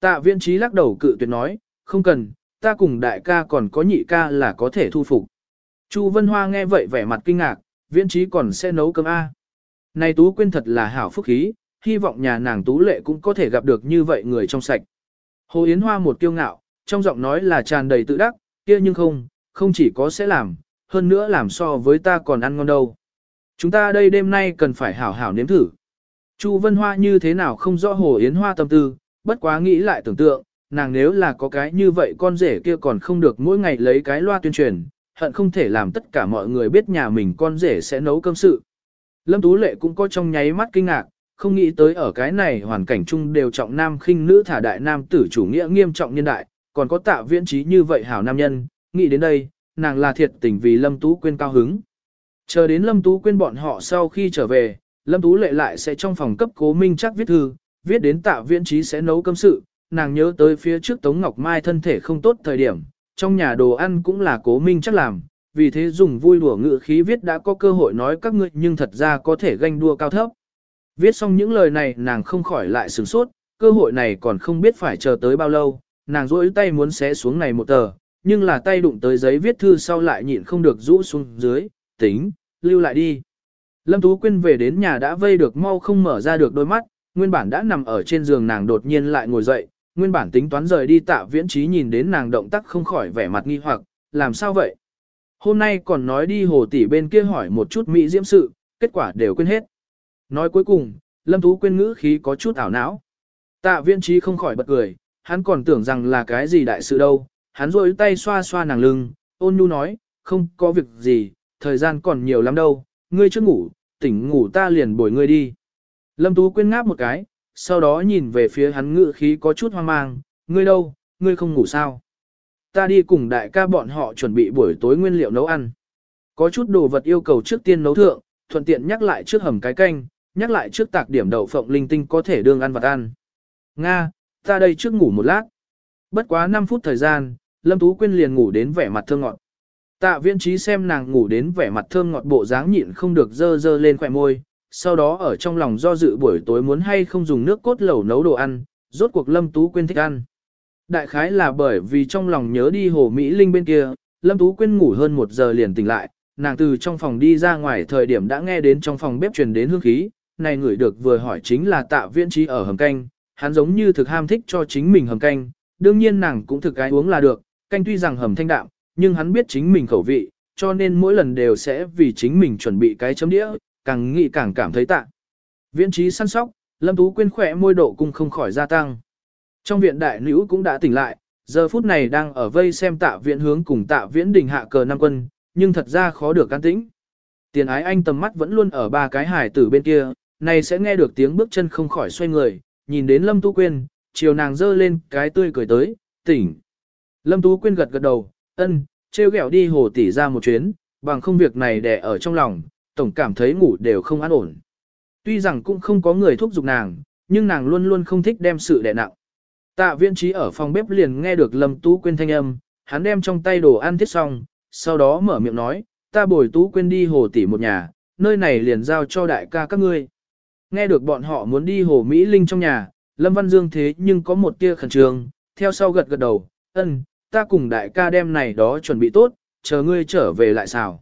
Tạ viễn trí lắc đầu cự tuyệt nói, không cần, ta cùng đại ca còn có nhị ca là có thể thu phục. Chu Vân Hoa nghe vậy vẻ mặt kinh ngạc, viễn trí còn sẽ nấu cơm A. Này Tú Quyên thật là hảo phúc khí, hy vọng nhà nàng Tú Lệ cũng có thể gặp được như vậy người trong sạch. Hồ Yến Hoa một kiêu ngạo, trong giọng nói là tràn đầy tự đắc, kia nhưng không, không chỉ có sẽ làm, hơn nữa làm so với ta còn ăn ngon đâu. Chúng ta đây đêm nay cần phải hảo hảo nếm thử. Chu Vân Hoa như thế nào không rõ Hồ Yến Hoa tâm tư, bất quá nghĩ lại tưởng tượng, nàng nếu là có cái như vậy con rể kia còn không được mỗi ngày lấy cái loa tuyên truyền, hận không thể làm tất cả mọi người biết nhà mình con rể sẽ nấu cơm sự. Lâm Tú Lệ cũng có trong nháy mắt kinh ngạc, không nghĩ tới ở cái này hoàn cảnh chung đều trọng nam khinh nữ thả đại nam tử chủ nghĩa nghiêm trọng nhân đại, còn có tạ viễn trí như vậy hảo nam nhân, nghĩ đến đây, nàng là thiệt tình vì Lâm Tú Quyên cao hứng. Chờ đến Lâm Tú Quyên bọn họ sau khi trở về, Lâm Tú Lệ lại sẽ trong phòng cấp cố minh chắc viết thư, viết đến tạ viễn trí sẽ nấu cơm sự, nàng nhớ tới phía trước Tống Ngọc Mai thân thể không tốt thời điểm, trong nhà đồ ăn cũng là cố minh chắc làm, vì thế dùng vui đùa ngữ khí viết đã có cơ hội nói các ngươi nhưng thật ra có thể ganh đua cao thấp. Viết xong những lời này nàng không khỏi lại sửng sốt, cơ hội này còn không biết phải chờ tới bao lâu, nàng rỗi tay muốn xé xuống này một tờ, nhưng là tay đụng tới giấy viết thư sau lại nhịn không được rũ xuống dưới, tính, lưu lại đi. Lâm Tú Quyên về đến nhà đã vây được mau không mở ra được đôi mắt, nguyên bản đã nằm ở trên giường nàng đột nhiên lại ngồi dậy, nguyên bản tính toán rời đi tạ viễn trí nhìn đến nàng động tác không khỏi vẻ mặt nghi hoặc, làm sao vậy? Hôm nay còn nói đi hồ tỷ bên kia hỏi một chút mỹ diễm sự, kết quả đều quên hết. Nói cuối cùng, Lâm Thú quên ngữ khí có chút ảo não. Tạ viễn trí không khỏi bật cười, hắn còn tưởng rằng là cái gì đại sự đâu, hắn rôi tay xoa xoa nàng lưng, ôn nhu nói, không có việc gì, thời gian còn nhiều lắm đâu, ngươi chưa ngủ, tỉnh ngủ ta liền bồi ngươi đi. Lâm Tú Quyên ngáp một cái, sau đó nhìn về phía hắn ngự khí có chút hoang mang, ngươi đâu, ngươi không ngủ sao? Ta đi cùng đại ca bọn họ chuẩn bị buổi tối nguyên liệu nấu ăn. Có chút đồ vật yêu cầu trước tiên nấu thượng, thuận tiện nhắc lại trước hầm cái canh, nhắc lại trước tạc điểm đậu phộng linh tinh có thể đương ăn vật ăn. Nga, ta đây trước ngủ một lát. Bất quá 5 phút thời gian, Lâm Tú Quyên liền ngủ đến vẻ mặt thơm ngọt. Tạ viễn trí xem nàng ngủ đến vẻ mặt thơm ngọt bộ dáng nhịn không được dơ dơ lên khỏe môi, sau đó ở trong lòng do dự buổi tối muốn hay không dùng nước cốt lẩu nấu đồ ăn, rốt cuộc Lâm Tú Quyên thích ăn. Đại khái là bởi vì trong lòng nhớ đi hồ Mỹ Linh bên kia, Lâm Tú Quyên ngủ hơn một giờ liền tỉnh lại, nàng từ trong phòng đi ra ngoài thời điểm đã nghe đến trong phòng bếp truyền đến hương khí, này ngửi được vừa hỏi chính là tạ viễn trí ở hầm canh, hắn giống như thực ham thích cho chính mình hầm canh, đương nhiên nàng cũng thực cái uống là được, canh tuy rằng hầm thanh đạm, nhưng hắn biết chính mình khẩu vị, cho nên mỗi lần đều sẽ vì chính mình chuẩn bị cái chấm đĩa, càng nghĩ càng cảm thấy tạ. Viễn trí săn sóc, Lâm Tú Quyên khỏe môi độ cung không khỏi gia tăng. Trong viện đại nữ cũng đã tỉnh lại, giờ phút này đang ở vây xem tạ viễn hướng cùng tạ viễn đình hạ cờ năm quân, nhưng thật ra khó được can tĩnh. Tiền ái anh tầm mắt vẫn luôn ở ba cái hải tử bên kia, này sẽ nghe được tiếng bước chân không khỏi xoay người, nhìn đến Lâm Tú Quyên, chiều nàng dơ lên cái tươi cười tới, tỉnh. Lâm Tú Quyên gật gật đầu, ân, trêu ghẹo đi hồ tỷ ra một chuyến, bằng không việc này đè ở trong lòng, tổng cảm thấy ngủ đều không an ổn. Tuy rằng cũng không có người thúc giục nàng, nhưng nàng luôn luôn không thích đem sự đè nặng. Tạ viên trí ở phòng bếp liền nghe được Lâm Tú Quyên thanh âm, hắn đem trong tay đồ ăn thiết xong, sau đó mở miệng nói, ta bồi Tú Quyên đi hồ tỷ một nhà, nơi này liền giao cho đại ca các ngươi. Nghe được bọn họ muốn đi hồ Mỹ Linh trong nhà, Lâm Văn Dương thế nhưng có một tia khẩn trương, theo sau gật gật đầu, ân, ta cùng đại ca đem này đó chuẩn bị tốt, chờ ngươi trở về lại xào.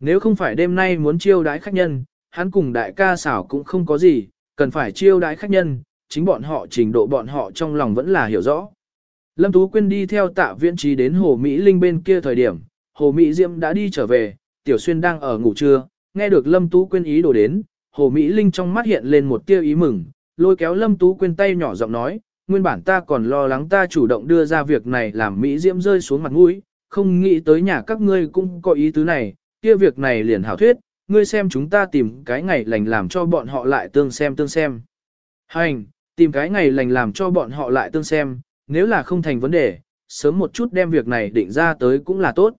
Nếu không phải đêm nay muốn chiêu đái khách nhân, hắn cùng đại ca xảo cũng không có gì, cần phải chiêu đái khách nhân, chính bọn họ trình độ bọn họ trong lòng vẫn là hiểu rõ. Lâm Tú Quyên đi theo tạ viễn trí đến Hồ Mỹ Linh bên kia thời điểm, Hồ Mỹ Diệm đã đi trở về, Tiểu Xuyên đang ở ngủ trưa, nghe được Lâm Tú Quyên ý đồ đến, Hồ Mỹ Linh trong mắt hiện lên một tia ý mừng, lôi kéo Lâm Tú Quyên tay nhỏ giọng nói, nguyên bản ta còn lo lắng ta chủ động đưa ra việc này làm Mỹ Diễm rơi xuống mặt mũi, không nghĩ tới nhà các ngươi cũng có ý tứ này, kia việc này liền hảo thuyết, ngươi xem chúng ta tìm cái ngày lành làm cho bọn họ lại tương xem tương xem. Hành, tìm cái ngày lành làm cho bọn họ lại tương xem, nếu là không thành vấn đề, sớm một chút đem việc này định ra tới cũng là tốt.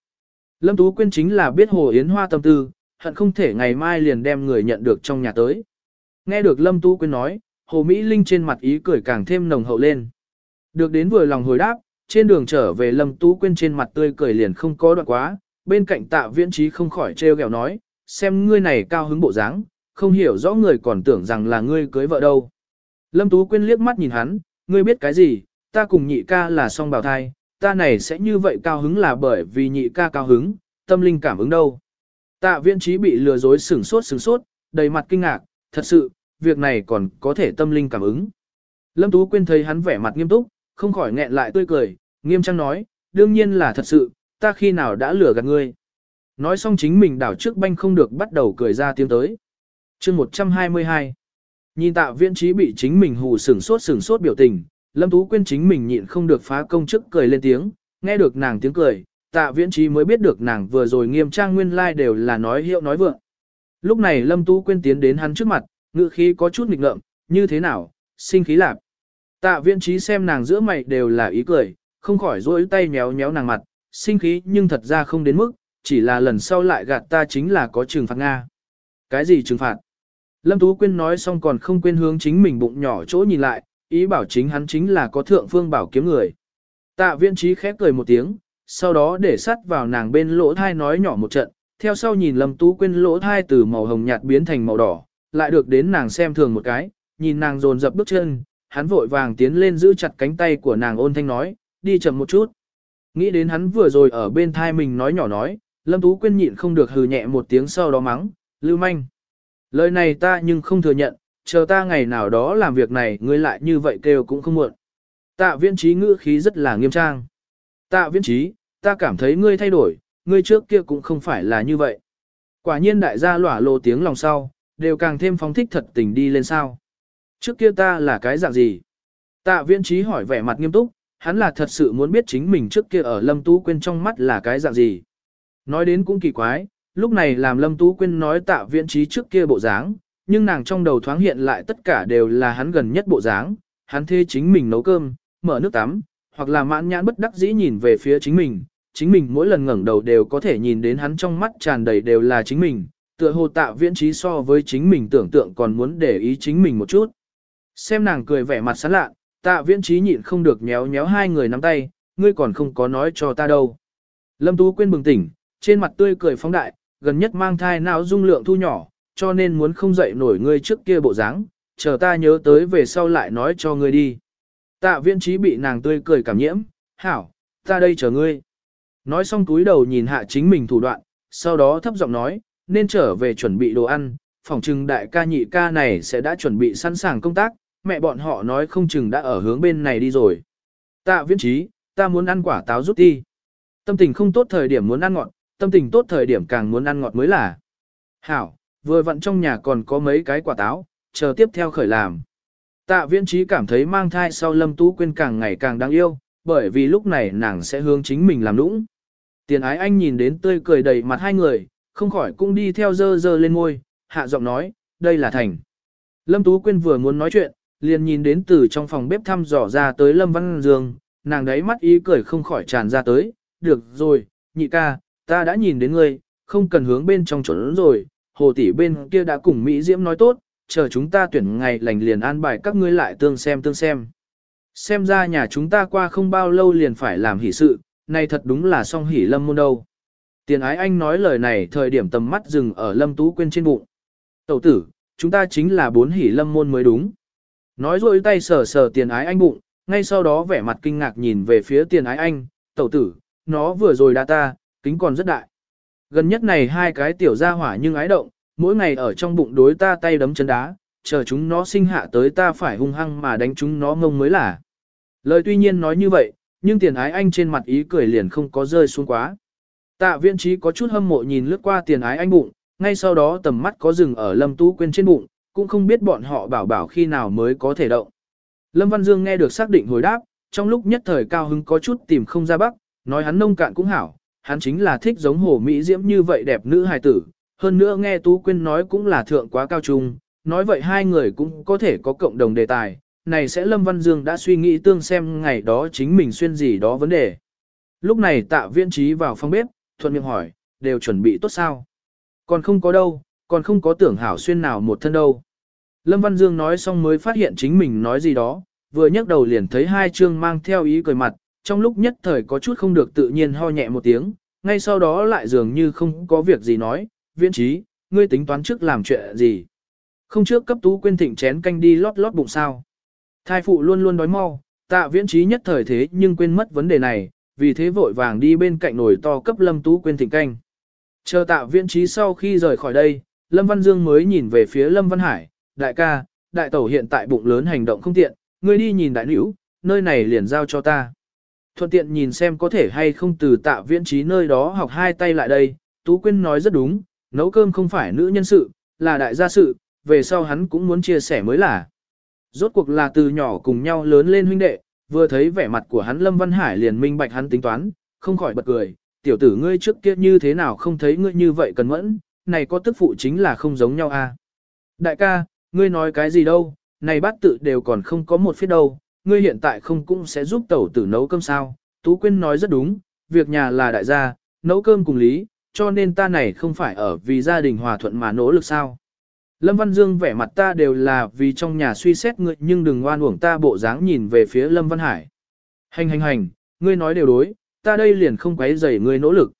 Lâm Tú Quyên chính là biết Hồ Yến Hoa tâm tư, hận không thể ngày mai liền đem người nhận được trong nhà tới. Nghe được Lâm Tú Quyên nói, Hồ Mỹ Linh trên mặt ý cười càng thêm nồng hậu lên. Được đến vừa lòng hồi đáp, trên đường trở về Lâm Tú Quyên trên mặt tươi cười liền không có đoạn quá, bên cạnh tạ viễn trí không khỏi trêu ghẹo nói, xem ngươi này cao hứng bộ dáng, không hiểu rõ người còn tưởng rằng là ngươi cưới vợ đâu. Lâm Tú Quyên liếc mắt nhìn hắn, ngươi biết cái gì, ta cùng nhị ca là song bào thai, ta này sẽ như vậy cao hứng là bởi vì nhị ca cao hứng, tâm linh cảm ứng đâu. Tạ viễn trí bị lừa dối sửng sốt sửng sốt, đầy mặt kinh ngạc, thật sự, việc này còn có thể tâm linh cảm ứng. Lâm Tú Quyên thấy hắn vẻ mặt nghiêm túc, không khỏi nghẹn lại tươi cười, nghiêm trang nói, đương nhiên là thật sự, ta khi nào đã lừa gạt ngươi. Nói xong chính mình đảo trước banh không được bắt đầu cười ra tiếng tới. chương 122 Nhìn tạ viễn trí bị chính mình hù sửng sốt sửng sốt biểu tình, Lâm Tú Quyên chính mình nhịn không được phá công chức cười lên tiếng, nghe được nàng tiếng cười, tạ viễn trí mới biết được nàng vừa rồi nghiêm trang nguyên lai like đều là nói hiệu nói vượng. Lúc này Lâm Tú Quyên tiến đến hắn trước mặt, ngữ khí có chút nghịch ngợm, như thế nào, sinh khí lạp. Tạ viễn trí xem nàng giữa mày đều là ý cười, không khỏi rỗi tay nhéo nhéo nàng mặt, sinh khí nhưng thật ra không đến mức, chỉ là lần sau lại gạt ta chính là có trừng phạt Nga. Cái gì trừng phạt? Lâm Tú Quyên nói xong còn không quên hướng chính mình bụng nhỏ chỗ nhìn lại, ý bảo chính hắn chính là có thượng phương bảo kiếm người. Tạ Viên trí khép cười một tiếng, sau đó để sắt vào nàng bên lỗ thai nói nhỏ một trận, theo sau nhìn Lâm Tú Quyên lỗ thai từ màu hồng nhạt biến thành màu đỏ, lại được đến nàng xem thường một cái, nhìn nàng dồn dập bước chân, hắn vội vàng tiến lên giữ chặt cánh tay của nàng ôn thanh nói, đi chậm một chút. Nghĩ đến hắn vừa rồi ở bên thai mình nói nhỏ nói, Lâm Tú Quyên nhịn không được hừ nhẹ một tiếng sau đó mắng, lưu manh. Lời này ta nhưng không thừa nhận, chờ ta ngày nào đó làm việc này ngươi lại như vậy kêu cũng không muộn. Tạ viễn trí ngữ khí rất là nghiêm trang. Tạ viễn trí, ta cảm thấy ngươi thay đổi, ngươi trước kia cũng không phải là như vậy. Quả nhiên đại gia lỏa lô tiếng lòng sau, đều càng thêm phóng thích thật tình đi lên sao. Trước kia ta là cái dạng gì? Tạ viễn trí hỏi vẻ mặt nghiêm túc, hắn là thật sự muốn biết chính mình trước kia ở Lâm Tú Quyên trong mắt là cái dạng gì. Nói đến cũng kỳ quái, lúc này làm Lâm Tú Quyên nói tạ viễn trí trước kia bộ dáng, nhưng nàng trong đầu thoáng hiện lại tất cả đều là hắn gần nhất bộ dáng, hắn thê chính mình nấu cơm, mở nước tắm, hoặc là mãn nhãn bất đắc dĩ nhìn về phía chính mình, chính mình mỗi lần ngẩng đầu đều có thể nhìn đến hắn trong mắt tràn đầy đều là chính mình, tựa hồ tạ viễn trí so với chính mình tưởng tượng còn muốn để ý chính mình một chút. Xem nàng cười vẻ mặt sán lạ, tạ viễn trí nhịn không được nhéo nhéo hai người nắm tay, ngươi còn không có nói cho ta đâu. Lâm Tú Quyên bừng tỉnh, trên mặt tươi cười phóng đại, gần nhất mang thai não dung lượng thu nhỏ, cho nên muốn không dậy nổi ngươi trước kia bộ dáng, chờ ta nhớ tới về sau lại nói cho ngươi đi. Tạ viễn trí bị nàng tươi cười cảm nhiễm, hảo, ta đây chờ ngươi. Nói xong túi đầu nhìn hạ chính mình thủ đoạn, sau đó thấp giọng nói, nên trở về chuẩn bị đồ ăn, phòng trưng đại ca nhị ca này sẽ đã chuẩn bị sẵn sàng công tác, mẹ bọn họ nói không chừng đã ở hướng bên này đi rồi. Tạ viễn trí, ta muốn ăn quả táo rút đi. Tâm tình không tốt thời điểm muốn ăn ngọt, tâm tình tốt thời điểm càng muốn ăn ngọt mới là. Hảo, vừa vặn trong nhà còn có mấy cái quả táo, chờ tiếp theo khởi làm. Tạ viễn trí cảm thấy mang thai sau lâm tú quên càng ngày càng đáng yêu, bởi vì lúc này nàng sẽ hướng chính mình làm lũng. Tiền ái anh nhìn đến tươi cười đầy mặt hai người, không khỏi cũng đi theo dơ dơ lên ngôi, hạ giọng nói, đây là thành. Lâm Tú Quyên vừa muốn nói chuyện, liền nhìn đến từ trong phòng bếp thăm dò ra tới Lâm Văn Dương, nàng đấy mắt ý cười không khỏi tràn ra tới, được rồi, nhị ca, ta đã nhìn đến ngươi, không cần hướng bên trong trốn rồi, hồ tỷ bên kia đã cùng Mỹ Diễm nói tốt, chờ chúng ta tuyển ngày lành liền an bài các ngươi lại tương xem tương xem. Xem ra nhà chúng ta qua không bao lâu liền phải làm hỷ sự, này thật đúng là song hỷ lâm môn đâu. Tiền ái anh nói lời này thời điểm tầm mắt dừng ở lâm tú quên trên bụng. Tẩu tử, chúng ta chính là bốn hỷ lâm môn mới đúng. Nói rồi tay sờ sờ tiền ái anh bụng, ngay sau đó vẻ mặt kinh ngạc nhìn về phía tiền ái anh, tẩu tử, nó vừa rồi đã ta, kính còn rất đại. Gần nhất này hai cái tiểu ra hỏa nhưng ái động, mỗi ngày ở trong bụng đối ta tay đấm chân đá, chờ chúng nó sinh hạ tới ta phải hung hăng mà đánh chúng nó ngông mới là. Lời tuy nhiên nói như vậy, nhưng tiền ái anh trên mặt ý cười liền không có rơi xuống quá. Tạ viễn trí có chút hâm mộ nhìn lướt qua tiền ái anh bụng, ngay sau đó tầm mắt có rừng ở lâm tú quên trên bụng, cũng không biết bọn họ bảo bảo khi nào mới có thể động. Lâm Văn Dương nghe được xác định hồi đáp, trong lúc nhất thời cao hứng có chút tìm không ra bắc, nói hắn nông cạn cũng hảo, hắn chính là thích giống hồ Mỹ Diễm như vậy đẹp nữ hài tử, hơn nữa nghe Tú Quyên nói cũng là thượng quá cao trung, nói vậy hai người cũng có thể có cộng đồng đề tài, này sẽ Lâm Văn Dương đã suy nghĩ tương xem ngày đó chính mình xuyên gì đó vấn đề. Lúc này tạ Viên trí vào phòng bếp, thuận miệng hỏi, đều chuẩn bị tốt sao? Còn không có đâu, còn không có tưởng hảo xuyên nào một thân đâu. Lâm Văn Dương nói xong mới phát hiện chính mình nói gì đó, vừa nhấc đầu liền thấy hai chương mang theo ý cười mặt, trong lúc nhất thời có chút không được tự nhiên ho nhẹ một tiếng, ngay sau đó lại dường như không có việc gì nói, viễn trí, ngươi tính toán trước làm chuyện gì. Không trước cấp tú quên thịnh chén canh đi lót lót bụng sao. Thai phụ luôn luôn đói mau, Tạ viễn trí nhất thời thế nhưng quên mất vấn đề này, vì thế vội vàng đi bên cạnh nồi to cấp Lâm Tú quên thịnh canh. Chờ tạ viễn trí sau khi rời khỏi đây, Lâm Văn Dương mới nhìn về phía Lâm Văn Hải, đại ca, đại tẩu hiện tại bụng lớn hành động không tiện, ngươi đi nhìn đại nữ, nơi này liền giao cho ta. Thuận tiện nhìn xem có thể hay không từ tạ viễn trí nơi đó học hai tay lại đây, Tú Quyên nói rất đúng, nấu cơm không phải nữ nhân sự, là đại gia sự, về sau hắn cũng muốn chia sẻ mới là. Rốt cuộc là từ nhỏ cùng nhau lớn lên huynh đệ, vừa thấy vẻ mặt của hắn Lâm Văn Hải liền minh bạch hắn tính toán, không khỏi bật cười, tiểu tử ngươi trước kia như thế nào không thấy ngươi như vậy cần mẫn, này có tức phụ chính là không giống nhau a. À? Đại ca, ngươi nói cái gì đâu, này bát tự đều còn không có một phía đâu, ngươi hiện tại không cũng sẽ giúp tẩu tử nấu cơm sao, Tú Quyên nói rất đúng, việc nhà là đại gia, nấu cơm cùng lý, cho nên ta này không phải ở vì gia đình hòa thuận mà nỗ lực sao. Lâm Văn Dương vẻ mặt ta đều là vì trong nhà suy xét ngươi nhưng đừng oan uổng ta bộ dáng nhìn về phía Lâm Văn Hải. Hành hành hành, ngươi nói đều đối, ta đây liền không quấy rầy ngươi nỗ lực.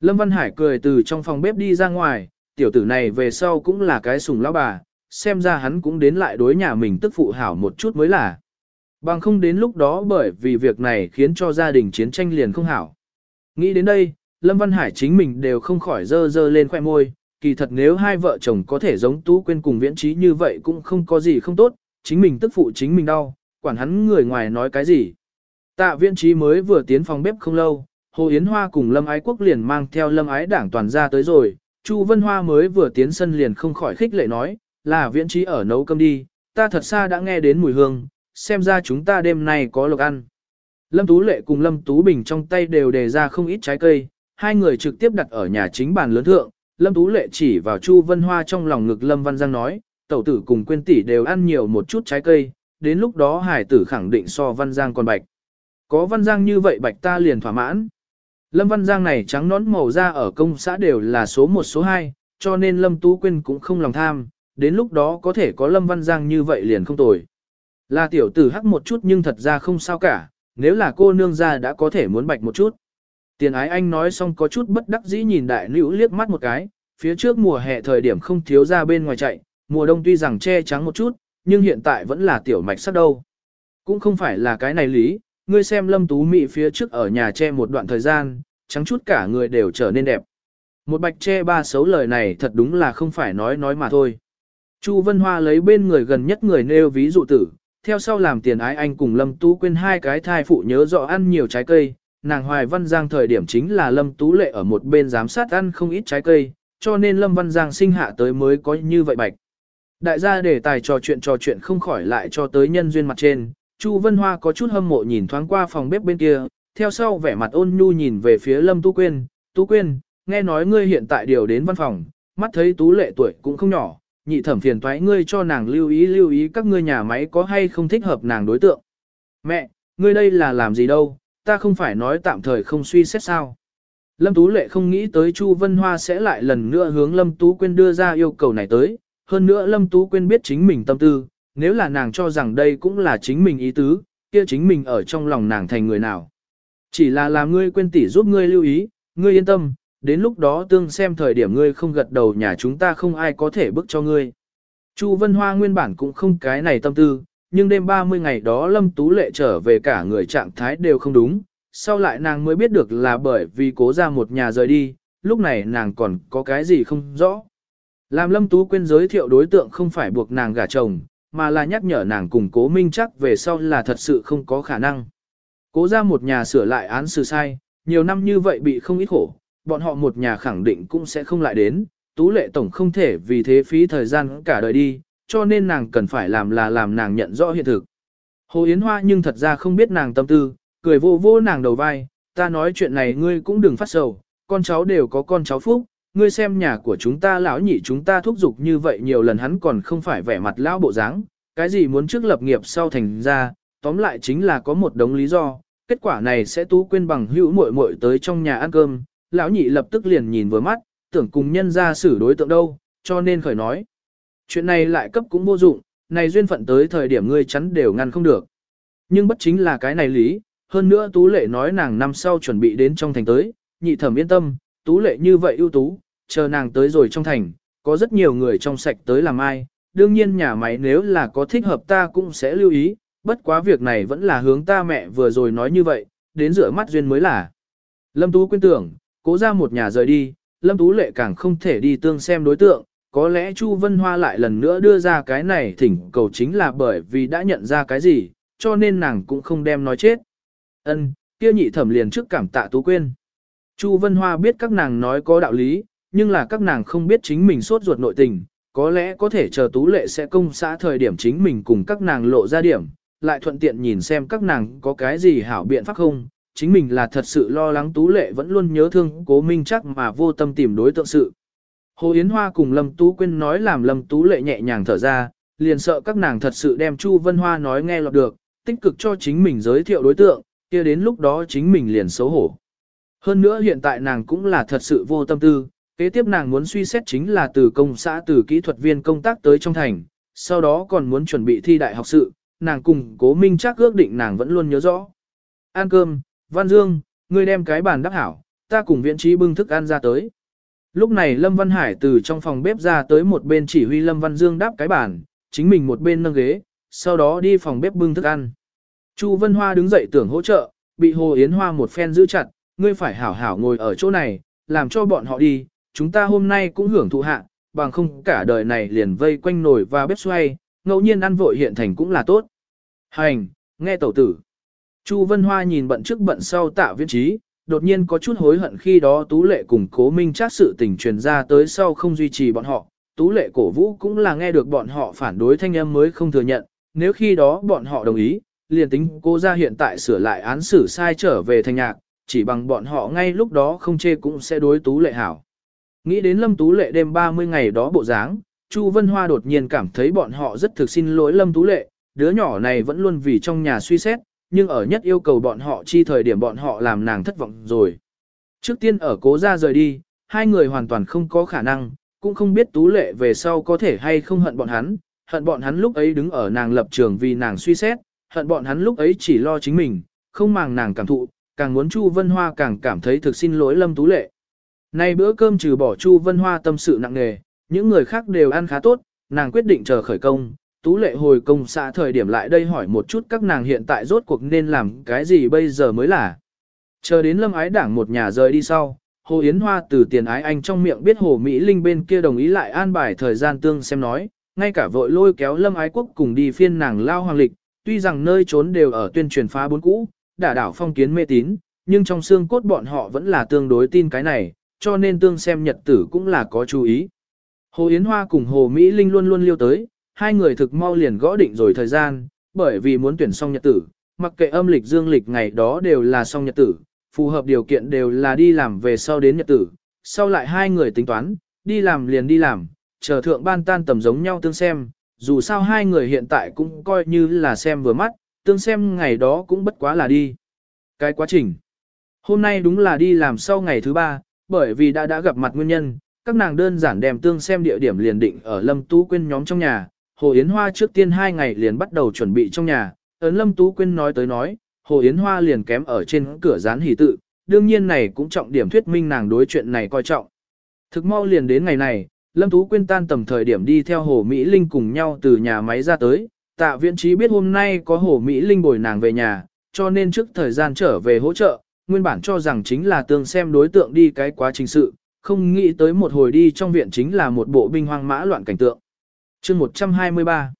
Lâm Văn Hải cười từ trong phòng bếp đi ra ngoài, tiểu tử này về sau cũng là cái sùng lão bà, xem ra hắn cũng đến lại đối nhà mình tức phụ hảo một chút mới là. Bằng không đến lúc đó bởi vì việc này khiến cho gia đình chiến tranh liền không hảo. Nghĩ đến đây, Lâm Văn Hải chính mình đều không khỏi dơ dơ lên khoẻ môi, kỳ thật nếu hai vợ chồng có thể giống Tú Quyên cùng viễn trí như vậy cũng không có gì không tốt, chính mình tức phụ chính mình đau, quản hắn người ngoài nói cái gì. Tạ viễn trí mới vừa tiến phòng bếp không lâu, Hồ Yến Hoa cùng Lâm Ái Quốc liền mang theo Lâm Ái đảng toàn ra tới rồi, Chu Vân Hoa mới vừa tiến sân liền không khỏi khích lệ nói, là viễn trí ở nấu cơm đi, ta thật xa đã nghe đến mùi hương, xem ra chúng ta đêm nay có lộc ăn. Lâm Tú Lệ cùng Lâm Tú Bình trong tay đều đề ra không ít trái cây, hai người trực tiếp đặt ở nhà chính bàn lớn thượng, Lâm Tú Lệ chỉ vào Chu Vân Hoa trong lòng ngực Lâm Văn Giang nói, tẩu tử cùng quên tỷ đều ăn nhiều một chút trái cây, đến lúc đó hải tử khẳng định so Văn Giang còn bạch. Có Văn Giang như vậy bạch ta liền thỏa mãn. Lâm Văn Giang này trắng nón màu da ở công xã đều là số 1 số 2, cho nên Lâm Tú Quyên cũng không lòng tham, đến lúc đó có thể có Lâm Văn Giang như vậy liền không tồi. Là tiểu tử hắc một chút nhưng thật ra không sao cả, nếu là cô nương ra đã có thể muốn bạch một chút. Tiền ái anh nói xong có chút bất đắc dĩ nhìn đại nữ liếc mắt một cái, phía trước mùa hè thời điểm không thiếu ra bên ngoài chạy, mùa đông tuy rằng che trắng một chút, nhưng hiện tại vẫn là tiểu mạch sắc đâu. Cũng không phải là cái này lý, ngươi xem lâm tú mị phía trước ở nhà che một đoạn thời gian, trắng chút cả người đều trở nên đẹp. Một bạch che ba xấu lời này thật đúng là không phải nói nói mà thôi. Chu Vân Hoa lấy bên người gần nhất người nêu ví dụ tử, theo sau làm tiền ái anh cùng Lâm Tú quên hai cái thai phụ nhớ rõ ăn nhiều trái cây, nàng Hoài Văn Giang thời điểm chính là Lâm Tú Lệ ở một bên giám sát ăn không ít trái cây, cho nên Lâm Văn Giang sinh hạ tới mới có như vậy bạch. Đại gia để tài trò chuyện trò chuyện không khỏi lại cho tới nhân duyên mặt trên, Chu Vân Hoa có chút hâm mộ nhìn thoáng qua phòng bếp bên kia, theo sau vẻ mặt ôn nhu nhìn về phía Lâm Tú Quyên, Tú Quyên, nghe nói ngươi hiện tại điều đến văn phòng, mắt thấy Tú Lệ tuổi cũng không nhỏ, nhị thẩm phiền thoái ngươi cho nàng lưu ý lưu ý các ngươi nhà máy có hay không thích hợp nàng đối tượng. Mẹ, ngươi đây là làm gì đâu, ta không phải nói tạm thời không suy xét sao. Lâm Tú Lệ không nghĩ tới Chu Vân Hoa sẽ lại lần nữa hướng Lâm Tú Quyên đưa ra yêu cầu này tới, hơn nữa Lâm Tú Quyên biết chính mình tâm tư, nếu là nàng cho rằng đây cũng là chính mình ý tứ, kia chính mình ở trong lòng nàng thành người nào. Chỉ là làm ngươi quên tỷ giúp ngươi lưu ý, ngươi yên tâm, đến lúc đó tương xem thời điểm ngươi không gật đầu nhà chúng ta không ai có thể bức cho ngươi. Chu Vân Hoa nguyên bản cũng không cái này tâm tư, nhưng đêm 30 ngày đó Lâm Tú Lệ trở về cả người trạng thái đều không đúng, sau lại nàng mới biết được là bởi vì cố ra một nhà rời đi, lúc này nàng còn có cái gì không rõ. Làm Lâm Tú quên giới thiệu đối tượng không phải buộc nàng gả chồng, mà là nhắc nhở nàng cùng cố minh chắc về sau là thật sự không có khả năng. Cố ra một nhà sửa lại án xử sai, nhiều năm như vậy bị không ít khổ, bọn họ một nhà khẳng định cũng sẽ không lại đến, tú lệ tổng không thể vì thế phí thời gian cả đời đi, cho nên nàng cần phải làm là làm nàng nhận rõ hiện thực. Hồ Yến Hoa nhưng thật ra không biết nàng tâm tư, cười vô vô nàng đầu vai, ta nói chuyện này ngươi cũng đừng phát sầu, con cháu đều có con cháu phúc, ngươi xem nhà của chúng ta lão nhị chúng ta thúc giục như vậy nhiều lần hắn còn không phải vẻ mặt lão bộ dáng, cái gì muốn trước lập nghiệp sau thành ra, tóm lại chính là có một đống lý do, kết quả này sẽ tú quên bằng hữu muội muội tới trong nhà ăn cơm, lão nhị lập tức liền nhìn vừa mắt, tưởng cùng nhân ra xử đối tượng đâu, cho nên khởi nói. Chuyện này lại cấp cũng vô dụng, này duyên phận tới thời điểm ngươi chắn đều ngăn không được. Nhưng bất chính là cái này lý, hơn nữa Tú Lệ nói nàng năm sau chuẩn bị đến trong thành tới, nhị thẩm yên tâm, Tú Lệ như vậy ưu tú, chờ nàng tới rồi trong thành, có rất nhiều người trong sạch tới làm ai, đương nhiên nhà máy nếu là có thích hợp ta cũng sẽ lưu ý, bất quá việc này vẫn là hướng ta mẹ vừa rồi nói như vậy, đến rửa mắt duyên mới là. Lâm Tú quyên tưởng, cố ra một nhà rời đi, Lâm Tú lệ càng không thể đi tương xem đối tượng, có lẽ Chu Vân Hoa lại lần nữa đưa ra cái này thỉnh cầu chính là bởi vì đã nhận ra cái gì, cho nên nàng cũng không đem nói chết. Ân, kia nhị thẩm liền trước cảm tạ Tú Quyên. Chu Vân Hoa biết các nàng nói có đạo lý, nhưng là các nàng không biết chính mình sốt ruột nội tình, có lẽ có thể chờ Tú Lệ sẽ công xã thời điểm chính mình cùng các nàng lộ ra điểm, lại thuận tiện nhìn xem các nàng có cái gì hảo biện pháp không. Chính mình là thật sự lo lắng Tú Lệ vẫn luôn nhớ thương cố minh chắc mà vô tâm tìm đối tượng sự. Hồ Yến Hoa cùng Lâm Tú Quyên nói làm Lâm Tú Lệ nhẹ nhàng thở ra, liền sợ các nàng thật sự đem Chu Vân Hoa nói nghe lọt được, tích cực cho chính mình giới thiệu đối tượng, kia đến lúc đó chính mình liền xấu hổ. Hơn nữa hiện tại nàng cũng là thật sự vô tâm tư, kế tiếp nàng muốn suy xét chính là từ công xã từ kỹ thuật viên công tác tới trong thành, sau đó còn muốn chuẩn bị thi đại học sự, nàng cùng cố minh chắc ước định nàng vẫn luôn nhớ rõ. Ăn cơm, Văn Dương, ngươi đem cái bàn đắp hảo, ta cùng viện trí bưng thức ăn ra tới. Lúc này Lâm Văn Hải từ trong phòng bếp ra tới một bên chỉ huy Lâm Văn Dương đáp cái bàn, chính mình một bên nâng ghế, sau đó đi phòng bếp bưng thức ăn. Chu Vân Hoa đứng dậy tưởng hỗ trợ, bị Hồ Yến Hoa một phen giữ chặt, ngươi phải hảo hảo ngồi ở chỗ này, làm cho bọn họ đi, chúng ta hôm nay cũng hưởng thụ hạ, bằng không cả đời này liền vây quanh nồi và bếp xoay, ngẫu nhiên ăn vội hiện thành cũng là tốt. Hành, nghe tẩu tử. Chu Vân Hoa nhìn bận trước bận sau tạ viễn trí, đột nhiên có chút hối hận khi đó Tú Lệ cùng cố minh chát sự tình truyền ra tới sau không duy trì bọn họ. Tú Lệ cổ vũ cũng là nghe được bọn họ phản đối thanh âm mới không thừa nhận, nếu khi đó bọn họ đồng ý, liền tính cô ra hiện tại sửa lại án xử sai trở về thanh nhạc, chỉ bằng bọn họ ngay lúc đó không chê cũng sẽ đối Tú Lệ hảo. Nghĩ đến Lâm Tú Lệ đêm 30 ngày đó bộ dáng, Chu Vân Hoa đột nhiên cảm thấy bọn họ rất thực xin lỗi Lâm Tú Lệ, đứa nhỏ này vẫn luôn vì trong nhà suy xét, nhưng ở nhất yêu cầu bọn họ chi thời điểm bọn họ làm nàng thất vọng rồi. Trước tiên ở cố ra rời đi, hai người hoàn toàn không có khả năng, cũng không biết Tú Lệ về sau có thể hay không hận bọn hắn, hận bọn hắn lúc ấy đứng ở nàng lập trường vì nàng suy xét, hận bọn hắn lúc ấy chỉ lo chính mình, không màng nàng cảm thụ, càng muốn Chu Vân Hoa càng cảm thấy thực xin lỗi Lâm Tú Lệ. Nay bữa cơm trừ bỏ Chu Vân Hoa tâm sự nặng nề, những người khác đều ăn khá tốt, nàng quyết định chờ khởi công. Tú lệ hồi công xã thời điểm lại đây hỏi một chút các nàng hiện tại rốt cuộc nên làm cái gì bây giờ mới là. Chờ đến lâm ái đảng một nhà rời đi sau, Hồ Yến Hoa từ tiền ái anh trong miệng biết Hồ Mỹ Linh bên kia đồng ý lại an bài thời gian tương xem nói, ngay cả vội lôi kéo lâm ái quốc cùng đi phiên nàng lao hoàng lịch, tuy rằng nơi trốn đều ở tuyên truyền phá bốn cũ, đả đảo phong kiến mê tín, nhưng trong xương cốt bọn họ vẫn là tương đối tin cái này, cho nên tương xem nhật tử cũng là có chú ý. Hồ Yến Hoa cùng Hồ Mỹ Linh luôn luôn liêu tới, hai người thực mau liền gõ định rồi thời gian, bởi vì muốn tuyển xong nhật tử, mặc kệ âm lịch dương lịch ngày đó đều là xong nhật tử, phù hợp điều kiện đều là đi làm về sau đến nhật tử, sau lại hai người tính toán, đi làm liền đi làm, chờ thượng ban tan tầm giống nhau tương xem, dù sao hai người hiện tại cũng coi như là xem vừa mắt, tương xem ngày đó cũng bất quá là đi. Cái quá trình. Hôm nay đúng là đi làm sau ngày thứ ba, bởi vì đã đã gặp mặt nguyên nhân, các nàng đơn giản đem tương xem địa điểm liền định ở Lâm Tú Quyên nhóm trong nhà. Hồ Yến Hoa trước tiên hai ngày liền bắt đầu chuẩn bị trong nhà, ấn Lâm Tú Quyên nói tới nói, Hồ Yến Hoa liền kém ở trên cửa dán hỷ tự, đương nhiên này cũng trọng điểm thuyết minh nàng đối chuyện này coi trọng. Thực mau liền đến ngày này, Lâm Tú Quyên tan tầm thời điểm đi theo Hồ Mỹ Linh cùng nhau từ nhà máy ra tới, tạ viện trí biết hôm nay có Hồ Mỹ Linh bồi nàng về nhà, cho nên trước thời gian trở về hỗ trợ, nguyên bản cho rằng chính là tương xem đối tượng đi cái quá trình sự, không nghĩ tới một hồi đi trong viện chính là một bộ binh hoang mã loạn cảnh tượng chương 123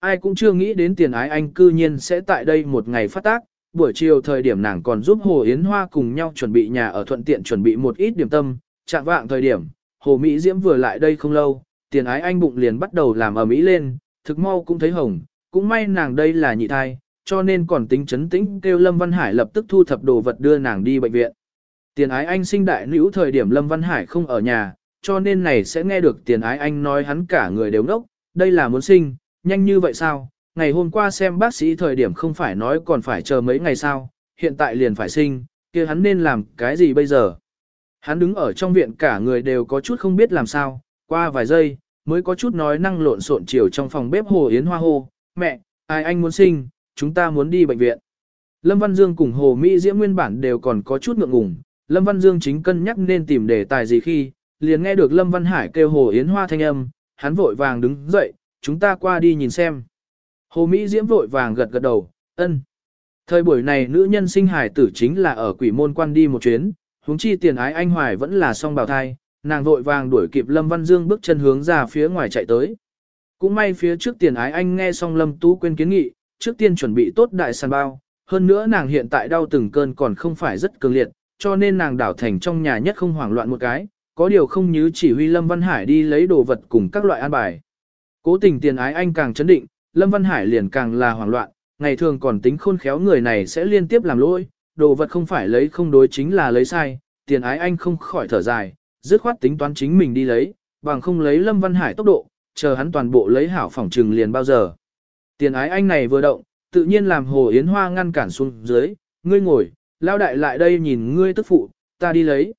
Ai cũng chưa nghĩ đến tiền ái anh cư nhiên sẽ tại đây một ngày phát tác, buổi chiều thời điểm nàng còn giúp Hồ Yến Hoa cùng nhau chuẩn bị nhà ở thuận tiện chuẩn bị một ít điểm tâm, chạm vạng thời điểm, Hồ Mỹ Diễm vừa lại đây không lâu, tiền ái anh bụng liền bắt đầu làm ở Mỹ lên, thực mau cũng thấy hồng, cũng may nàng đây là nhị thai, cho nên còn tính chấn tĩnh kêu Lâm Văn Hải lập tức thu thập đồ vật đưa nàng đi bệnh viện. Tiền ái anh sinh đại nữ thời điểm Lâm Văn Hải không ở nhà, cho nên này sẽ nghe được tiền ái anh nói hắn cả người đều ngốc, đây là muốn sinh, nhanh như vậy sao? Ngày hôm qua xem bác sĩ thời điểm không phải nói còn phải chờ mấy ngày sao, hiện tại liền phải sinh, kia hắn nên làm cái gì bây giờ? Hắn đứng ở trong viện cả người đều có chút không biết làm sao, qua vài giây, mới có chút nói năng lộn xộn chiều trong phòng bếp Hồ Yến Hoa hô, mẹ, ai anh muốn sinh, chúng ta muốn đi bệnh viện. Lâm Văn Dương cùng Hồ Mỹ Diễm nguyên bản đều còn có chút ngượng ngùng, Lâm Văn Dương chính cân nhắc nên tìm đề tài gì khi, liền nghe được Lâm Văn Hải kêu Hồ Yến Hoa thanh âm, hắn vội vàng đứng dậy, chúng ta qua đi nhìn xem. Hồ Mỹ Diễm vội vàng gật gật đầu, ân. Thời buổi này nữ nhân sinh hài tử chính là ở quỷ môn quan đi một chuyến, huống chi tiền ái anh hoài vẫn là song bào thai, nàng vội vàng đuổi kịp Lâm Văn Dương bước chân hướng ra phía ngoài chạy tới. Cũng may phía trước tiền ái anh nghe xong Lâm Tú quên kiến nghị, trước tiên chuẩn bị tốt đại sàn bao, hơn nữa nàng hiện tại đau từng cơn còn không phải rất cường liệt, cho nên nàng đảo thành trong nhà nhất không hoảng loạn một cái, có điều không như chỉ huy Lâm Văn Hải đi lấy đồ vật cùng các loại an bài. Cố tình tiền ái anh càng chấn định, Lâm Văn Hải liền càng là hoảng loạn, ngày thường còn tính khôn khéo người này sẽ liên tiếp làm lỗi, đồ vật không phải lấy không đối chính là lấy sai, tiền ái anh không khỏi thở dài, dứt khoát tính toán chính mình đi lấy, bằng không lấy Lâm Văn Hải tốc độ, chờ hắn toàn bộ lấy hảo phỏng trừng liền bao giờ. Tiền ái anh này vừa động, tự nhiên làm Hồ Yến Hoa ngăn cản xuống dưới, ngươi ngồi, lao đại lại đây nhìn ngươi tức phụ, ta đi lấy.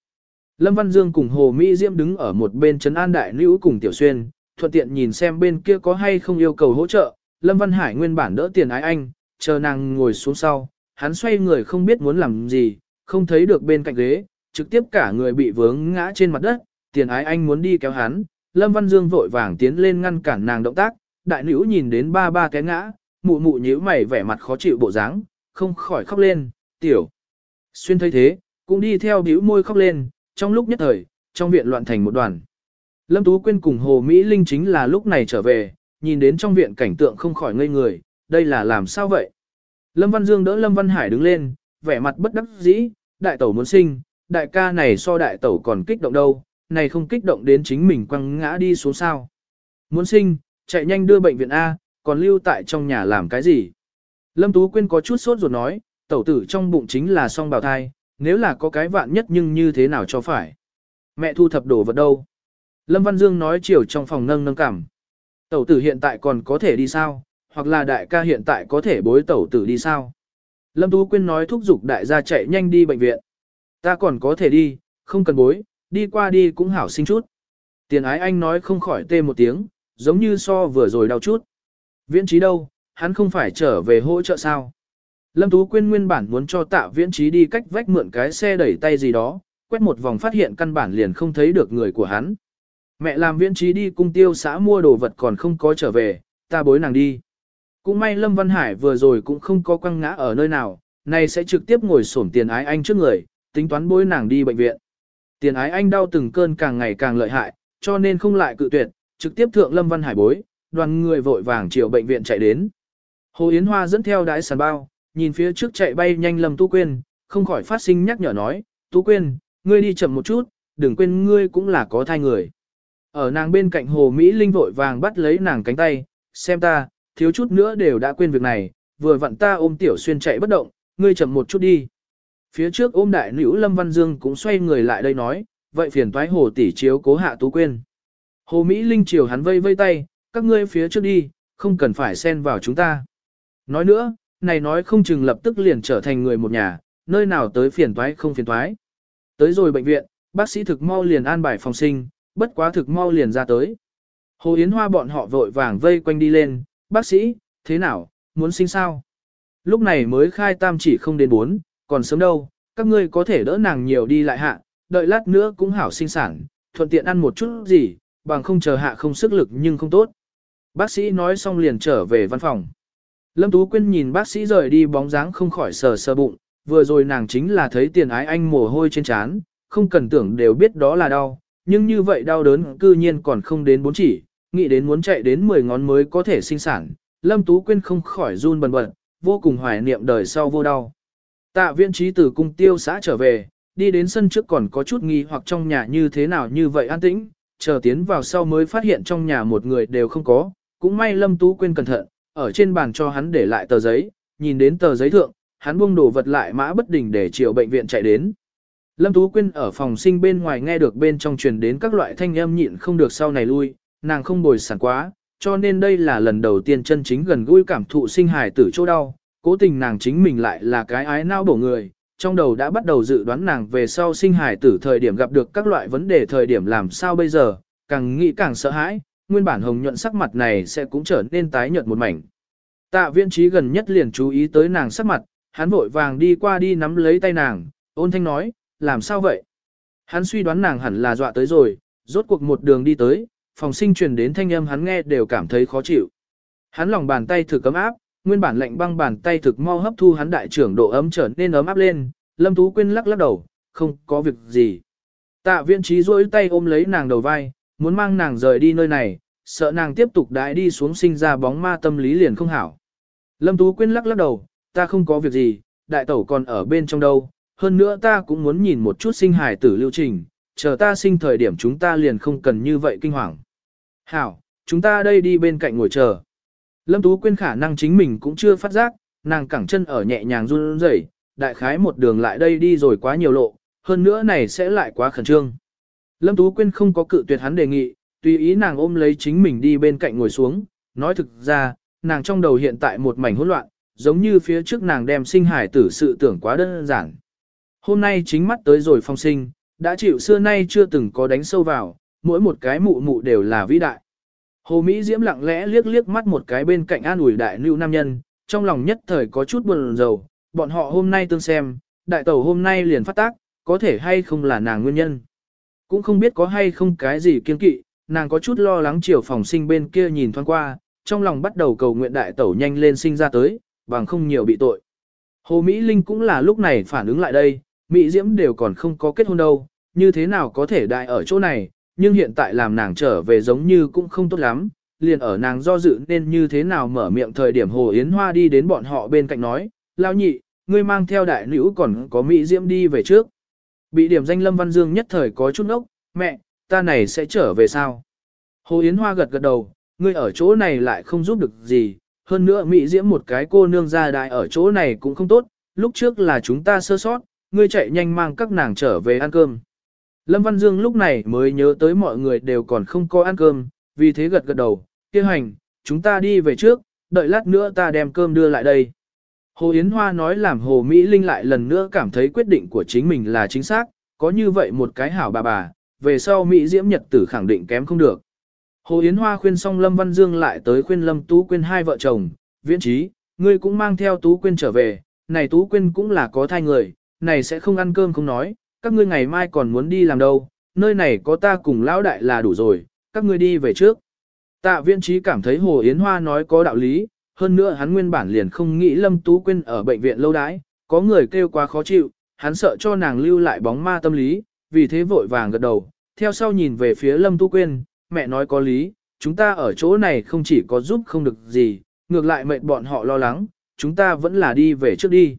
Lâm Văn Dương cùng Hồ Mỹ Diễm đứng ở một bên trấn an đại nữ cùng Tiểu Xuyên, thuận tiện nhìn xem bên kia có hay không yêu cầu hỗ trợ. Lâm Văn Hải nguyên bản đỡ tiền ái anh, chờ nàng ngồi xuống sau, hắn xoay người không biết muốn làm gì, không thấy được bên cạnh ghế, trực tiếp cả người bị vướng ngã trên mặt đất, tiền ái anh muốn đi kéo hắn, Lâm Văn Dương vội vàng tiến lên ngăn cản nàng động tác, đại nữ nhìn đến ba ba cái ngã, mụ mụ nhíu mày vẻ mặt khó chịu bộ dáng, không khỏi khóc lên, tiểu. Xuyên thấy thế, cũng đi theo bĩu môi khóc lên, trong lúc nhất thời, trong viện loạn thành một đoàn. Lâm Tú Quyên cùng Hồ Mỹ Linh chính là lúc này trở về, nhìn đến trong viện cảnh tượng không khỏi ngây người, đây là làm sao vậy? Lâm Văn Dương đỡ Lâm Văn Hải đứng lên, vẻ mặt bất đắc dĩ, đại tẩu muốn sinh, đại ca này so đại tẩu còn kích động đâu, này không kích động đến chính mình quăng ngã đi xuống sao. Muốn sinh, chạy nhanh đưa bệnh viện A, còn lưu tại trong nhà làm cái gì? Lâm Tú Quyên có chút sốt ruột nói, tẩu tử trong bụng chính là song bào thai, nếu là có cái vạn nhất nhưng như thế nào cho phải. Mẹ thu thập đồ vật đâu? Lâm Văn Dương nói chiều trong phòng nâng nâng cảm. Tẩu tử hiện tại còn có thể đi sao? Hoặc là đại ca hiện tại có thể bối tẩu tử đi sao? Lâm Tú Quyên nói thúc giục đại gia chạy nhanh đi bệnh viện. Ta còn có thể đi, không cần bối, đi qua đi cũng hảo sinh chút. Tiền ái anh nói không khỏi tê một tiếng, giống như so vừa rồi đau chút. Viễn trí đâu, hắn không phải trở về hỗ trợ sao? Lâm Tú Quyên nguyên bản muốn cho tạ viễn trí đi cách vách mượn cái xe đẩy tay gì đó, quét một vòng phát hiện căn bản liền không thấy được người của hắn. Mẹ làm viễn trí đi cung tiêu xã mua đồ vật còn không có trở về, ta bối nàng đi. Cũng may Lâm Văn Hải vừa rồi cũng không có quăng ngã ở nơi nào, nay sẽ trực tiếp ngồi xổm tiền ái anh trước người, tính toán bối nàng đi bệnh viện. Tiền ái anh đau từng cơn càng ngày càng lợi hại, cho nên không lại cự tuyệt, trực tiếp thượng Lâm Văn Hải bối, đoàn người vội vàng chiều bệnh viện chạy đến. Hồ Yến Hoa dẫn theo đái sàn bao, nhìn phía trước chạy bay nhanh Lâm tú Quyên, không khỏi phát sinh nhắc nhở nói, tú Quyên, ngươi đi chậm một chút, đừng quên ngươi cũng là có thai người. Ở nàng bên cạnh Hồ Mỹ Linh vội vàng bắt lấy nàng cánh tay, xem ta, thiếu chút nữa đều đã quên việc này, vừa vặn ta ôm Tiểu Xuyên chạy bất động, ngươi chậm một chút đi. Phía trước ôm đại nữ Lâm Văn Dương cũng xoay người lại đây nói, vậy phiền toái Hồ tỷ chiếu cố hạ Tú Quyên. Hồ Mỹ Linh chiều hắn vây vây tay, các ngươi phía trước đi, không cần phải xen vào chúng ta. Nói nữa, này nói không chừng lập tức liền trở thành người một nhà, nơi nào tới phiền toái không phiền toái. Tới rồi bệnh viện, bác sĩ thực mau liền an bài phòng sinh, bất quá thực mau liền ra tới. Hồ Yến Hoa bọn họ vội vàng vây quanh đi lên, bác sĩ, thế nào, muốn sinh sao? Lúc này mới khai tam chỉ không đến bốn, còn sớm đâu, các ngươi có thể đỡ nàng nhiều đi lại hạ, đợi lát nữa cũng hảo sinh sản, thuận tiện ăn một chút gì, bằng không chờ hạ không sức lực nhưng không tốt. Bác sĩ nói xong liền trở về văn phòng. Lâm Tú Quyên nhìn bác sĩ rời đi bóng dáng không khỏi sờ sờ bụng, vừa rồi nàng chính là thấy tiền ái anh mồ hôi trên trán, không cần tưởng đều biết đó là đau, nhưng như vậy đau đớn cư nhiên còn không đến bốn chỉ, nghĩ đến muốn chạy đến 10 ngón mới có thể sinh sản. Lâm Tú Quyên không khỏi run bần bật, vô cùng hoài niệm đời sau vô đau. Tạ viên trí từ cung tiêu xã trở về, đi đến sân trước còn có chút nghi hoặc trong nhà như thế nào như vậy an tĩnh, chờ tiến vào sau mới phát hiện trong nhà một người đều không có, cũng may Lâm Tú quyên cẩn thận, ở trên bàn cho hắn để lại tờ giấy, nhìn đến tờ giấy thượng, hắn buông đồ vật lại mã bất đình để chiều bệnh viện chạy đến. Lâm Tú Quyên ở phòng sinh bên ngoài nghe được bên trong truyền đến các loại thanh âm nhịn không được sau này lui, nàng không bồi sản quá, cho nên đây là lần đầu tiên chân chính gần gũi cảm thụ sinh hài tử chỗ đau, cố tình nàng chính mình lại là cái ái não bổ người, trong đầu đã bắt đầu dự đoán nàng về sau sinh hài tử thời điểm gặp được các loại vấn đề thời điểm làm sao bây giờ, càng nghĩ càng sợ hãi, nguyên bản hồng nhuận sắc mặt này sẽ cũng trở nên tái nhợt một mảnh. Tạ viên trí gần nhất liền chú ý tới nàng sắc mặt, hắn vội vàng đi qua đi nắm lấy tay nàng, ôn thanh nói, làm sao vậy? Hắn suy đoán nàng hẳn là dọa tới rồi, rốt cuộc một đường đi tới, phòng sinh truyền đến thanh âm hắn nghe đều cảm thấy khó chịu. Hắn lòng bàn tay thực cấm áp, nguyên bản lạnh băng bàn tay thực mau hấp thu hắn đại trưởng độ ấm trở nên ấm áp lên, Lâm Tú Quyên lắc lắc đầu, không có việc gì. Tạ viên trí rôi tay ôm lấy nàng đầu vai, muốn mang nàng rời đi nơi này, sợ nàng tiếp tục đãi đi xuống sinh ra bóng ma tâm lý liền không hảo. Lâm Tú Quyên lắc lắc đầu, ta không có việc gì, đại tẩu còn ở bên trong đâu, hơn nữa ta cũng muốn nhìn một chút sinh hài tử lưu trình, chờ ta sinh thời điểm chúng ta liền không cần như vậy kinh hoàng. Hảo, chúng ta đây đi bên cạnh ngồi chờ. Lâm Tú Quyên khả năng chính mình cũng chưa phát giác, nàng cẳng chân ở nhẹ nhàng run rẩy, đại khái một đường lại đây đi rồi quá nhiều lộ, hơn nữa này sẽ lại quá khẩn trương. Lâm Tú Quyên không có cự tuyệt hắn đề nghị, tùy ý nàng ôm lấy chính mình đi bên cạnh ngồi xuống, nói thực ra, nàng trong đầu hiện tại một mảnh hỗn loạn, giống như phía trước nàng đem sinh hải tử sự tưởng quá đơn giản. Hôm nay chính mắt tới rồi phong sinh, đã chịu xưa nay chưa từng có đánh sâu vào, mỗi một cái mụ mụ đều là vĩ đại. Hồ Mỹ Diễm lặng lẽ liếc liếc mắt một cái bên cạnh an ủi đại lưu nam nhân, trong lòng nhất thời có chút buồn rầu, bọn họ hôm nay tương xem, đại tẩu hôm nay liền phát tác, có thể hay không là nàng nguyên nhân. Cũng không biết có hay không cái gì kiên kỵ, nàng có chút lo lắng chiều phòng sinh bên kia nhìn thoáng qua, trong lòng bắt đầu cầu nguyện đại tẩu nhanh lên sinh ra tới, bằng không nhiều bị tội. Hồ Mỹ Linh cũng là lúc này phản ứng lại đây, Mỹ Diễm đều còn không có kết hôn đâu, như thế nào có thể đại ở chỗ này, nhưng hiện tại làm nàng trở về giống như cũng không tốt lắm, liền ở nàng do dự nên như thế nào mở miệng thời điểm Hồ Yến Hoa đi đến bọn họ bên cạnh nói, lao nhị, ngươi mang theo đại nữ còn có Mỹ Diễm đi về trước. Bị điểm danh Lâm Văn Dương nhất thời có chút ốc, mẹ, ta này sẽ trở về sao? Hồ Yến Hoa gật gật đầu, ngươi ở chỗ này lại không giúp được gì, hơn nữa Mỹ Diễm một cái cô nương gia đại ở chỗ này cũng không tốt, lúc trước là chúng ta sơ sót, ngươi chạy nhanh mang các nàng trở về ăn cơm. Lâm Văn Dương lúc này mới nhớ tới mọi người đều còn không có ăn cơm, vì thế gật gật đầu, kia hành, chúng ta đi về trước, đợi lát nữa ta đem cơm đưa lại đây. Hồ Yến Hoa nói làm Hồ Mỹ Linh lại lần nữa cảm thấy quyết định của chính mình là chính xác, có như vậy một cái hảo bà bà, về sau Mỹ Diễm Nhật tử khẳng định kém không được. Hồ Yến Hoa khuyên xong Lâm Văn Dương lại tới khuyên Lâm Tú Quyên hai vợ chồng, viễn trí, ngươi cũng mang theo Tú Quyên trở về, này Tú Quyên cũng là có thai người, này sẽ không ăn cơm không nói, các ngươi ngày mai còn muốn đi làm đâu, nơi này có ta cùng lão đại là đủ rồi, các ngươi đi về trước. Tạ viễn trí cảm thấy Hồ Yến Hoa nói có đạo lý, hơn nữa hắn nguyên bản liền không nghĩ Lâm Tú Quyên ở bệnh viện lâu đãi, có người kêu quá khó chịu, hắn sợ cho nàng lưu lại bóng ma tâm lý, vì thế vội vàng gật đầu, theo sau nhìn về phía Lâm Tú Quyên, mẹ nói có lý, chúng ta ở chỗ này không chỉ có giúp không được gì, ngược lại mệt bọn họ lo lắng, chúng ta vẫn là đi về trước đi.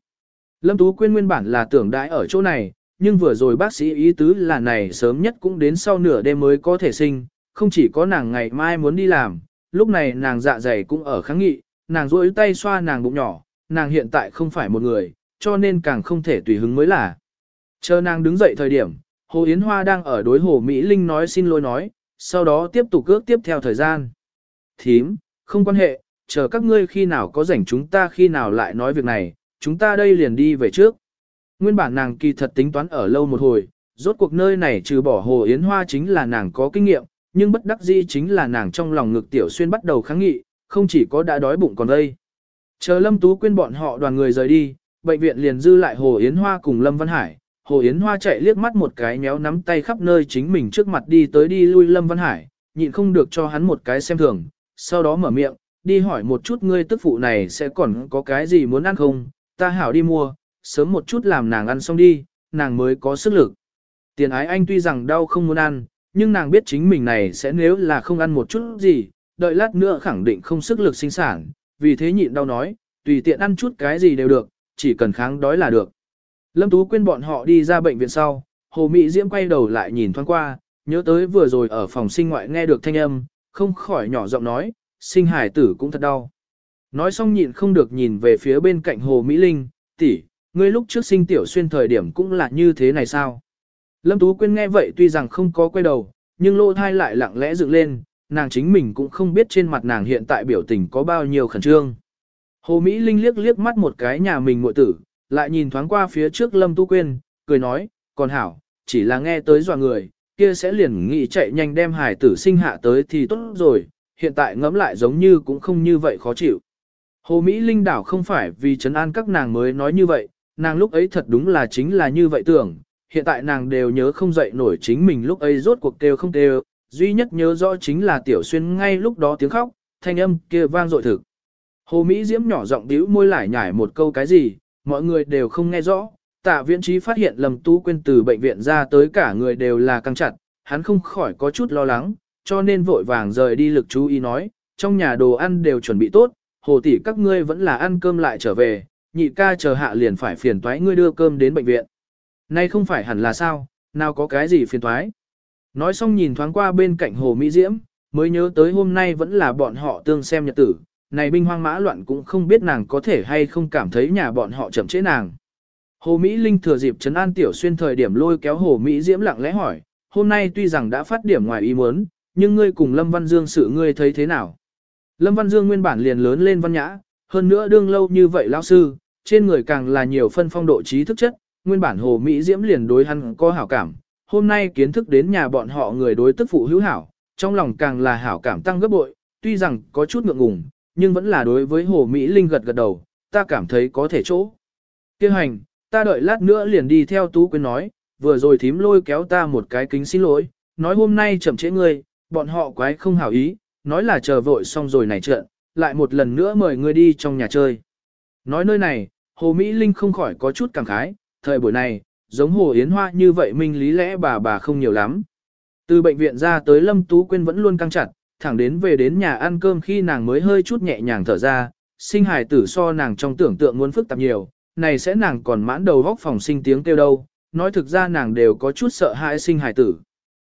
Lâm Tú Quyên nguyên bản là tưởng đãi ở chỗ này, nhưng vừa rồi bác sĩ ý tứ là này sớm nhất cũng đến sau nửa đêm mới có thể sinh, không chỉ có nàng ngày mai muốn đi làm, lúc này nàng dạ dày cũng ở kháng nghị, nàng rỗi tay xoa nàng bụng nhỏ, nàng hiện tại không phải một người, cho nên càng không thể tùy hứng mới là. Chờ nàng đứng dậy thời điểm, Hồ Yến Hoa đang ở đối Hồ Mỹ Linh nói xin lỗi nói, sau đó tiếp tục cước tiếp theo thời gian. Thím, không quan hệ, chờ các ngươi khi nào có rảnh chúng ta khi nào lại nói việc này, chúng ta đây liền đi về trước. Nguyên bản nàng kỳ thật tính toán ở lâu một hồi, rốt cuộc nơi này trừ bỏ Hồ Yến Hoa chính là nàng có kinh nghiệm, nhưng bất đắc dĩ chính là nàng trong lòng ngực tiểu xuyên bắt đầu kháng nghị, không chỉ có đã đói bụng còn đây. Chờ Lâm Tú quên bọn họ đoàn người rời đi, bệnh viện liền dư lại Hồ Yến Hoa cùng Lâm Văn Hải. Hồ Yến Hoa chạy liếc mắt một cái méo nắm tay khắp nơi chính mình trước mặt đi tới đi lui Lâm Văn Hải, nhịn không được cho hắn một cái xem thường, sau đó mở miệng, đi hỏi một chút ngươi tức phụ này sẽ còn có cái gì muốn ăn không, ta hảo đi mua, sớm một chút làm nàng ăn xong đi, nàng mới có sức lực. Tiền ái anh tuy rằng đau không muốn ăn, nhưng nàng biết chính mình này sẽ nếu là không ăn một chút gì, đợi lát nữa khẳng định không sức lực sinh sản, vì thế nhịn đau nói, tùy tiện ăn chút cái gì đều được, chỉ cần kháng đói là được. Lâm Tú quên bọn họ đi ra bệnh viện sau, Hồ Mỹ Diễm quay đầu lại nhìn thoáng qua, nhớ tới vừa rồi ở phòng sinh ngoại nghe được thanh âm, không khỏi nhỏ giọng nói, sinh hải tử cũng thật đau. Nói xong nhịn không được nhìn về phía bên cạnh Hồ Mỹ Linh, tỷ, ngươi lúc trước sinh tiểu xuyên thời điểm cũng là như thế này sao? Lâm Tú Quyên nghe vậy tuy rằng không có quay đầu, nhưng lô thai lại lặng lẽ dựng lên, nàng chính mình cũng không biết trên mặt nàng hiện tại biểu tình có bao nhiêu khẩn trương. Hồ Mỹ Linh liếc liếc mắt một cái nhà mình muội tử, lại nhìn thoáng qua phía trước Lâm Tu Quyên, cười nói, còn hảo, chỉ là nghe tới dọa người, kia sẽ liền nghĩ chạy nhanh đem hải tử sinh hạ tới thì tốt rồi, hiện tại ngẫm lại giống như cũng không như vậy khó chịu. Hồ Mỹ Linh đảo không phải vì trấn an các nàng mới nói như vậy, nàng lúc ấy thật đúng là chính là như vậy tưởng, hiện tại nàng đều nhớ không dậy nổi chính mình lúc ấy rốt cuộc kêu không kêu, duy nhất nhớ rõ chính là tiểu xuyên ngay lúc đó tiếng khóc, thanh âm kia vang dội thực. Hồ Mỹ Diễm nhỏ giọng bĩu môi lại nhải một câu cái gì, mọi người đều không nghe rõ. Tạ viễn trí phát hiện Lâm Tú Quyên từ bệnh viện ra tới cả người đều là căng chặt, hắn không khỏi có chút lo lắng, cho nên vội vàng rời đi lực chú ý nói, trong nhà đồ ăn đều chuẩn bị tốt, hồ tỷ các ngươi vẫn là ăn cơm lại trở về, nhị ca chờ hạ liền phải phiền toái ngươi đưa cơm đến bệnh viện. Nay không phải hẳn là sao, nào có cái gì phiền toái. Nói xong nhìn thoáng qua bên cạnh hồ Mỹ Diễm, mới nhớ tới hôm nay vẫn là bọn họ tương xem nhật tử, này binh hoang mã loạn cũng không biết nàng có thể hay không cảm thấy nhà bọn họ chậm trễ nàng. Hồ Mỹ Linh thừa dịp trấn an tiểu xuyên thời điểm lôi kéo Hồ Mỹ Diễm lặng lẽ hỏi, hôm nay tuy rằng đã phát điểm ngoài ý muốn, nhưng ngươi cùng Lâm Văn Dương sự ngươi thấy thế nào? Lâm Văn Dương nguyên bản liền lớn lên văn nhã, hơn nữa đương lâu như vậy lão sư, trên người càng là nhiều phân phong độ trí thức chất, nguyên bản Hồ Mỹ Diễm liền đối hắn có hảo cảm, hôm nay kiến thức đến nhà bọn họ người đối tức phụ hữu hảo, trong lòng càng là hảo cảm tăng gấp bội, tuy rằng có chút ngượng ngùng, nhưng vẫn là đối với Hồ Mỹ Linh gật gật đầu, ta cảm thấy có thể chỗ. Kêu hành, ta đợi lát nữa liền đi theo Tú Quyên nói, vừa rồi thím lôi kéo ta một cái kính xin lỗi, nói hôm nay chậm trễ ngươi, bọn họ quái không hảo ý, nói là chờ vội xong rồi này trợn, lại một lần nữa mời ngươi đi trong nhà chơi. Nói nơi này, Hồ Mỹ Linh không khỏi có chút cảm khái, thời buổi này, giống Hồ Yến Hoa như vậy minh lý lẽ bà bà không nhiều lắm. Từ bệnh viện ra tới Lâm Tú Quyên vẫn luôn căng chặt, thẳng đến về đến nhà ăn cơm khi nàng mới hơi chút nhẹ nhàng thở ra, sinh hài tử so nàng trong tưởng tượng muốn phức tạp nhiều, này sẽ nàng còn mãn đầu vóc phòng sinh tiếng kêu đâu, nói thực ra nàng đều có chút sợ hãi sinh hài tử.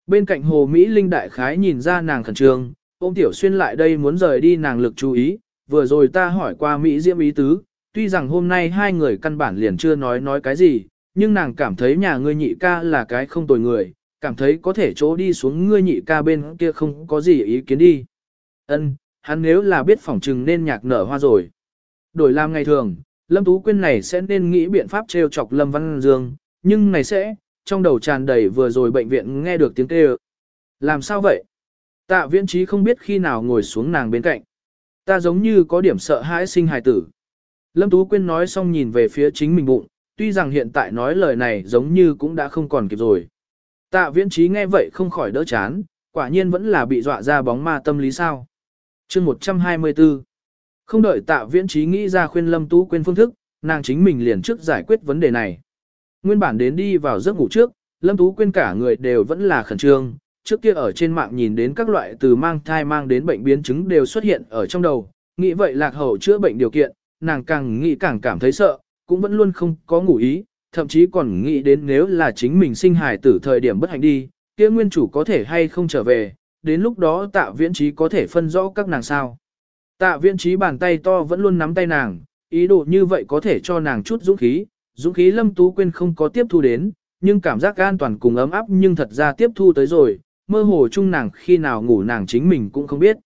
Bên cạnh Hồ Mỹ Linh đại khái nhìn ra nàng khẩn trương, ôm tiểu xuyên lại đây muốn rời đi nàng lực chú ý, vừa rồi ta hỏi qua Mỹ Diễm ý tứ, tuy rằng hôm nay hai người căn bản liền chưa nói nói cái gì, nhưng nàng cảm thấy nhà ngươi nhị ca là cái không tồi người, cảm thấy có thể chỗ đi xuống ngươi nhị ca bên kia không có gì ý kiến đi. Ân, hắn nếu là biết phỏng trừng nên nhạc nở hoa rồi. Đổi làm ngày thường, Lâm Tú Quyên này sẽ nên nghĩ biện pháp trêu chọc Lâm Văn Dương, nhưng này sẽ, trong đầu tràn đầy vừa rồi bệnh viện nghe được tiếng kêu. Làm sao vậy? Tạ viễn trí không biết khi nào ngồi xuống nàng bên cạnh. Ta giống như có điểm sợ hãi sinh hài tử. Lâm Tú Quyên nói xong nhìn về phía chính mình bụng, tuy rằng hiện tại nói lời này giống như cũng đã không còn kịp rồi. Tạ viễn trí nghe vậy không khỏi đỡ chán, quả nhiên vẫn là bị dọa ra bóng ma tâm lý sao. chương 124 Không đợi tạ viễn trí nghĩ ra khuyên Lâm Tú quên phương thức, nàng chính mình liền trước giải quyết vấn đề này. Nguyên bản đến đi vào giấc ngủ trước, Lâm Tú quên cả người đều vẫn là khẩn trương, trước kia ở trên mạng nhìn đến các loại từ mang thai mang đến bệnh biến chứng đều xuất hiện ở trong đầu, nghĩ vậy lạc hậu chữa bệnh điều kiện, nàng càng nghĩ càng cảm thấy sợ, cũng vẫn luôn không có ngủ ý, thậm chí còn nghĩ đến nếu là chính mình sinh hài tử thời điểm bất hạnh đi, kia nguyên chủ có thể hay không trở về, đến lúc đó tạ viễn trí có thể phân rõ các nàng sao. Tạ viễn trí bàn tay to vẫn luôn nắm tay nàng, ý đồ như vậy có thể cho nàng chút dũng khí, dũng khí lâm tú quên không có tiếp thu đến, nhưng cảm giác an toàn cùng ấm áp nhưng thật ra tiếp thu tới rồi, mơ hồ chung nàng khi nào ngủ nàng chính mình cũng không biết.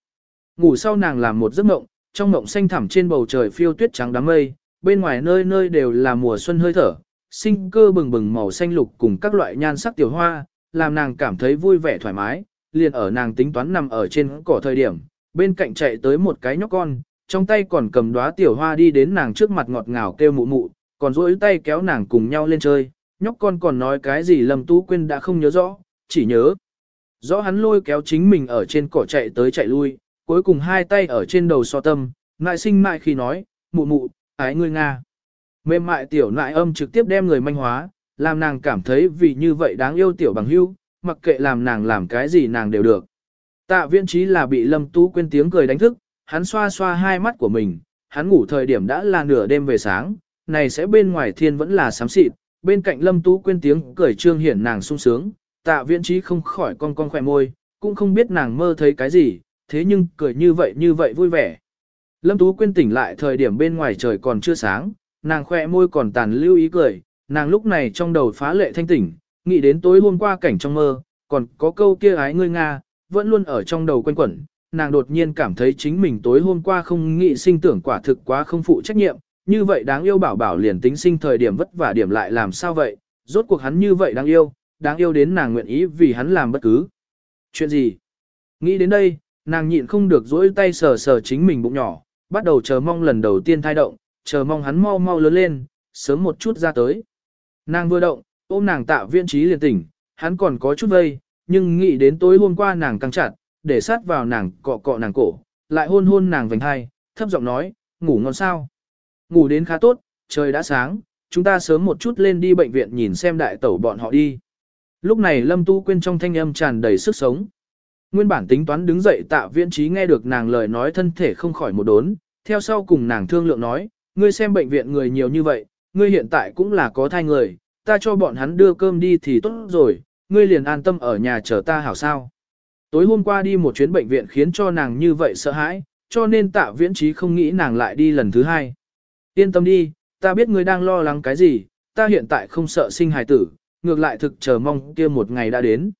Ngủ sau nàng làm một giấc mộng, trong mộng xanh thẳm trên bầu trời phiêu tuyết trắng đám mây, bên ngoài nơi nơi đều là mùa xuân hơi thở, sinh cơ bừng bừng màu xanh lục cùng các loại nhan sắc tiểu hoa, làm nàng cảm thấy vui vẻ thoải mái, liền ở nàng tính toán nằm ở trên cỏ thời điểm, bên cạnh chạy tới một cái nhóc con, trong tay còn cầm đóa tiểu hoa đi đến nàng trước mặt ngọt ngào kêu mụ mụ, còn duỗi tay kéo nàng cùng nhau lên chơi, nhóc con còn nói cái gì Lâm Tú Quyên đã không nhớ rõ, chỉ nhớ. Rõ hắn lôi kéo chính mình ở trên cỏ chạy tới chạy lui, cuối cùng hai tay ở trên đầu so tâm, ngại sinh mại khi nói, mụ mụ, ái ngươi Nga. Mềm mại tiểu nại âm trực tiếp đem người manh hóa, làm nàng cảm thấy vì như vậy đáng yêu tiểu bằng hưu, mặc kệ làm nàng làm cái gì nàng đều được. Tạ viễn trí là bị lâm tú quên tiếng cười đánh thức, hắn xoa xoa hai mắt của mình, hắn ngủ thời điểm đã là nửa đêm về sáng, này sẽ bên ngoài thiên vẫn là sám xịt, bên cạnh lâm tú quên tiếng cười trương hiển nàng sung sướng, tạ viễn trí không khỏi con con khỏe môi, cũng không biết nàng mơ thấy cái gì, thế nhưng cười như vậy như vậy vui vẻ. Lâm Tú Quyên tỉnh lại thời điểm bên ngoài trời còn chưa sáng, nàng khoe môi còn tàn lưu ý cười, nàng lúc này trong đầu phá lệ thanh tỉnh, nghĩ đến tối hôm qua cảnh trong mơ, còn có câu kia ái ngươi Nga, vẫn luôn ở trong đầu quanh quẩn, nàng đột nhiên cảm thấy chính mình tối hôm qua không nghĩ sinh tưởng quả thực quá không phụ trách nhiệm, như vậy đáng yêu bảo bảo liền tính sinh thời điểm vất vả điểm lại làm sao vậy, rốt cuộc hắn như vậy đáng yêu, đáng yêu đến nàng nguyện ý vì hắn làm bất cứ. Chuyện gì? Nghĩ đến đây, nàng nhịn không được dỗi tay sờ sờ chính mình bụng nhỏ, bắt đầu chờ mong lần đầu tiên thai động, chờ mong hắn mau mau lớn lên, sớm một chút ra tới. Nàng vừa động, ôm nàng tạ viên trí liền tỉnh, hắn còn có chút vây, nhưng nghĩ đến tối hôm qua nàng căng chặt, để sát vào nàng cọ cọ nàng cổ, lại hôn hôn nàng vành hai, thấp giọng nói, ngủ ngon sao. Ngủ đến khá tốt, trời đã sáng, chúng ta sớm một chút lên đi bệnh viện nhìn xem đại tẩu bọn họ đi. Lúc này Lâm Tu Quyên trong thanh âm tràn đầy sức sống. Nguyên bản tính toán đứng dậy tạ viễn trí nghe được nàng lời nói thân thể không khỏi một đốn, theo sau cùng nàng thương lượng nói, ngươi xem bệnh viện người nhiều như vậy, ngươi hiện tại cũng là có thai người, ta cho bọn hắn đưa cơm đi thì tốt rồi, ngươi liền an tâm ở nhà chờ ta hảo sao. Tối hôm qua đi một chuyến bệnh viện khiến cho nàng như vậy sợ hãi, cho nên tạ viễn trí không nghĩ nàng lại đi lần thứ hai. Yên tâm đi, ta biết ngươi đang lo lắng cái gì, ta hiện tại không sợ sinh hài tử, ngược lại thực chờ mong kia một ngày đã đến.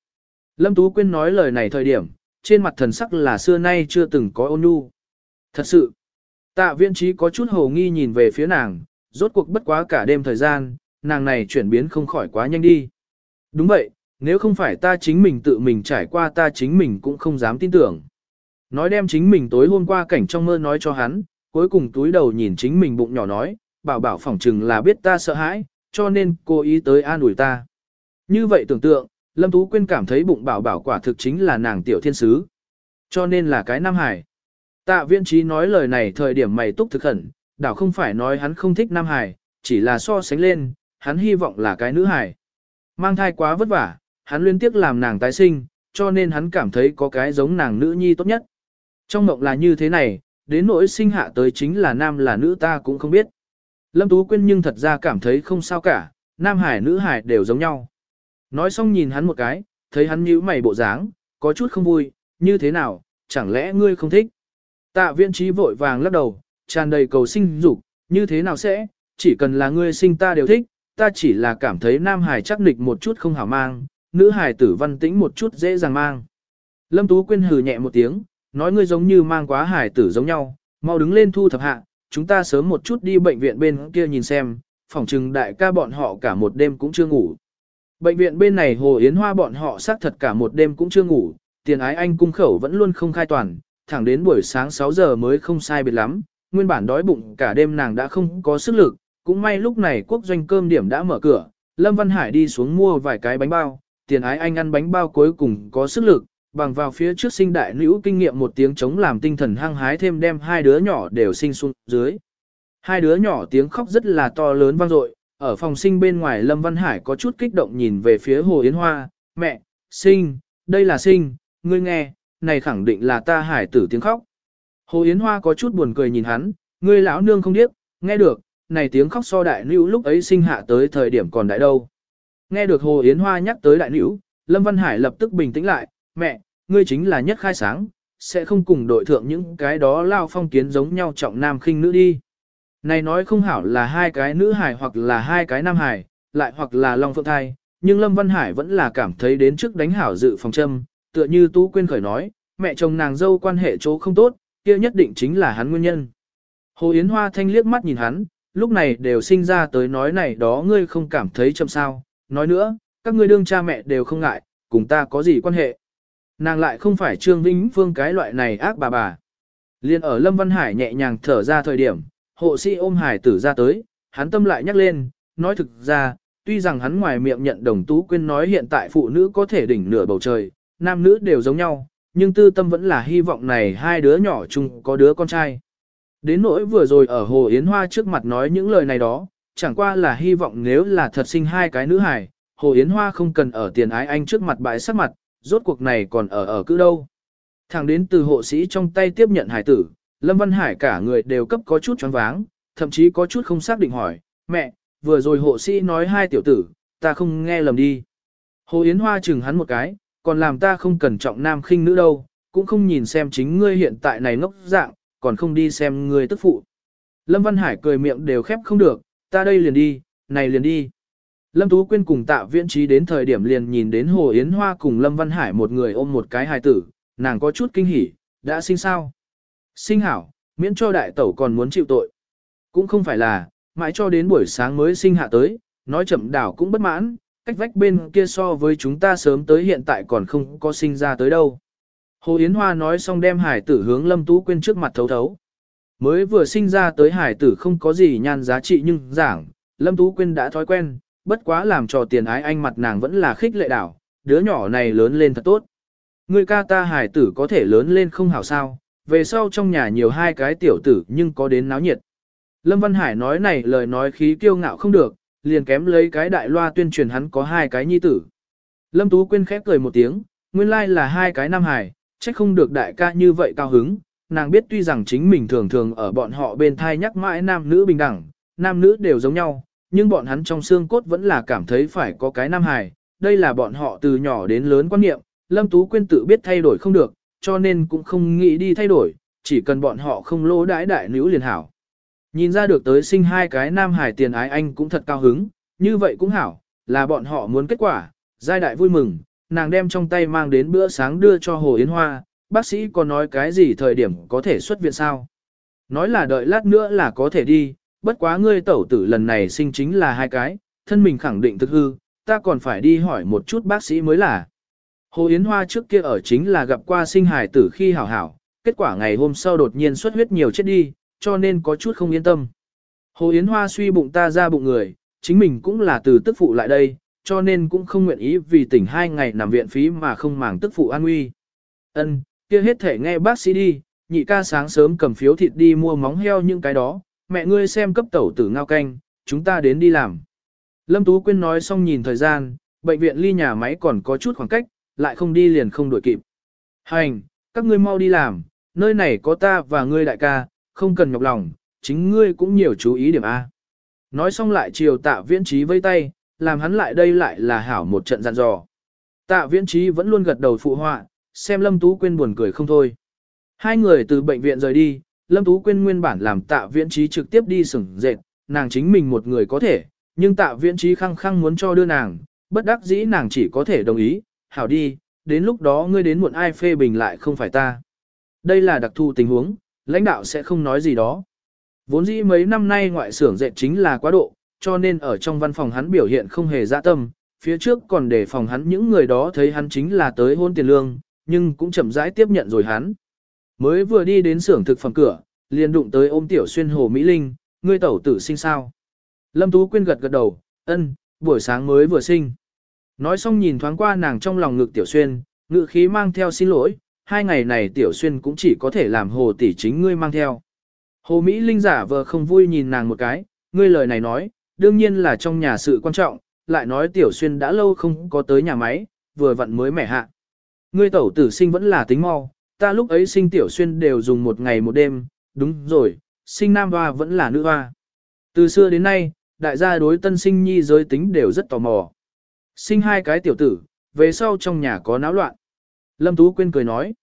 Lâm Tú Quyên nói lời này thời điểm, trên mặt thần sắc là xưa nay chưa từng có ôn nhu. Thật sự, tạ Viên trí có chút hồ nghi nhìn về phía nàng, rốt cuộc bất quá cả đêm thời gian, nàng này chuyển biến không khỏi quá nhanh đi. Đúng vậy, nếu không phải ta chính mình tự mình trải qua ta chính mình cũng không dám tin tưởng. Nói đem chính mình tối hôm qua cảnh trong mơ nói cho hắn, cuối cùng túi đầu nhìn chính mình bụng nhỏ nói, bảo bảo phỏng chừng là biết ta sợ hãi, cho nên cô ý tới an ủi ta. Như vậy tưởng tượng, Lâm Tú Quyên cảm thấy bụng bảo bảo quả thực chính là nàng tiểu thiên sứ. Cho nên là cái Nam Hải. Tạ viên trí nói lời này thời điểm mày túc thực khẩn, đảo không phải nói hắn không thích Nam Hải, chỉ là so sánh lên, hắn hy vọng là cái nữ Hải. Mang thai quá vất vả, hắn liên tiếp làm nàng tái sinh, cho nên hắn cảm thấy có cái giống nàng nữ nhi tốt nhất. Trong mộng là như thế này, đến nỗi sinh hạ tới chính là nam là nữ ta cũng không biết. Lâm Tú Quyên nhưng thật ra cảm thấy không sao cả, nam hải nữ hải đều giống nhau. Nói xong nhìn hắn một cái, thấy hắn nhíu mày bộ dáng, có chút không vui, như thế nào, chẳng lẽ ngươi không thích? Tạ viên trí vội vàng lắc đầu, tràn đầy cầu sinh dục, như thế nào sẽ, chỉ cần là ngươi sinh ta đều thích, ta chỉ là cảm thấy nam hải chắc nịch một chút không hảo mang, nữ hải tử văn tĩnh một chút dễ dàng mang. Lâm Tú Quyên hừ nhẹ một tiếng, nói ngươi giống như mang quá hải tử giống nhau, mau đứng lên thu thập hạ, chúng ta sớm một chút đi bệnh viện bên kia nhìn xem, phòng trừng đại ca bọn họ cả một đêm cũng chưa ngủ. Bệnh viện bên này Hồ Yến Hoa bọn họ xác thật cả một đêm cũng chưa ngủ, tiền ái anh cung khẩu vẫn luôn không khai toàn, thẳng đến buổi sáng 6 giờ mới không sai biệt lắm, nguyên bản đói bụng cả đêm nàng đã không có sức lực, cũng may lúc này quốc doanh cơm điểm đã mở cửa, Lâm Văn Hải đi xuống mua vài cái bánh bao, tiền ái anh ăn bánh bao cuối cùng có sức lực, bằng vào phía trước sinh đại nữ kinh nghiệm một tiếng chống làm tinh thần hăng hái thêm đem hai đứa nhỏ đều sinh xuống dưới. Hai đứa nhỏ tiếng khóc rất là to lớn vang dội, ở phòng sinh bên ngoài Lâm Văn Hải có chút kích động nhìn về phía Hồ Yến Hoa, mẹ, sinh, đây là sinh, ngươi nghe, này khẳng định là ta hải tử tiếng khóc. Hồ Yến Hoa có chút buồn cười nhìn hắn, ngươi lão nương không điếc, nghe được, này tiếng khóc so đại nữ lúc ấy sinh hạ tới thời điểm còn đại đâu. Nghe được Hồ Yến Hoa nhắc tới đại nữ, Lâm Văn Hải lập tức bình tĩnh lại, mẹ, ngươi chính là nhất khai sáng, sẽ không cùng đội thượng những cái đó lao phong kiến giống nhau trọng nam khinh nữ đi. Này nói không hảo là hai cái nữ hải hoặc là hai cái nam hải, lại hoặc là long phượng thai, nhưng Lâm Văn Hải vẫn là cảm thấy đến trước đánh hảo dự phòng châm, tựa như Tú Quyên khởi nói, mẹ chồng nàng dâu quan hệ chỗ không tốt, kia nhất định chính là hắn nguyên nhân. Hồ Yến Hoa thanh liếc mắt nhìn hắn, lúc này đều sinh ra tới nói này đó ngươi không cảm thấy châm sao, nói nữa, các ngươi đương cha mẹ đều không ngại, cùng ta có gì quan hệ. Nàng lại không phải Trương Vĩnh Phương cái loại này ác bà bà. Liên ở Lâm Văn Hải nhẹ nhàng thở ra thời điểm, hộ sĩ ôm hải tử ra tới, hắn tâm lại nhắc lên, nói thực ra, tuy rằng hắn ngoài miệng nhận đồng tú quyên nói hiện tại phụ nữ có thể đỉnh nửa bầu trời, nam nữ đều giống nhau, nhưng tư tâm vẫn là hy vọng này hai đứa nhỏ chung có đứa con trai. Đến nỗi vừa rồi ở Hồ Yến Hoa trước mặt nói những lời này đó, chẳng qua là hy vọng nếu là thật sinh hai cái nữ hài, Hồ Yến Hoa không cần ở tiền ái anh trước mặt bãi sắc mặt, rốt cuộc này còn ở ở cứ đâu. Thẳng đến từ hộ sĩ trong tay tiếp nhận hải tử, Lâm Văn Hải cả người đều cấp có chút choáng váng, thậm chí có chút không xác định hỏi, mẹ, vừa rồi hộ sĩ nói hai tiểu tử, ta không nghe lầm đi. Hồ Yến Hoa chừng hắn một cái, còn làm ta không cần trọng nam khinh nữ đâu, cũng không nhìn xem chính ngươi hiện tại này ngốc dạng, còn không đi xem ngươi tức phụ. Lâm Văn Hải cười miệng đều khép không được, ta đây liền đi, này liền đi. Lâm Tú Quyên cùng tạ viễn trí đến thời điểm liền nhìn đến Hồ Yến Hoa cùng Lâm Văn Hải một người ôm một cái hài tử, nàng có chút kinh hỉ, đã sinh sao? Sinh hảo, miễn cho đại tẩu còn muốn chịu tội. Cũng không phải là, mãi cho đến buổi sáng mới sinh hạ tới, nói chậm đảo cũng bất mãn, cách vách bên kia so với chúng ta sớm tới hiện tại còn không có sinh ra tới đâu. Hồ Yến Hoa nói xong đem hải tử hướng Lâm Tú Quyên trước mặt thấu thấu. Mới vừa sinh ra tới hải tử không có gì nhan giá trị nhưng giảng, Lâm Tú Quyên đã thói quen, bất quá làm cho tiền ái anh mặt nàng vẫn là khích lệ đảo, đứa nhỏ này lớn lên thật tốt. Người ca ta hải tử có thể lớn lên không hảo sao, về sau trong nhà nhiều hai cái tiểu tử nhưng có đến náo nhiệt. Lâm Văn Hải nói này lời nói khí kiêu ngạo không được, liền kém lấy cái đại loa tuyên truyền hắn có hai cái nhi tử. Lâm Tú Quyên khép cười một tiếng, nguyên lai là hai cái nam hải, trách không được đại ca như vậy cao hứng, nàng biết tuy rằng chính mình thường thường ở bọn họ bên thai nhắc mãi nam nữ bình đẳng, nam nữ đều giống nhau, nhưng bọn hắn trong xương cốt vẫn là cảm thấy phải có cái nam hải, đây là bọn họ từ nhỏ đến lớn quan niệm, Lâm Tú Quyên tự biết thay đổi không được, cho nên cũng không nghĩ đi thay đổi, chỉ cần bọn họ không lỗ đãi đại nữ liền hảo. Nhìn ra được tới sinh hai cái nam hải tiền ái anh cũng thật cao hứng, như vậy cũng hảo, là bọn họ muốn kết quả, giai đại vui mừng, nàng đem trong tay mang đến bữa sáng đưa cho Hồ Yến Hoa, bác sĩ có nói cái gì thời điểm có thể xuất viện sao? Nói là đợi lát nữa là có thể đi, bất quá ngươi tẩu tử lần này sinh chính là hai cái, thân mình khẳng định thực hư, ta còn phải đi hỏi một chút bác sĩ mới là. Hồ Yến Hoa trước kia ở chính là gặp qua sinh hài tử khi hảo hảo, kết quả ngày hôm sau đột nhiên xuất huyết nhiều chết đi, cho nên có chút không yên tâm. Hồ Yến Hoa suy bụng ta ra bụng người, chính mình cũng là từ tức phụ lại đây, cho nên cũng không nguyện ý vì tỉnh hai ngày nằm viện phí mà không màng tức phụ an nguy. Ân, kia hết thể nghe bác sĩ đi, nhị ca sáng sớm cầm phiếu thịt đi mua móng heo những cái đó, mẹ ngươi xem cấp tẩu tử ngao canh, chúng ta đến đi làm. Lâm Tú Quyên nói xong nhìn thời gian, bệnh viện ly nhà máy còn có chút khoảng cách, lại không đi liền không đuổi kịp. Hành, các ngươi mau đi làm, nơi này có ta và ngươi đại ca, không cần nhọc lòng, chính ngươi cũng nhiều chú ý điểm A. Nói xong lại chiều tạ viễn trí vây tay, làm hắn lại đây lại là hảo một trận dặn dò. Tạ viễn trí vẫn luôn gật đầu phụ họa, xem Lâm Tú Quyên buồn cười không thôi. Hai người từ bệnh viện rời đi, Lâm Tú Quyên nguyên bản làm tạ viễn trí trực tiếp đi sửng dệt, nàng chính mình một người có thể, nhưng tạ viễn trí khăng khăng muốn cho đưa nàng, bất đắc dĩ nàng chỉ có thể đồng ý, hảo đi, đến lúc đó ngươi đến muộn ai phê bình lại không phải ta. Đây là đặc thù tình huống, lãnh đạo sẽ không nói gì đó. Vốn dĩ mấy năm nay ngoại xưởng dệt chính là quá độ, cho nên ở trong văn phòng hắn biểu hiện không hề dạ tâm, phía trước còn để phòng hắn những người đó thấy hắn chính là tới hôn tiền lương, nhưng cũng chậm rãi tiếp nhận rồi hắn. Mới vừa đi đến xưởng thực phẩm cửa, liền đụng tới ôm tiểu xuyên hồ Mỹ Linh, ngươi tẩu tử sinh sao. Lâm Tú Quyên gật gật đầu, ân, buổi sáng mới vừa sinh. Nói xong nhìn thoáng qua nàng trong lòng ngực tiểu xuyên, ngự khí mang theo xin lỗi, hai ngày này tiểu xuyên cũng chỉ có thể làm hồ tỷ chính ngươi mang theo. Hồ Mỹ Linh giả vờ không vui nhìn nàng một cái, ngươi lời này nói, đương nhiên là trong nhà sự quan trọng, lại nói tiểu xuyên đã lâu không có tới nhà máy, vừa vặn mới mẻ hạ. Ngươi tẩu tử sinh vẫn là tính mau, ta lúc ấy sinh tiểu xuyên đều dùng một ngày một đêm, đúng rồi, sinh nam hoa vẫn là nữ hoa. Từ xưa đến nay, đại gia đối tân sinh nhi giới tính đều rất tò mò. Sinh hai cái tiểu tử, về sau trong nhà có náo loạn. Lâm Tú Quyên cười nói,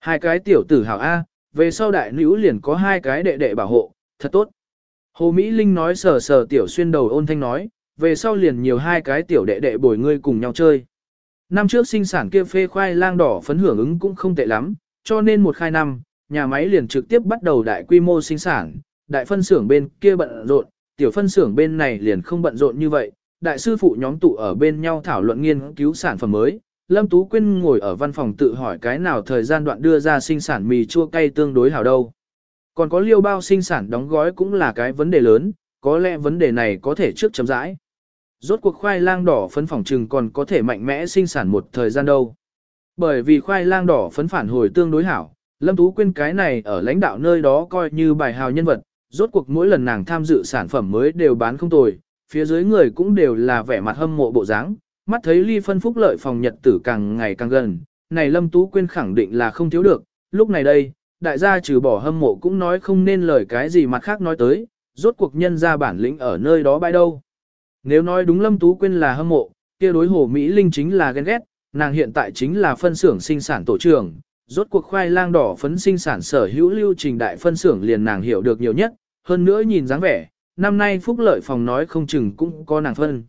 hai cái tiểu tử hảo A, về sau đại nữ liền có hai cái đệ đệ bảo hộ, thật tốt. Hồ Mỹ Linh nói sờ sờ tiểu xuyên đầu ôn thanh nói, về sau liền nhiều hai cái tiểu đệ đệ bồi ngươi cùng nhau chơi. Năm trước sinh sản kia phê khoai lang đỏ phấn hưởng ứng cũng không tệ lắm, cho nên một khai năm, nhà máy liền trực tiếp bắt đầu đại quy mô sinh sản, đại phân xưởng bên kia bận rộn, tiểu phân xưởng bên này liền không bận rộn như vậy, đại sư phụ nhóm tụ ở bên nhau thảo luận nghiên cứu sản phẩm mới. Lâm Tú Quyên ngồi ở văn phòng tự hỏi cái nào thời gian đoạn đưa ra sinh sản mì chua cay tương đối hảo đâu. Còn có liêu bao sinh sản đóng gói cũng là cái vấn đề lớn, có lẽ vấn đề này có thể trước chấm rãi. Rốt cuộc khoai lang đỏ phấn phòng trừng còn có thể mạnh mẽ sinh sản một thời gian đâu. Bởi vì khoai lang đỏ phấn phản hồi tương đối hảo, Lâm Tú Quyên cái này ở lãnh đạo nơi đó coi như bài hào nhân vật, rốt cuộc mỗi lần nàng tham dự sản phẩm mới đều bán không tồi, phía dưới người cũng đều là vẻ mặt hâm mộ bộ dáng, mắt thấy ly phân phúc lợi phòng nhật tử càng ngày càng gần, này Lâm Tú Quyên khẳng định là không thiếu được, lúc này đây, đại gia trừ bỏ hâm mộ cũng nói không nên lời cái gì mặt khác nói tới, rốt cuộc nhân ra bản lĩnh ở nơi đó bãi đâu. Nếu nói đúng Lâm Tú Quyên là hâm mộ, kia đối hồ Mỹ Linh chính là ghen ghét, nàng hiện tại chính là phân xưởng sinh sản tổ trưởng, rốt cuộc khoai lang đỏ phấn sinh sản sở hữu lưu trình đại phân xưởng liền nàng hiểu được nhiều nhất, hơn nữa nhìn dáng vẻ, năm nay phúc lợi phòng nói không chừng cũng có nàng phân.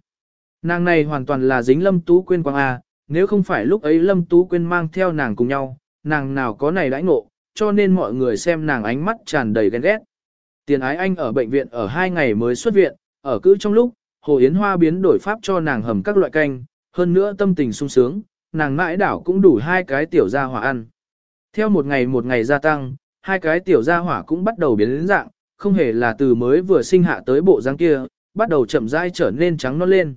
Nàng này hoàn toàn là dính Lâm Tú Quyên quang A, nếu không phải lúc ấy Lâm Tú Quyên mang theo nàng cùng nhau, nàng nào có này đãi ngộ, cho nên mọi người xem nàng ánh mắt tràn đầy ghen ghét. Tiền ái anh ở bệnh viện ở hai ngày mới xuất viện, ở cữ trong lúc, Hồ Yến Hoa biến đổi pháp cho nàng hầm các loại canh, hơn nữa tâm tình sung sướng, nàng mãi đảo cũng đủ hai cái tiểu gia hỏa ăn. Theo một ngày một ngày gia tăng, hai cái tiểu gia hỏa cũng bắt đầu biến đến dạng, không hề là từ mới vừa sinh hạ tới bộ dáng kia, bắt đầu chậm rãi trở nên trắng non lên.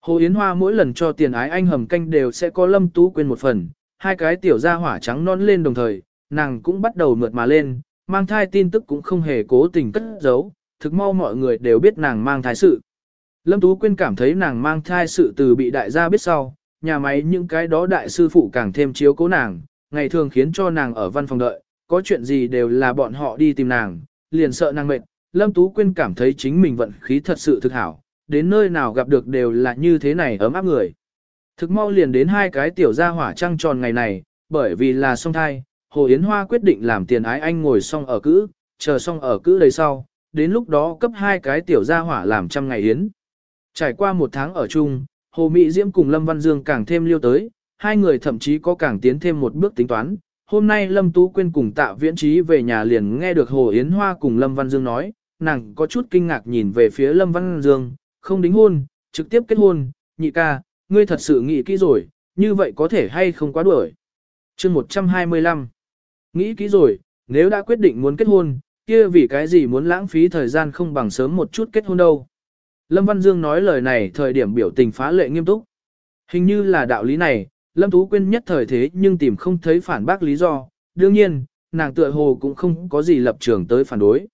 Hồ Yến Hoa mỗi lần cho tiền ái anh hầm canh đều sẽ có lâm tú quên một phần, hai cái tiểu gia hỏa trắng non lên đồng thời, nàng cũng bắt đầu mượt mà lên, mang thai tin tức cũng không hề cố tình cất giấu, thực mau mọi người đều biết nàng mang thai sự. Lâm Tú Quyên cảm thấy nàng mang thai sự từ bị đại gia biết sau, nhà máy những cái đó đại sư phụ càng thêm chiếu cố nàng, ngày thường khiến cho nàng ở văn phòng đợi, có chuyện gì đều là bọn họ đi tìm nàng, liền sợ nàng mệt. Lâm Tú Quyên cảm thấy chính mình vận khí thật sự thực hảo, đến nơi nào gặp được đều là như thế này ấm áp người. Thực mau liền đến hai cái tiểu gia hỏa trăng tròn ngày này, bởi vì là song thai, Hồ Yến Hoa quyết định làm tiền ái anh ngồi xong ở cữ, chờ xong ở cữ đầy sau, đến lúc đó cấp hai cái tiểu gia hỏa làm trăm ngày yến. Trải qua một tháng ở chung, Hồ Mỹ Diễm cùng Lâm Văn Dương càng thêm liêu tới, hai người thậm chí có càng tiến thêm một bước tính toán. Hôm nay Lâm Tú Quyên cùng tạ viễn trí về nhà liền nghe được Hồ Yến Hoa cùng Lâm Văn Dương nói, nàng có chút kinh ngạc nhìn về phía Lâm Văn Dương, không đính hôn, trực tiếp kết hôn, nhị ca, ngươi thật sự nghĩ kỹ rồi, như vậy có thể hay không quá đuổi. chương 125 Nghĩ kỹ rồi, nếu đã quyết định muốn kết hôn, kia vì cái gì muốn lãng phí thời gian không bằng sớm một chút kết hôn đâu. Lâm Văn Dương nói lời này thời điểm biểu tình phá lệ nghiêm túc. Hình như là đạo lý này, Lâm Tú Quyên nhất thời thế nhưng tìm không thấy phản bác lý do, đương nhiên, nàng tựa hồ cũng không có gì lập trường tới phản đối.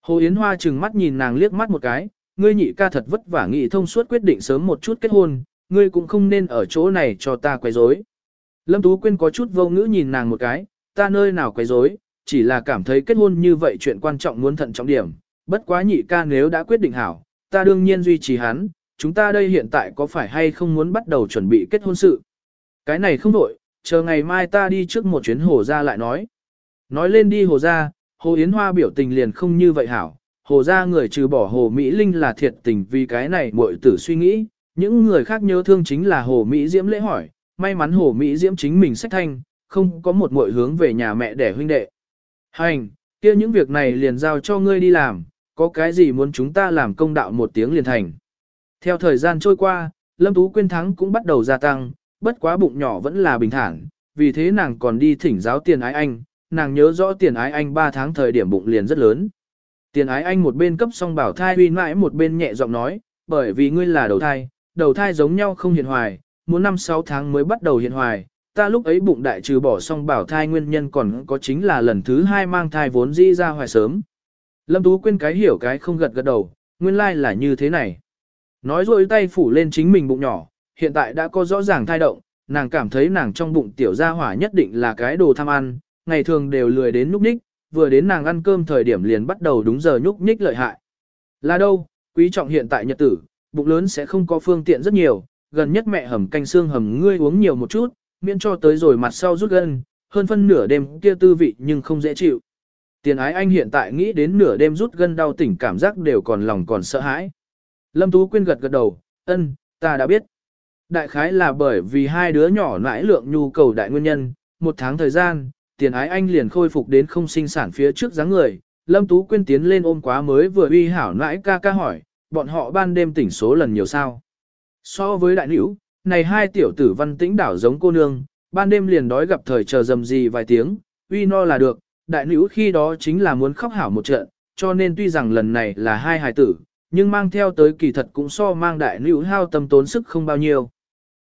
Hồ Yến Hoa trừng mắt nhìn nàng liếc mắt một cái, ngươi nhị ca thật vất vả nghị thông suốt quyết định sớm một chút kết hôn, ngươi cũng không nên ở chỗ này cho ta quấy rối. Lâm Tú Quyên có chút vô ngữ nhìn nàng một cái, ta nơi nào quấy rối, chỉ là cảm thấy kết hôn như vậy chuyện quan trọng muốn thận trọng điểm, bất quá nhị ca nếu đã quyết định hảo, ta đương nhiên duy trì hắn, chúng ta đây hiện tại có phải hay không muốn bắt đầu chuẩn bị kết hôn sự. Cái này không đổi, chờ ngày mai ta đi trước một chuyến hồ ra lại nói. Nói lên đi hồ ra, hồ Yến Hoa biểu tình liền không như vậy hảo, hồ ra người trừ bỏ hồ Mỹ Linh là thiệt tình vì cái này muội tử suy nghĩ, những người khác nhớ thương chính là hồ Mỹ Diễm lễ hỏi, may mắn hồ Mỹ Diễm chính mình sách thanh, không có một muội hướng về nhà mẹ để huynh đệ. Hành, kia những việc này liền giao cho ngươi đi làm, có cái gì muốn chúng ta làm công đạo một tiếng liền thành. Theo thời gian trôi qua, Lâm Tú Quyên thắng cũng bắt đầu gia tăng, bất quá bụng nhỏ vẫn là bình thản, vì thế nàng còn đi thỉnh giáo tiền ái anh, nàng nhớ rõ tiền ái anh 3 tháng thời điểm bụng liền rất lớn. Tiền ái anh một bên cấp xong bảo thai uy mãi một bên nhẹ giọng nói, bởi vì ngươi là đầu thai, đầu thai giống nhau không hiện hoài, muốn 5-6 tháng mới bắt đầu hiện hoài, ta lúc ấy bụng đại trừ bỏ xong bảo thai nguyên nhân còn có chính là lần thứ hai mang thai vốn dĩ ra hoài sớm. Lâm Tú quên cái hiểu cái không gật gật đầu, nguyên lai like là như thế này. Nói rồi tay phủ lên chính mình bụng nhỏ, hiện tại đã có rõ ràng thai động, nàng cảm thấy nàng trong bụng tiểu gia hỏa nhất định là cái đồ tham ăn, ngày thường đều lười đến nhúc nhích, vừa đến nàng ăn cơm thời điểm liền bắt đầu đúng giờ nhúc nhích lợi hại. Là đâu, quý trọng hiện tại nhật tử, bụng lớn sẽ không có phương tiện rất nhiều, gần nhất mẹ hầm canh xương hầm ngươi uống nhiều một chút, miễn cho tới rồi mặt sau rút gân, hơn phân nửa đêm kia tư vị nhưng không dễ chịu. Tiền ái anh hiện tại nghĩ đến nửa đêm rút gân đau tỉnh cảm giác đều còn lòng còn sợ hãi. Lâm Tú Quyên gật gật đầu, ân, ta đã biết. Đại khái là bởi vì hai đứa nhỏ nãi lượng nhu cầu đại nguyên nhân, một tháng thời gian, tiền ái anh liền khôi phục đến không sinh sản phía trước dáng người. Lâm Tú Quyên tiến lên ôm quá mới vừa uy hảo nãi ca ca hỏi, bọn họ ban đêm tỉnh số lần nhiều sao. So với đại nữ, này hai tiểu tử văn tĩnh đảo giống cô nương, ban đêm liền đói gặp thời chờ dầm gì vài tiếng, uy no là được, đại nữ khi đó chính là muốn khóc hảo một trận, cho nên tuy rằng lần này là hai hài tử, nhưng mang theo tới kỳ thật cũng so mang đại nữ hao tâm tốn sức không bao nhiêu.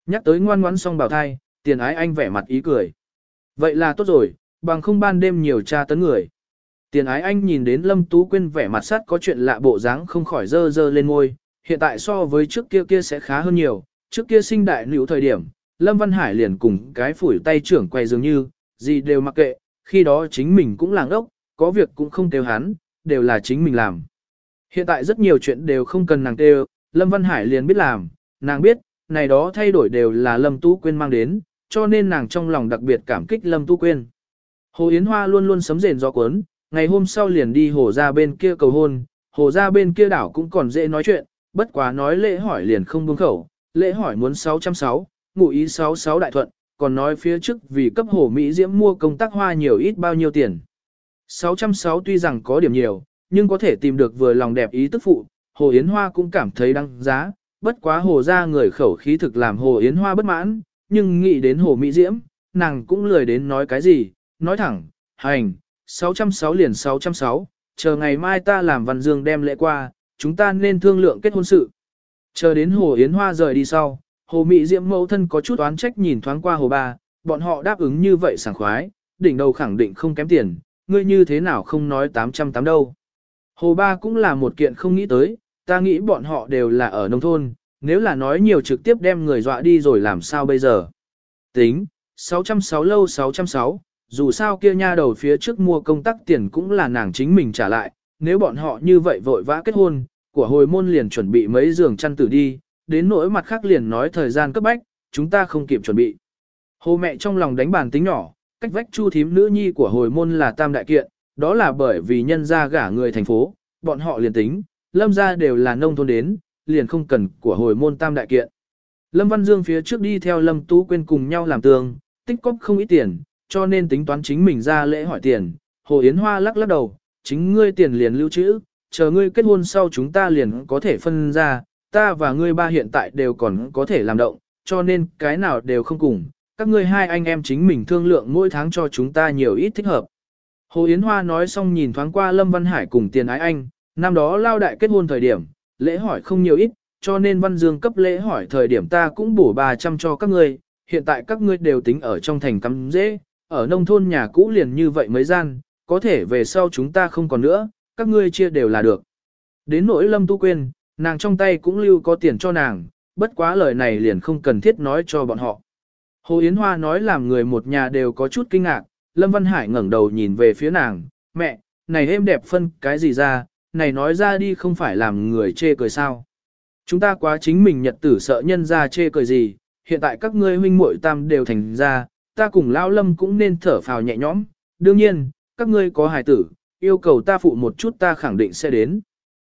Nhắc tới ngoan ngoãn xong bảo thai, tiền ái anh vẻ mặt ý cười. Vậy là tốt rồi, bằng không ban đêm nhiều tra tấn người. Tiền ái anh nhìn đến Lâm Tú Quyên vẻ mặt sắt có chuyện lạ bộ dáng không khỏi dơ dơ lên ngôi, hiện tại so với trước kia kia sẽ khá hơn nhiều, trước kia sinh đại nữ thời điểm, Lâm Văn Hải liền cùng cái phủi tay trưởng quay dường như, gì đều mặc kệ, khi đó chính mình cũng làng ốc, có việc cũng không kêu hắn, đều là chính mình làm. Hiện tại rất nhiều chuyện đều không cần nàng kêu, Lâm Văn Hải liền biết làm, nàng biết, này đó thay đổi đều là Lâm Tú Quyên mang đến, cho nên nàng trong lòng đặc biệt cảm kích Lâm Tú Quyên. Hồ Yến Hoa luôn luôn sấm rền do cuốn, ngày hôm sau liền đi hồ ra bên kia cầu hôn, hồ ra bên kia đảo cũng còn dễ nói chuyện, bất quá nói lễ hỏi liền không buông khẩu, lễ hỏi muốn 606, ngụ ý 66 đại thuận, còn nói phía trước vì cấp hồ Mỹ Diễm mua công tác hoa nhiều ít bao nhiêu tiền. 606 tuy rằng có điểm nhiều, nhưng có thể tìm được vừa lòng đẹp ý tức phụ, Hồ Yến Hoa cũng cảm thấy đăng giá, bất quá hồ ra người khẩu khí thực làm Hồ Yến Hoa bất mãn, nhưng nghĩ đến Hồ Mỹ Diễm, nàng cũng lười đến nói cái gì, nói thẳng, hành, 606 liền 606, chờ ngày mai ta làm văn dương đem lễ qua, chúng ta nên thương lượng kết hôn sự. Chờ đến Hồ Yến Hoa rời đi sau, Hồ Mỹ Diễm mẫu thân có chút oán trách nhìn thoáng qua Hồ Ba, bọn họ đáp ứng như vậy sảng khoái, đỉnh đầu khẳng định không kém tiền, ngươi như thế nào không nói 808 đâu. Hồ ba cũng là một kiện không nghĩ tới, ta nghĩ bọn họ đều là ở nông thôn, nếu là nói nhiều trực tiếp đem người dọa đi rồi làm sao bây giờ. Tính, 606 lâu 606, dù sao kia nha đầu phía trước mua công tác tiền cũng là nàng chính mình trả lại, nếu bọn họ như vậy vội vã kết hôn, của hồi môn liền chuẩn bị mấy giường chăn tử đi, đến nỗi mặt khác liền nói thời gian cấp bách, chúng ta không kịp chuẩn bị. Hồ mẹ trong lòng đánh bàn tính nhỏ, cách vách chu thím nữ nhi của hồi môn là tam đại kiện, đó là bởi vì nhân gia gả người thành phố, bọn họ liền tính, lâm gia đều là nông thôn đến, liền không cần của hồi môn tam đại kiện. Lâm Văn Dương phía trước đi theo Lâm Tú Quyên cùng nhau làm tường, tích cóp không ít tiền, cho nên tính toán chính mình ra lễ hỏi tiền. Hồ Yến Hoa lắc lắc đầu, chính ngươi tiền liền lưu trữ, chờ ngươi kết hôn sau chúng ta liền có thể phân ra, ta và ngươi ba hiện tại đều còn có thể làm động, cho nên cái nào đều không cùng, các ngươi hai anh em chính mình thương lượng mỗi tháng cho chúng ta nhiều ít thích hợp. Hồ Yến Hoa nói xong nhìn thoáng qua Lâm Văn Hải cùng tiền ái anh, năm đó lao đại kết hôn thời điểm, lễ hỏi không nhiều ít, cho nên Văn Dương cấp lễ hỏi thời điểm ta cũng bổ 300 cho các ngươi, hiện tại các ngươi đều tính ở trong thành cắm dễ, ở nông thôn nhà cũ liền như vậy mấy gian, có thể về sau chúng ta không còn nữa, các ngươi chia đều là được. Đến nỗi Lâm Tu Quyên, nàng trong tay cũng lưu có tiền cho nàng, bất quá lời này liền không cần thiết nói cho bọn họ. Hồ Yến Hoa nói làm người một nhà đều có chút kinh ngạc, Lâm Văn Hải ngẩng đầu nhìn về phía nàng, mẹ, này êm đẹp phân cái gì ra, này nói ra đi không phải làm người chê cười sao. Chúng ta quá chính mình nhật tử sợ nhân ra chê cười gì, hiện tại các ngươi huynh muội tam đều thành ra, ta cùng Lao Lâm cũng nên thở phào nhẹ nhõm, đương nhiên, các ngươi có hài tử, yêu cầu ta phụ một chút ta khẳng định sẽ đến.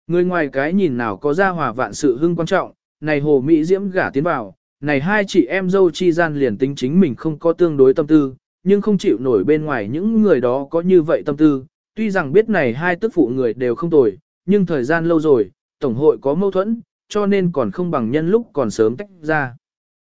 Người ngoài cái nhìn nào có ra hòa vạn sự hưng quan trọng, này hồ Mỹ Diễm gả tiến vào, này hai chị em dâu chi gian liền tính chính mình không có tương đối tâm tư, nhưng không chịu nổi bên ngoài những người đó có như vậy tâm tư, tuy rằng biết này hai tức phụ người đều không tồi, nhưng thời gian lâu rồi, Tổng hội có mâu thuẫn, cho nên còn không bằng nhân lúc còn sớm tách ra.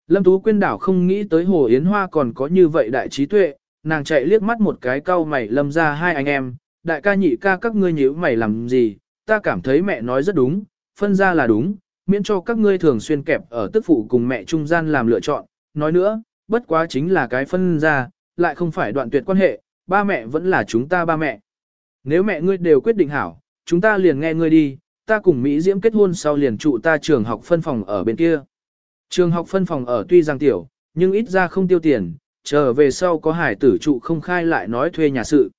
Lâm Tú Quyên đảo không nghĩ tới Hồ Yến Hoa còn có như vậy đại trí tuệ, nàng chạy liếc mắt một cái cau mày lâm ra hai anh em, đại ca nhị ca các ngươi nhíu mày làm gì, ta cảm thấy mẹ nói rất đúng, phân ra là đúng, miễn cho các ngươi thường xuyên kẹp ở tức phụ cùng mẹ trung gian làm lựa chọn, nói nữa, bất quá chính là cái phân ra, lại không phải đoạn tuyệt quan hệ, ba mẹ vẫn là chúng ta ba mẹ. Nếu mẹ ngươi đều quyết định hảo, chúng ta liền nghe ngươi đi, ta cùng Mỹ Diễm kết hôn sau liền trụ ta trường học phân phòng ở bên kia. Trường học phân phòng ở tuy rằng tiểu, nhưng ít ra không tiêu tiền, trở về sau có hải tử trụ không khai lại nói thuê nhà sự.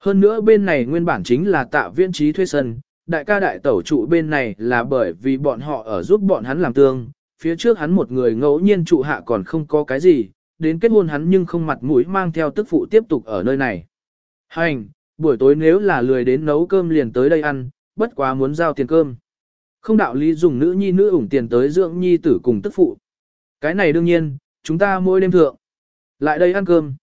Hơn nữa bên này nguyên bản chính là tạ viên trí thuê sân, đại ca đại tẩu trụ bên này là bởi vì bọn họ ở giúp bọn hắn làm tương, phía trước hắn một người ngẫu nhiên trụ hạ còn không có cái gì, đến kết hôn hắn nhưng không mặt mũi mang theo tức phụ tiếp tục ở nơi này. Hành, buổi tối nếu là lười đến nấu cơm liền tới đây ăn, bất quá muốn giao tiền cơm. Không đạo lý dùng nữ nhi nữ ủng tiền tới dưỡng nhi tử cùng tức phụ. Cái này đương nhiên, chúng ta mỗi đêm thượng. Lại đây ăn cơm.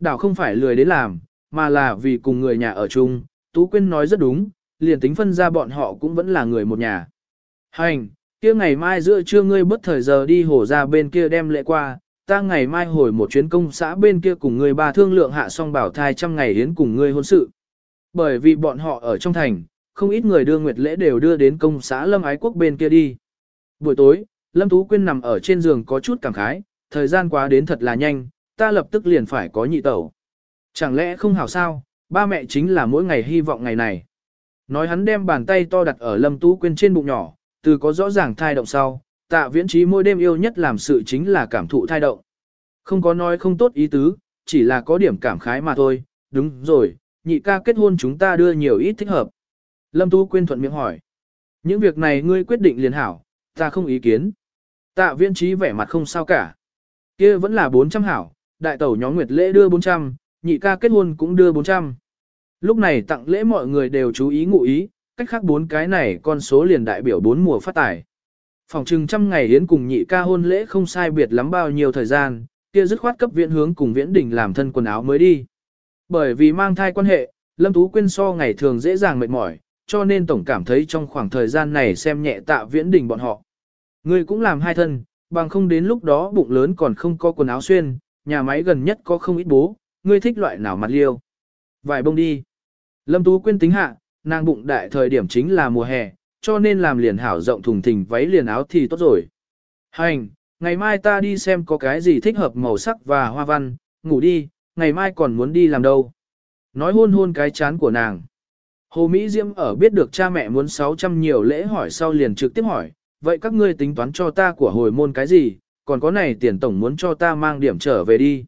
Đảo không phải lười đến làm, mà là vì cùng người nhà ở chung. Tú Quyên nói rất đúng, liền tính phân ra bọn họ cũng vẫn là người một nhà. Hành, kia ngày mai giữa trưa ngươi bất thời giờ đi hồ ra bên kia đem lễ qua, ta ngày mai hồi một chuyến công xã bên kia cùng người bà thương lượng hạ xong bảo thai trăm ngày hiến cùng ngươi hôn sự. Bởi vì bọn họ ở trong thành, không ít người đưa nguyệt lễ đều đưa đến công xã Lâm Ái Quốc bên kia đi. Buổi tối, Lâm Tú Quyên nằm ở trên giường có chút cảm khái, thời gian quá đến thật là nhanh, ta lập tức liền phải có nhị tẩu. Chẳng lẽ không hảo sao, ba mẹ chính là mỗi ngày hy vọng ngày này. Nói hắn đem bàn tay to đặt ở Lâm Tú Quyên trên bụng nhỏ, từ có rõ ràng thai động sau, tạ viễn trí mỗi đêm yêu nhất làm sự chính là cảm thụ thai động. Không có nói không tốt ý tứ, chỉ là có điểm cảm khái mà thôi, đúng rồi, nhị ca kết hôn chúng ta đưa nhiều ít thích hợp. Lâm Tú Quyên thuận miệng hỏi. Những việc này ngươi quyết định liền hảo, ta không ý kiến. Tạ viễn trí vẻ mặt không sao cả. kia vẫn là 400 hảo, đại tẩu nhóm nguyệt lễ đưa 400, nhị ca kết hôn cũng đưa 400. Lúc này tặng lễ mọi người đều chú ý ngụ ý, cách khác bốn cái này con số liền đại biểu bốn mùa phát tài. Phòng trừng trăm ngày đến cùng nhị ca hôn lễ không sai biệt lắm bao nhiêu thời gian, kia dứt khoát cấp viễn hướng cùng viễn Đình làm thân quần áo mới đi. Bởi vì mang thai quan hệ, Lâm Tú Quyên so ngày thường dễ dàng mệt mỏi, cho nên tổng cảm thấy trong khoảng thời gian này xem nhẹ tạ viễn Đình bọn họ. Người cũng làm hai thân, bằng không đến lúc đó bụng lớn còn không có quần áo xuyên, nhà máy gần nhất có không ít bố, ngươi thích loại nào mặt liêu. Vài bông đi. Lâm Tú Quyên tính hạ, nàng bụng đại thời điểm chính là mùa hè, cho nên làm liền hảo rộng thùng thình váy liền áo thì tốt rồi. Hành, ngày mai ta đi xem có cái gì thích hợp màu sắc và hoa văn, ngủ đi, ngày mai còn muốn đi làm đâu. Nói hôn hôn cái chán của nàng. Hồ Mỹ Diễm ở biết được cha mẹ muốn 600 nhiều lễ hỏi sau liền trực tiếp hỏi, vậy các ngươi tính toán cho ta của hồi môn cái gì, còn có này tiền tổng muốn cho ta mang điểm trở về đi.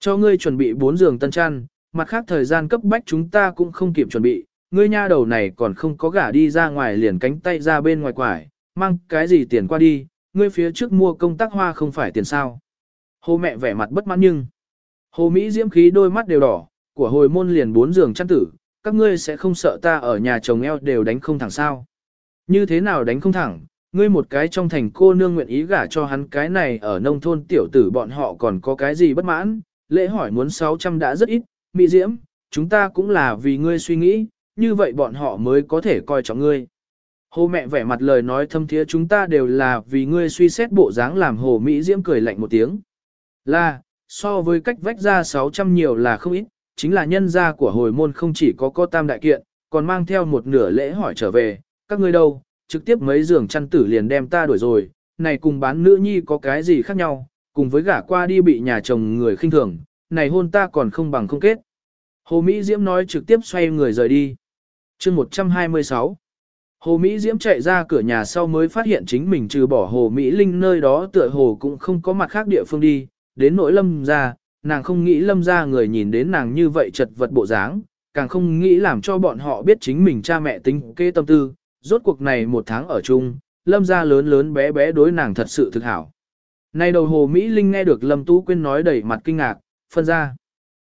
Cho ngươi chuẩn bị 4 giường tân chăn, mặt khác thời gian cấp bách chúng ta cũng không kịp chuẩn bị, ngươi nha đầu này còn không có gả đi ra ngoài liền cánh tay ra bên ngoài quải, mang cái gì tiền qua đi, ngươi phía trước mua công tác hoa không phải tiền sao. Hồ mẹ vẻ mặt bất mãn nhưng, hồ Mỹ diễm khí đôi mắt đều đỏ, của hồi môn liền bốn giường chăn tử, các ngươi sẽ không sợ ta ở nhà chồng eo đều đánh không thẳng sao. Như thế nào đánh không thẳng, ngươi một cái trong thành cô nương nguyện ý gả cho hắn cái này ở nông thôn tiểu tử bọn họ còn có cái gì bất mãn, lễ hỏi muốn 600 đã rất ít, Mỹ Diễm, chúng ta cũng là vì ngươi suy nghĩ, như vậy bọn họ mới có thể coi trọng ngươi. Hồ mẹ vẻ mặt lời nói thâm thiế chúng ta đều là vì ngươi suy xét bộ dáng làm hồ Mỹ Diễm cười lạnh một tiếng. Là, so với cách vách ra 600 nhiều là không ít, chính là nhân gia của hồi môn không chỉ có co tam đại kiện, còn mang theo một nửa lễ hỏi trở về, các ngươi đâu, trực tiếp mấy giường chăn tử liền đem ta đuổi rồi, này cùng bán nữ nhi có cái gì khác nhau, cùng với gả qua đi bị nhà chồng người khinh thường, này hôn ta còn không bằng không kết. Hồ Mỹ Diễm nói trực tiếp xoay người rời đi chương 126 Hồ Mỹ Diễm chạy ra cửa nhà sau mới phát hiện chính mình trừ bỏ Hồ Mỹ Linh nơi đó tựa hồ cũng không có mặt khác địa phương đi, đến nỗi lâm ra, nàng không nghĩ lâm ra người nhìn đến nàng như vậy chật vật bộ dáng, càng không nghĩ làm cho bọn họ biết chính mình cha mẹ tính kê tâm tư, rốt cuộc này một tháng ở chung, lâm ra lớn lớn bé bé đối nàng thật sự thực hảo. Nay đầu Hồ Mỹ Linh nghe được Lâm Tú Quyên nói đầy mặt kinh ngạc, phân ra.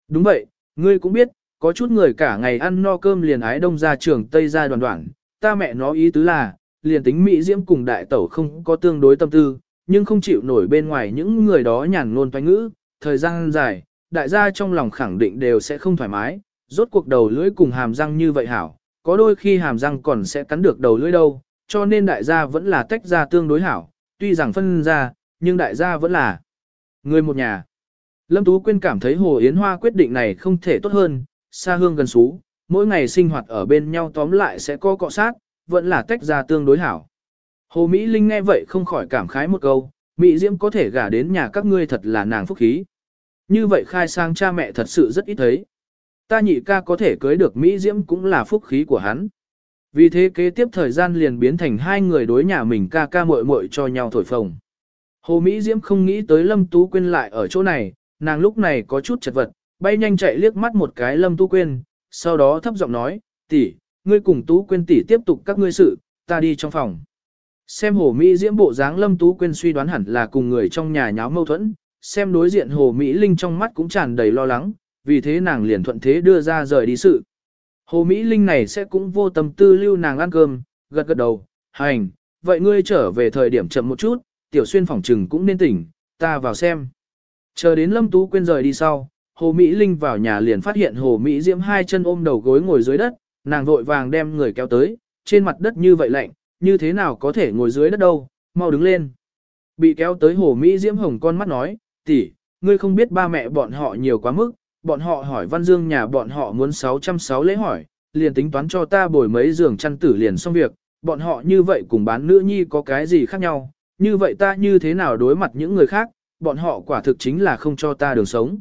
Đúng vậy, ngươi cũng biết, có chút người cả ngày ăn no cơm liền ái đông ra trường Tây ra đoàn đoạn, ta mẹ nó ý tứ là, liền tính Mỹ Diễm cùng đại tẩu không có tương đối tâm tư, nhưng không chịu nổi bên ngoài những người đó nhàn ngôn toanh ngữ, thời gian dài, đại gia trong lòng khẳng định đều sẽ không thoải mái, rốt cuộc đầu lưỡi cùng hàm răng như vậy hảo, có đôi khi hàm răng còn sẽ cắn được đầu lưỡi đâu, cho nên đại gia vẫn là tách ra tương đối hảo, tuy rằng phân ra, nhưng đại gia vẫn là người một nhà. Lâm Tú Quyên cảm thấy Hồ Yến Hoa quyết định này không thể tốt hơn, xa hương gần xú, mỗi ngày sinh hoạt ở bên nhau tóm lại sẽ có cọ sát, vẫn là tách ra tương đối hảo. Hồ Mỹ Linh nghe vậy không khỏi cảm khái một câu, Mỹ Diễm có thể gả đến nhà các ngươi thật là nàng phúc khí. Như vậy khai sang cha mẹ thật sự rất ít thấy. Ta nhị ca có thể cưới được Mỹ Diễm cũng là phúc khí của hắn. Vì thế kế tiếp thời gian liền biến thành hai người đối nhà mình ca ca muội muội cho nhau thổi phồng. Hồ Mỹ Diễm không nghĩ tới Lâm Tú Quyên lại ở chỗ này, nàng lúc này có chút chật vật, bay nhanh chạy liếc mắt một cái Lâm Tú Quyên, sau đó thấp giọng nói, tỷ, ngươi cùng Tú Quyên tỷ tiếp tục các ngươi sự, ta đi trong phòng. Xem Hồ Mỹ Diễm bộ dáng Lâm Tú Quyên suy đoán hẳn là cùng người trong nhà nháo mâu thuẫn, xem đối diện Hồ Mỹ Linh trong mắt cũng tràn đầy lo lắng, vì thế nàng liền thuận thế đưa ra rời đi sự. Hồ Mỹ Linh này sẽ cũng vô tâm tư lưu nàng ăn cơm, gật gật đầu, hành, vậy ngươi trở về thời điểm chậm một chút, tiểu xuyên phòng trừng cũng nên tỉnh, ta vào xem. Chờ đến Lâm Tú Quyên rời đi sau, Hồ Mỹ Linh vào nhà liền phát hiện Hồ Mỹ Diễm hai chân ôm đầu gối ngồi dưới đất, nàng vội vàng đem người kéo tới, trên mặt đất như vậy lạnh, như thế nào có thể ngồi dưới đất đâu, mau đứng lên. Bị kéo tới Hồ Mỹ Diễm hồng con mắt nói, tỷ, ngươi không biết ba mẹ bọn họ nhiều quá mức, bọn họ hỏi Văn Dương nhà bọn họ muốn 606 lễ hỏi, liền tính toán cho ta bồi mấy giường chăn tử liền xong việc, bọn họ như vậy cùng bán nữ nhi có cái gì khác nhau, như vậy ta như thế nào đối mặt những người khác, bọn họ quả thực chính là không cho ta đường sống.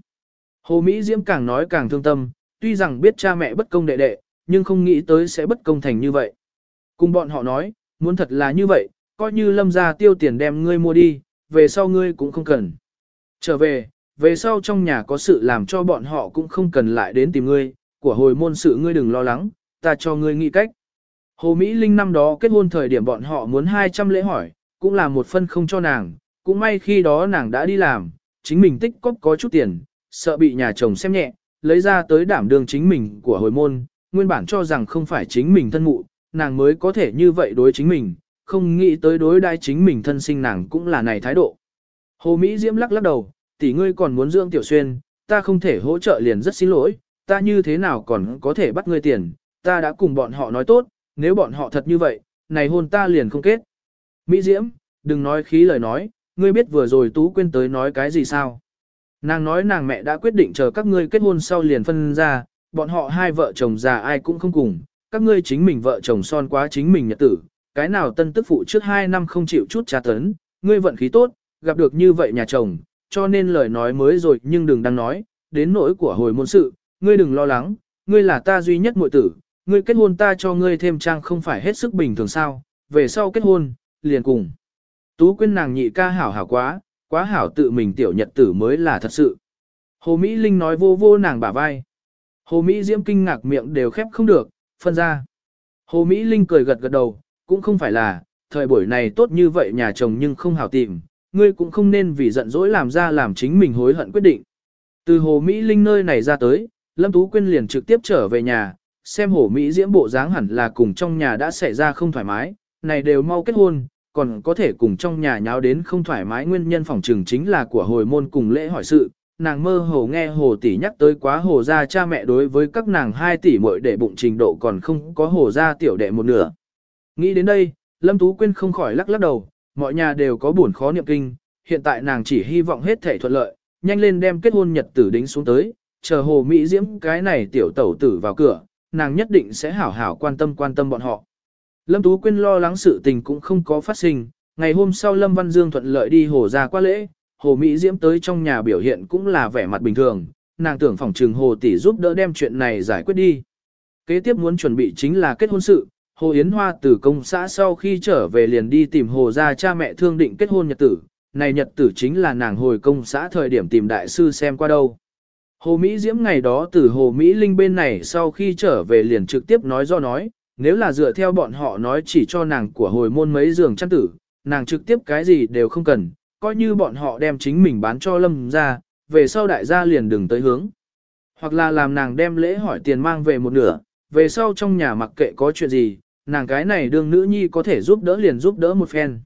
Hồ Mỹ Diễm càng nói càng thương tâm, tuy rằng biết cha mẹ bất công đệ đệ, nhưng không nghĩ tới sẽ bất công thành như vậy. Cùng bọn họ nói, muốn thật là như vậy, coi như lâm ra tiêu tiền đem ngươi mua đi, về sau ngươi cũng không cần. Trở về, về sau trong nhà có sự làm cho bọn họ cũng không cần lại đến tìm ngươi, của hồi môn sự ngươi đừng lo lắng, ta cho ngươi nghĩ cách. Hồ Mỹ Linh năm đó kết hôn thời điểm bọn họ muốn 200 lễ hỏi, cũng là một phân không cho nàng, cũng may khi đó nàng đã đi làm, chính mình tích cóp có chút tiền, sợ bị nhà chồng xem nhẹ, lấy ra tới đảm đương chính mình của hồi môn, nguyên bản cho rằng không phải chính mình thân mụ, nàng mới có thể như vậy đối chính mình, không nghĩ tới đối đai chính mình thân sinh nàng cũng là này thái độ. Hồ Mỹ Diễm lắc lắc đầu, tỷ ngươi còn muốn dưỡng tiểu xuyên, ta không thể hỗ trợ liền rất xin lỗi, ta như thế nào còn có thể bắt ngươi tiền, ta đã cùng bọn họ nói tốt, nếu bọn họ thật như vậy, này hôn ta liền không kết. Mỹ Diễm, đừng nói khí lời nói, ngươi biết vừa rồi Tú Quyên tới nói cái gì sao? Nàng nói nàng mẹ đã quyết định chờ các ngươi kết hôn sau liền phân ra, bọn họ hai vợ chồng già ai cũng không cùng, các ngươi chính mình vợ chồng son quá chính mình nhật tử, cái nào tân tức phụ trước hai năm không chịu chút tra tấn, ngươi vận khí tốt, gặp được như vậy nhà chồng, cho nên lời nói mới rồi nhưng đừng đang nói, đến nỗi của hồi môn sự, ngươi đừng lo lắng, ngươi là ta duy nhất muội tử, ngươi kết hôn ta cho ngươi thêm trang không phải hết sức bình thường sao, về sau kết hôn, liền cùng. Tú quyên nàng nhị ca hảo hảo quá, quá hảo tự mình tiểu nhật tử mới là thật sự. Hồ Mỹ Linh nói vô vô nàng bả vai. Hồ Mỹ Diễm kinh ngạc miệng đều khép không được, phân ra. Hồ Mỹ Linh cười gật gật đầu, cũng không phải là, thời buổi này tốt như vậy nhà chồng nhưng không hảo tìm, ngươi cũng không nên vì giận dỗi làm ra làm chính mình hối hận quyết định. Từ Hồ Mỹ Linh nơi này ra tới, Lâm Tú Quyên liền trực tiếp trở về nhà, xem Hồ Mỹ Diễm bộ dáng hẳn là cùng trong nhà đã xảy ra không thoải mái, này đều mau kết hôn, còn có thể cùng trong nhà nháo đến không thoải mái nguyên nhân phòng trường chính là của hồi môn cùng lễ hỏi sự. Nàng mơ hồ nghe hồ tỷ nhắc tới quá hồ gia cha mẹ đối với các nàng hai tỷ muội để bụng trình độ còn không có hồ gia tiểu đệ một nửa. Nghĩ đến đây, Lâm Tú Quyên không khỏi lắc lắc đầu, mọi nhà đều có buồn khó niệm kinh, hiện tại nàng chỉ hy vọng hết thể thuận lợi, nhanh lên đem kết hôn nhật tử đính xuống tới, chờ hồ Mỹ Diễm cái này tiểu tẩu tử vào cửa, nàng nhất định sẽ hảo hảo quan tâm quan tâm bọn họ. Lâm Tú Quyên lo lắng sự tình cũng không có phát sinh, ngày hôm sau Lâm Văn Dương thuận lợi đi hồ ra qua lễ, hồ Mỹ Diễm tới trong nhà biểu hiện cũng là vẻ mặt bình thường, nàng tưởng phòng trừng hồ tỷ giúp đỡ đem chuyện này giải quyết đi. Kế tiếp muốn chuẩn bị chính là kết hôn sự, Hồ Yến Hoa từ công xã sau khi trở về liền đi tìm Hồ gia cha mẹ thương định kết hôn nhật tử, này nhật tử chính là nàng hồi công xã thời điểm tìm đại sư xem qua đâu. Hồ Mỹ Diễm ngày đó từ Hồ Mỹ Linh bên này sau khi trở về liền trực tiếp nói do nói, nếu là dựa theo bọn họ nói chỉ cho nàng của hồi môn mấy giường chăn tử, nàng trực tiếp cái gì đều không cần, coi như bọn họ đem chính mình bán cho lâm ra, về sau đại gia liền đừng tới hướng. Hoặc là làm nàng đem lễ hỏi tiền mang về một nửa, về sau trong nhà mặc kệ có chuyện gì, nàng cái này đương nữ nhi có thể giúp đỡ liền giúp đỡ một phen.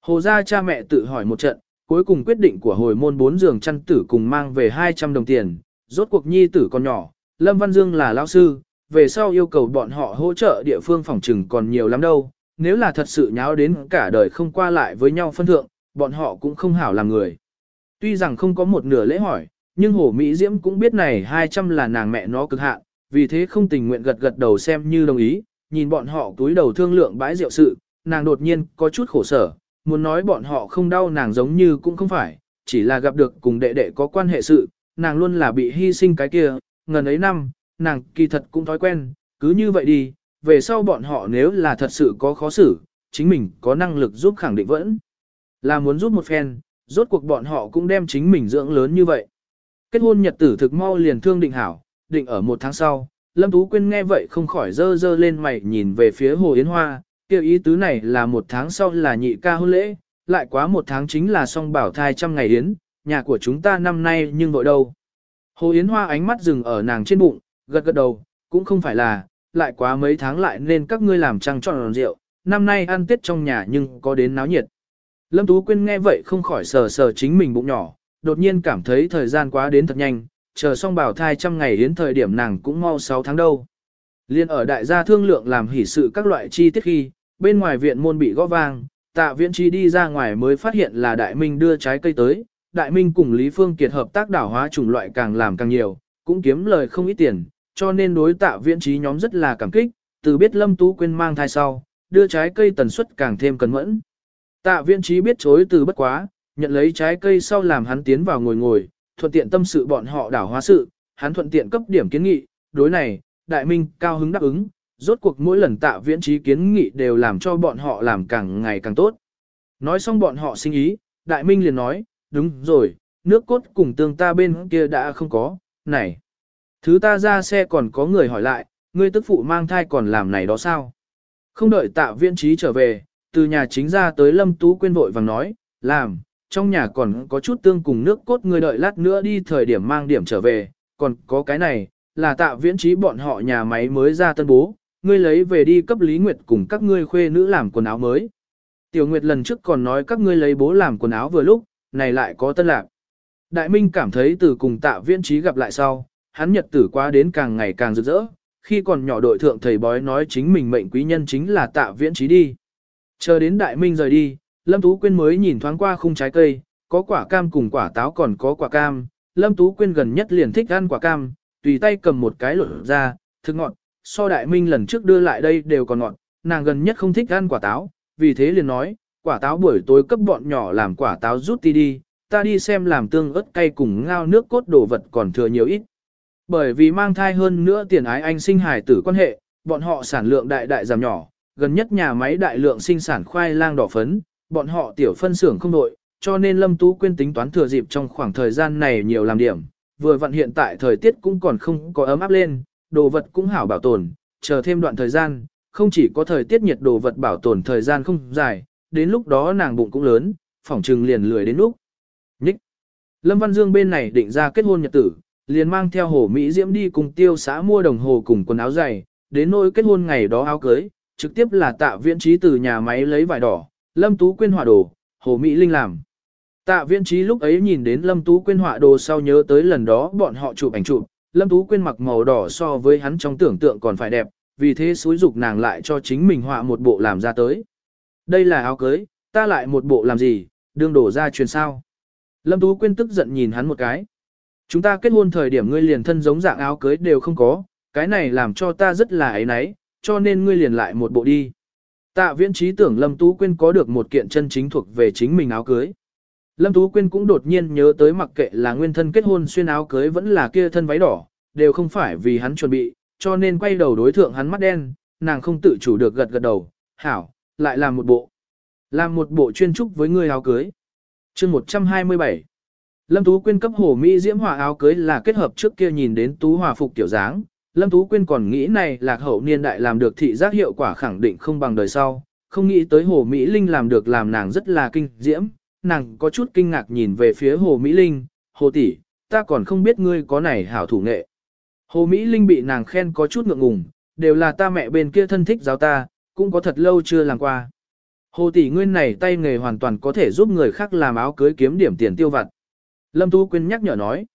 Hồ gia cha mẹ tự hỏi một trận, cuối cùng quyết định của hồi môn bốn giường chăn tử cùng mang về 200 đồng tiền, rốt cuộc nhi tử còn nhỏ, Lâm Văn Dương là lão sư, về sau yêu cầu bọn họ hỗ trợ địa phương phòng trừng còn nhiều lắm đâu, nếu là thật sự nháo đến cả đời không qua lại với nhau phân thượng, bọn họ cũng không hảo làm người. Tuy rằng không có một nửa lễ hỏi, nhưng Hồ Mỹ Diễm cũng biết này 200 là nàng mẹ nó cực hạn, vì thế không tình nguyện gật gật đầu xem như đồng ý, nhìn bọn họ túi đầu thương lượng bãi rượu sự, nàng đột nhiên có chút khổ sở, muốn nói bọn họ không đau nàng giống như cũng không phải, chỉ là gặp được cùng đệ đệ có quan hệ sự, nàng luôn là bị hy sinh cái kia, ngần ấy năm, nàng kỳ thật cũng thói quen, cứ như vậy đi, về sau bọn họ nếu là thật sự có khó xử, chính mình có năng lực giúp khẳng định vẫn là muốn giúp một phen, rốt cuộc bọn họ cũng đem chính mình dưỡng lớn như vậy. Kết hôn nhật tử thực mau liền thương định hảo, định ở một tháng sau, Lâm Tú Quyên nghe vậy không khỏi dơ dơ lên mày nhìn về phía Hồ Yến Hoa, kêu ý tứ này là một tháng sau là nhị ca hôn lễ, lại quá một tháng chính là song bảo thai trăm ngày yến, nhà của chúng ta năm nay nhưng vội đâu. Hồ Yến Hoa ánh mắt dừng ở nàng trên bụng, gật gật đầu, cũng không phải là, lại quá mấy tháng lại nên các ngươi làm trăng tròn rượu, năm nay ăn tết trong nhà nhưng có đến náo nhiệt. Lâm Tú Quyên nghe vậy không khỏi sờ sờ chính mình bụng nhỏ, đột nhiên cảm thấy thời gian quá đến thật nhanh, chờ xong bảo thai trăm ngày đến thời điểm nàng cũng mau 6 tháng đâu. Liên ở đại gia thương lượng làm hỷ sự các loại chi tiết khi, bên ngoài viện môn bị gõ vang, tạ viện chi đi ra ngoài mới phát hiện là đại minh đưa trái cây tới, đại minh cùng Lý Phương Kiệt hợp tác đảo hóa chủng loại càng làm càng nhiều, cũng kiếm lời không ít tiền, cho nên đối tạ Viễn trí nhóm rất là cảm kích, từ biết Lâm Tú Quyên mang thai sau, đưa trái cây tần suất càng thêm cẩn mẫn. Tạ Viễn trí biết chối từ bất quá, nhận lấy trái cây sau làm hắn tiến vào ngồi ngồi, thuận tiện tâm sự bọn họ đảo hóa sự, hắn thuận tiện cấp điểm kiến nghị, đối này, đại minh cao hứng đáp ứng, rốt cuộc mỗi lần tạ viễn trí kiến nghị đều làm cho bọn họ làm càng ngày càng tốt. Nói xong bọn họ sinh ý, đại minh liền nói, đúng rồi, nước cốt cùng tương ta bên kia đã không có, này. Thứ ta ra xe còn có người hỏi lại, ngươi tức phụ mang thai còn làm này đó sao? Không đợi tạ viễn trí trở về, từ nhà chính ra tới lâm tú quên vội vàng nói, làm, trong nhà còn có chút tương cùng nước cốt ngươi đợi lát nữa đi thời điểm mang điểm trở về, còn có cái này, là tạ viễn trí bọn họ nhà máy mới ra tân bố, ngươi lấy về đi cấp Lý Nguyệt cùng các ngươi khuê nữ làm quần áo mới. Tiểu Nguyệt lần trước còn nói các ngươi lấy bố làm quần áo vừa lúc, này lại có tân lạc. Đại Minh cảm thấy từ cùng tạ viễn trí gặp lại sau, hắn nhật tử quá đến càng ngày càng rực rỡ, khi còn nhỏ đội thượng thầy bói nói chính mình mệnh quý nhân chính là tạ viễn trí đi. Chờ đến Đại Minh rời đi, Lâm Tú Quyên mới nhìn thoáng qua khung trái cây, có quả cam cùng quả táo còn có quả cam, Lâm Tú Quyên gần nhất liền thích ăn quả cam, tùy tay cầm một cái lột ra, thức ngọt, so đại minh lần trước đưa lại đây đều còn ngọt, nàng gần nhất không thích ăn quả táo, vì thế liền nói, quả táo buổi tối cấp bọn nhỏ làm quả táo rút ti đi, ta đi xem làm tương ớt cay cùng ngao nước cốt đồ vật còn thừa nhiều ít. Bởi vì mang thai hơn nữa tiền ái anh sinh hài tử quan hệ, bọn họ sản lượng đại đại giảm nhỏ, gần nhất nhà máy đại lượng sinh sản khoai lang đỏ phấn, bọn họ tiểu phân xưởng không đội, cho nên Lâm Tú Quyên tính toán thừa dịp trong khoảng thời gian này nhiều làm điểm, vừa vặn hiện tại thời tiết cũng còn không có ấm áp lên, đồ vật cũng hảo bảo tồn, chờ thêm đoạn thời gian, không chỉ có thời tiết nhiệt đồ vật bảo tồn thời gian không dài, đến lúc đó nàng bụng cũng lớn, phỏng trừng liền lười đến lúc. Nhích. Lâm Văn Dương bên này định ra kết hôn nhật tử, liền mang theo hồ Mỹ Diễm đi cùng tiêu xã mua đồng hồ cùng quần áo dày, đến nỗi kết hôn ngày đó áo cưới, trực tiếp là tạ viễn trí từ nhà máy lấy vải đỏ, Lâm Tú Quyên họa đồ, hồ Mỹ Linh làm. Tạ viễn trí lúc ấy nhìn đến Lâm Tú Quyên họa đồ sau nhớ tới lần đó bọn họ chụp ảnh chụp, Lâm Tú Quyên mặc màu đỏ so với hắn trong tưởng tượng còn phải đẹp, vì thế xúi dục nàng lại cho chính mình họa một bộ làm ra tới. Đây là áo cưới, ta lại một bộ làm gì, đương đổ ra truyền sao. Lâm Tú Quyên tức giận nhìn hắn một cái. Chúng ta kết hôn thời điểm ngươi liền thân giống dạng áo cưới đều không có, cái này làm cho ta rất là ấy náy, cho nên ngươi liền lại một bộ đi. Tạ viễn trí tưởng Lâm Tú Quyên có được một kiện chân chính thuộc về chính mình áo cưới. Lâm Tú Quyên cũng đột nhiên nhớ tới mặc kệ là nguyên thân kết hôn xuyên áo cưới vẫn là kia thân váy đỏ, đều không phải vì hắn chuẩn bị, cho nên quay đầu đối thượng hắn mắt đen, nàng không tự chủ được gật gật đầu, hảo, lại làm một bộ. Làm một bộ chuyên trúc với người áo cưới. chương 127 Lâm Tú Quyên cấp hồ Mỹ diễm hòa áo cưới là kết hợp trước kia nhìn đến Tú Hòa phục tiểu dáng. Lâm Tú Quyên còn nghĩ này lạc hậu niên đại làm được thị giác hiệu quả khẳng định không bằng đời sau, không nghĩ tới hồ Mỹ Linh làm được làm nàng rất là kinh diễm, nàng có chút kinh ngạc nhìn về phía hồ Mỹ Linh, hồ tỷ, ta còn không biết ngươi có này hảo thủ nghệ. Hồ Mỹ Linh bị nàng khen có chút ngượng ngùng, đều là ta mẹ bên kia thân thích giáo ta, cũng có thật lâu chưa làm qua. Hồ tỷ nguyên này tay nghề hoàn toàn có thể giúp người khác làm áo cưới kiếm điểm tiền tiêu vặt. Lâm Tú Quyên nhắc nhở nói.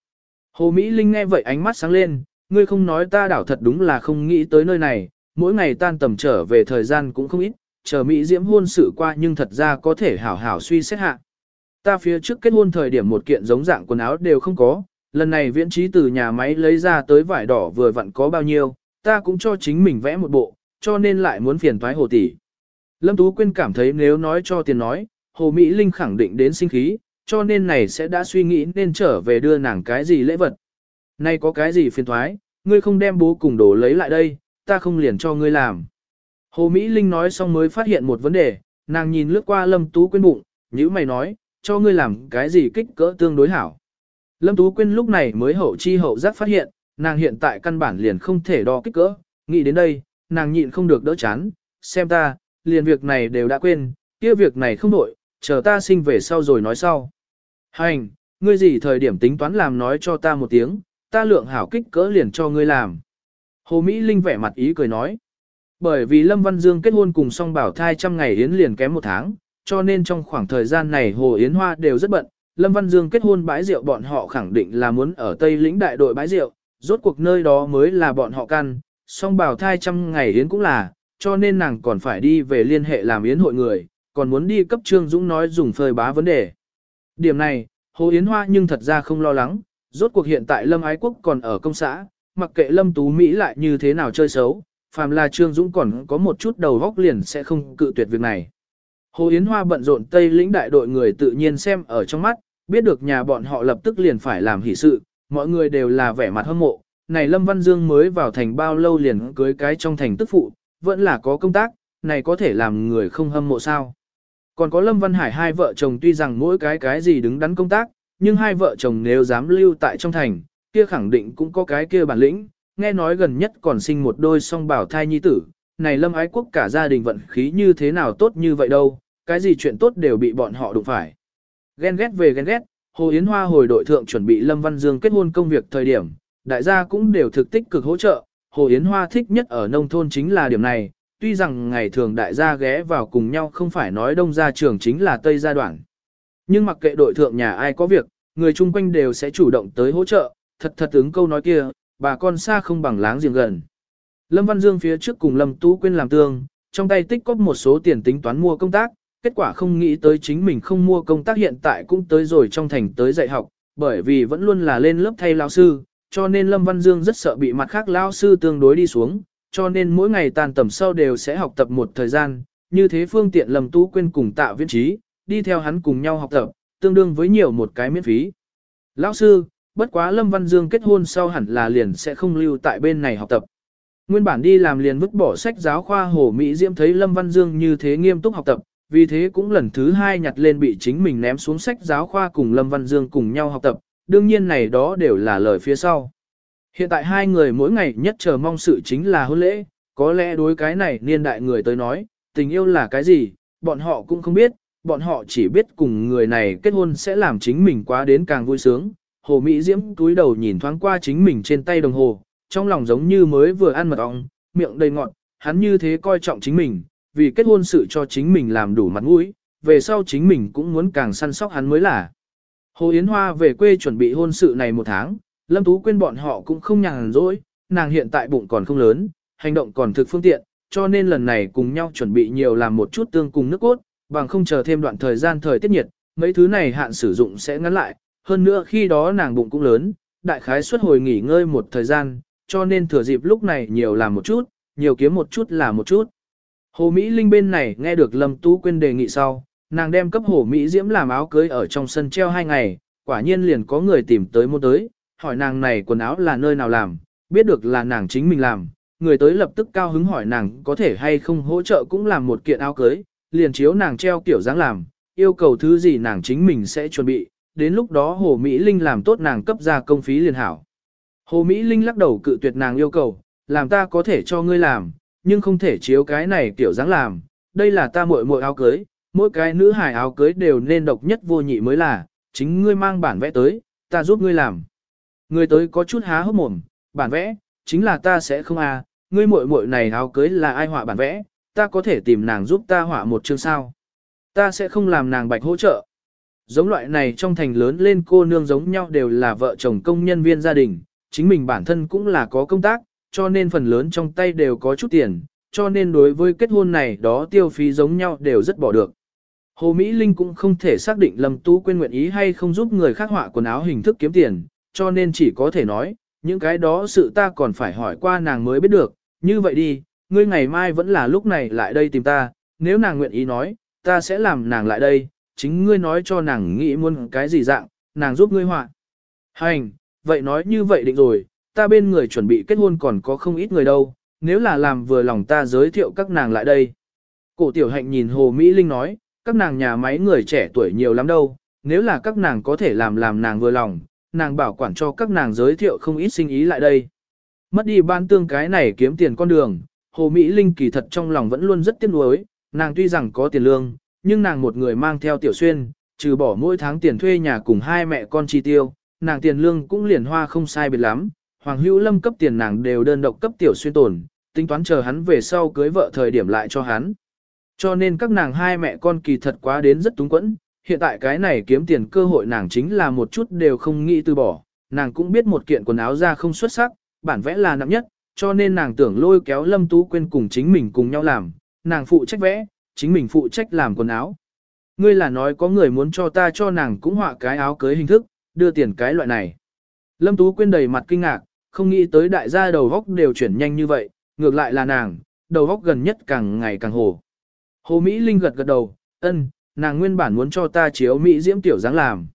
Hồ Mỹ Linh nghe vậy ánh mắt sáng lên, ngươi không nói ta đảo thật đúng là không nghĩ tới nơi này, mỗi ngày tan tầm trở về thời gian cũng không ít, chờ Mỹ diễm hôn sự qua nhưng thật ra có thể hảo hảo suy xét hạ. Ta phía trước kết hôn thời điểm một kiện giống dạng quần áo đều không có, lần này viễn trí từ nhà máy lấy ra tới vải đỏ vừa vặn có bao nhiêu, ta cũng cho chính mình vẽ một bộ, cho nên lại muốn phiền thoái hồ tỷ. Lâm Tú Quyên cảm thấy nếu nói cho tiền nói, Hồ Mỹ Linh khẳng định đến sinh khí, cho nên này sẽ đã suy nghĩ nên trở về đưa nàng cái gì lễ vật. Nay có cái gì phiền thoái, ngươi không đem bố cùng đồ lấy lại đây, ta không liền cho ngươi làm. Hồ Mỹ Linh nói xong mới phát hiện một vấn đề, nàng nhìn lướt qua Lâm Tú Quyên bụng, như mày nói, cho ngươi làm cái gì kích cỡ tương đối hảo. Lâm Tú Quyên lúc này mới hậu chi hậu giác phát hiện, nàng hiện tại căn bản liền không thể đo kích cỡ, nghĩ đến đây, nàng nhịn không được đỡ chán, xem ta, liền việc này đều đã quên, kia việc này không đổi, chờ ta sinh về sau rồi nói sau. Hành, ngươi gì thời điểm tính toán làm nói cho ta một tiếng, ta lượng hảo kích cỡ liền cho ngươi làm. Hồ Mỹ Linh vẻ mặt ý cười nói. Bởi vì Lâm Văn Dương kết hôn cùng song bảo thai trăm ngày Yến liền kém một tháng, cho nên trong khoảng thời gian này Hồ Yến Hoa đều rất bận. Lâm Văn Dương kết hôn bãi rượu bọn họ khẳng định là muốn ở Tây lĩnh đại đội bãi rượu, rốt cuộc nơi đó mới là bọn họ căn, song bảo thai trăm ngày Yến cũng là, cho nên nàng còn phải đi về liên hệ làm Yến hội người, còn muốn đi cấp Trương Dũng nói dùng phơi bá vấn đề. Điểm này, Hồ Yến Hoa nhưng thật ra không lo lắng, rốt cuộc hiện tại Lâm Ái Quốc còn ở công xã, mặc kệ Lâm Tú Mỹ lại như thế nào chơi xấu, phàm là Trương Dũng còn có một chút đầu góc liền sẽ không cự tuyệt việc này. Hồ Yến Hoa bận rộn Tây lĩnh đại đội người tự nhiên xem ở trong mắt, biết được nhà bọn họ lập tức liền phải làm hỷ sự, mọi người đều là vẻ mặt hâm mộ. Này Lâm Văn Dương mới vào thành bao lâu liền cưới cái trong thành tức phụ, vẫn là có công tác, này có thể làm người không hâm mộ sao. Còn có Lâm Văn Hải hai vợ chồng tuy rằng mỗi cái cái gì đứng đắn công tác, nhưng hai vợ chồng nếu dám lưu tại trong thành, kia khẳng định cũng có cái kia bản lĩnh, nghe nói gần nhất còn sinh một đôi song bảo thai nhi tử, này Lâm Ái Quốc cả gia đình vận khí như thế nào tốt như vậy đâu, cái gì chuyện tốt đều bị bọn họ đụng phải. Ghen ghét về ghen ghét, Hồ Yến Hoa hồi đội thượng chuẩn bị Lâm Văn Dương kết hôn công việc thời điểm, đại gia cũng đều thực tích cực hỗ trợ, Hồ Yến Hoa thích nhất ở nông thôn chính là điểm này, tuy rằng ngày thường đại gia ghé vào cùng nhau không phải nói đông gia trường chính là tây gia đoạn. Nhưng mặc kệ đội thượng nhà ai có việc, người chung quanh đều sẽ chủ động tới hỗ trợ, thật thật ứng câu nói kia, bà con xa không bằng láng giềng gần. Lâm Văn Dương phía trước cùng Lâm Tú Quyên làm tương, trong tay tích cóp một số tiền tính toán mua công tác, kết quả không nghĩ tới chính mình không mua công tác hiện tại cũng tới rồi trong thành tới dạy học, bởi vì vẫn luôn là lên lớp thay lao sư, cho nên Lâm Văn Dương rất sợ bị mặt khác lao sư tương đối đi xuống, cho nên mỗi ngày tàn tầm sau đều sẽ học tập một thời gian, như thế phương tiện Lâm Tú Quyên cùng tạ viễn trí, đi theo hắn cùng nhau học tập, tương đương với nhiều một cái miễn phí. Lão sư, bất quá Lâm Văn Dương kết hôn sau hẳn là liền sẽ không lưu tại bên này học tập. Nguyên bản đi làm liền vứt bỏ sách giáo khoa Hồ Mỹ Diễm thấy Lâm Văn Dương như thế nghiêm túc học tập, vì thế cũng lần thứ hai nhặt lên bị chính mình ném xuống sách giáo khoa cùng Lâm Văn Dương cùng nhau học tập, đương nhiên này đó đều là lời phía sau. Hiện tại hai người mỗi ngày nhất chờ mong sự chính là hôn lễ, có lẽ đối cái này niên đại người tới nói, tình yêu là cái gì, bọn họ cũng không biết, bọn họ chỉ biết cùng người này kết hôn sẽ làm chính mình quá đến càng vui sướng. Hồ Mỹ Diễm túi đầu nhìn thoáng qua chính mình trên tay đồng hồ, trong lòng giống như mới vừa ăn mật ong, miệng đầy ngọt, hắn như thế coi trọng chính mình, vì kết hôn sự cho chính mình làm đủ mặt mũi, về sau chính mình cũng muốn càng săn sóc hắn mới là. Hồ Yến Hoa về quê chuẩn bị hôn sự này một tháng, Lâm Tú quên bọn họ cũng không nhàn rỗi, nàng hiện tại bụng còn không lớn, hành động còn thực phương tiện, cho nên lần này cùng nhau chuẩn bị nhiều làm một chút tương cùng nước cốt, bằng không chờ thêm đoạn thời gian thời tiết nhiệt, mấy thứ này hạn sử dụng sẽ ngắn lại, hơn nữa khi đó nàng bụng cũng lớn, đại khái suất hồi nghỉ ngơi một thời gian, cho nên thừa dịp lúc này nhiều làm một chút, nhiều kiếm một chút là một chút. Hồ Mỹ Linh bên này nghe được Lâm Tú Quyên đề nghị sau, nàng đem cấp Hồ Mỹ Diễm làm áo cưới ở trong sân treo hai ngày, quả nhiên liền có người tìm tới mua tới, hỏi nàng này quần áo là nơi nào làm, biết được là nàng chính mình làm, người tới lập tức cao hứng hỏi nàng có thể hay không hỗ trợ cũng làm một kiện áo cưới, liền chiếu nàng treo kiểu dáng làm, yêu cầu thứ gì nàng chính mình sẽ chuẩn bị, đến lúc đó Hồ Mỹ Linh làm tốt nàng cấp ra công phí liền hảo. Hồ Mỹ Linh lắc đầu cự tuyệt nàng yêu cầu, làm ta có thể cho ngươi làm, nhưng không thể chiếu cái này kiểu dáng làm, đây là ta muội muội áo cưới, mỗi cái nữ hài áo cưới đều nên độc nhất vô nhị mới là, chính ngươi mang bản vẽ tới, ta giúp ngươi làm. Người tới có chút há hốc mồm, bản vẽ, chính là ta sẽ không à, ngươi muội muội này áo cưới là ai họa bản vẽ, ta có thể tìm nàng giúp ta họa một chương sao. Ta sẽ không làm nàng bạch hỗ trợ. Giống loại này trong thành lớn lên cô nương giống nhau đều là vợ chồng công nhân viên gia đình, chính mình bản thân cũng là có công tác, cho nên phần lớn trong tay đều có chút tiền, cho nên đối với kết hôn này đó tiêu phí giống nhau đều rất bỏ được. Hồ Mỹ Linh cũng không thể xác định Lâm Tú quên nguyện ý hay không giúp người khác họa quần áo hình thức kiếm tiền, cho nên chỉ có thể nói, những cái đó sự ta còn phải hỏi qua nàng mới biết được, như vậy đi, ngươi ngày mai vẫn là lúc này lại đây tìm ta, nếu nàng nguyện ý nói, ta sẽ làm nàng lại đây, chính ngươi nói cho nàng nghĩ muốn cái gì dạng, nàng giúp ngươi họa. Hành, vậy nói như vậy định rồi, ta bên người chuẩn bị kết hôn còn có không ít người đâu, nếu là làm vừa lòng ta giới thiệu các nàng lại đây. Cổ tiểu hạnh nhìn Hồ Mỹ Linh nói, các nàng nhà máy người trẻ tuổi nhiều lắm đâu, nếu là các nàng có thể làm làm nàng vừa lòng, nàng bảo quản cho các nàng giới thiệu không ít sinh ý lại đây. Mất đi ban tương cái này kiếm tiền con đường, Hồ Mỹ Linh kỳ thật trong lòng vẫn luôn rất tiếc nuối, nàng tuy rằng có tiền lương, nhưng nàng một người mang theo tiểu xuyên, trừ bỏ mỗi tháng tiền thuê nhà cùng hai mẹ con chi tiêu, nàng tiền lương cũng liền hoa không sai biệt lắm, Hoàng Hữu Lâm cấp tiền nàng đều đơn độc cấp tiểu xuyên tồn, tính toán chờ hắn về sau cưới vợ thời điểm lại cho hắn. Cho nên các nàng hai mẹ con kỳ thật quá đến rất túng quẫn, hiện tại cái này kiếm tiền cơ hội nàng chính là một chút đều không nghĩ từ bỏ, nàng cũng biết một kiện quần áo ra không xuất sắc, bản vẽ là nặng nhất, cho nên nàng tưởng lôi kéo Lâm Tú Quyên cùng chính mình cùng nhau làm, nàng phụ trách vẽ, chính mình phụ trách làm quần áo. Ngươi là nói có người muốn cho ta cho nàng cũng họa cái áo cưới hình thức, đưa tiền cái loại này. Lâm Tú Quyên đầy mặt kinh ngạc, không nghĩ tới đại gia đầu góc đều chuyển nhanh như vậy, ngược lại là nàng, đầu góc gần nhất càng ngày càng hồ. Hồ Mỹ Linh gật gật đầu, ân, nàng nguyên bản muốn cho ta chiếu Mỹ diễm tiểu dáng làm.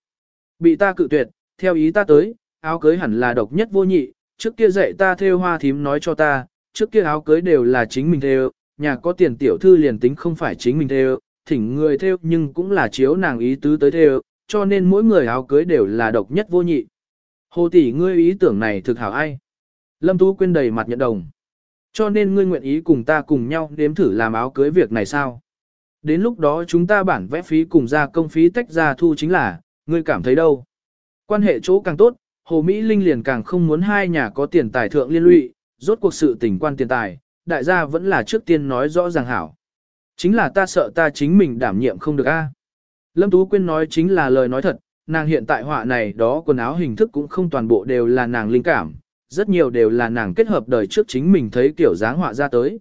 Bị ta cự tuyệt, theo ý ta tới, áo cưới hẳn là độc nhất vô nhị, trước kia dạy ta theo hoa thím nói cho ta, trước kia áo cưới đều là chính mình theo, nhà có tiền tiểu thư liền tính không phải chính mình theo, thỉnh người theo nhưng cũng là chiếu nàng ý tứ tới theo, cho nên mỗi người áo cưới đều là độc nhất vô nhị. Hồ tỷ ngươi ý tưởng này thực hảo ai? Lâm Tú Quyên đầy mặt nhận đồng. Cho nên ngươi nguyện ý cùng ta cùng nhau nếm thử làm áo cưới việc này sao? Đến lúc đó chúng ta bản vẽ phí cùng ra công phí tách ra thu chính là, ngươi cảm thấy đâu? Quan hệ chỗ càng tốt, Hồ Mỹ Linh liền càng không muốn hai nhà có tiền tài thượng liên lụy, rốt cuộc sự tình quan tiền tài, đại gia vẫn là trước tiên nói rõ ràng hảo. Chính là ta sợ ta chính mình đảm nhiệm không được a. Lâm Tú Quyên nói chính là lời nói thật, nàng hiện tại họa này đó quần áo hình thức cũng không toàn bộ đều là nàng linh cảm, rất nhiều đều là nàng kết hợp đời trước chính mình thấy kiểu dáng họa ra tới.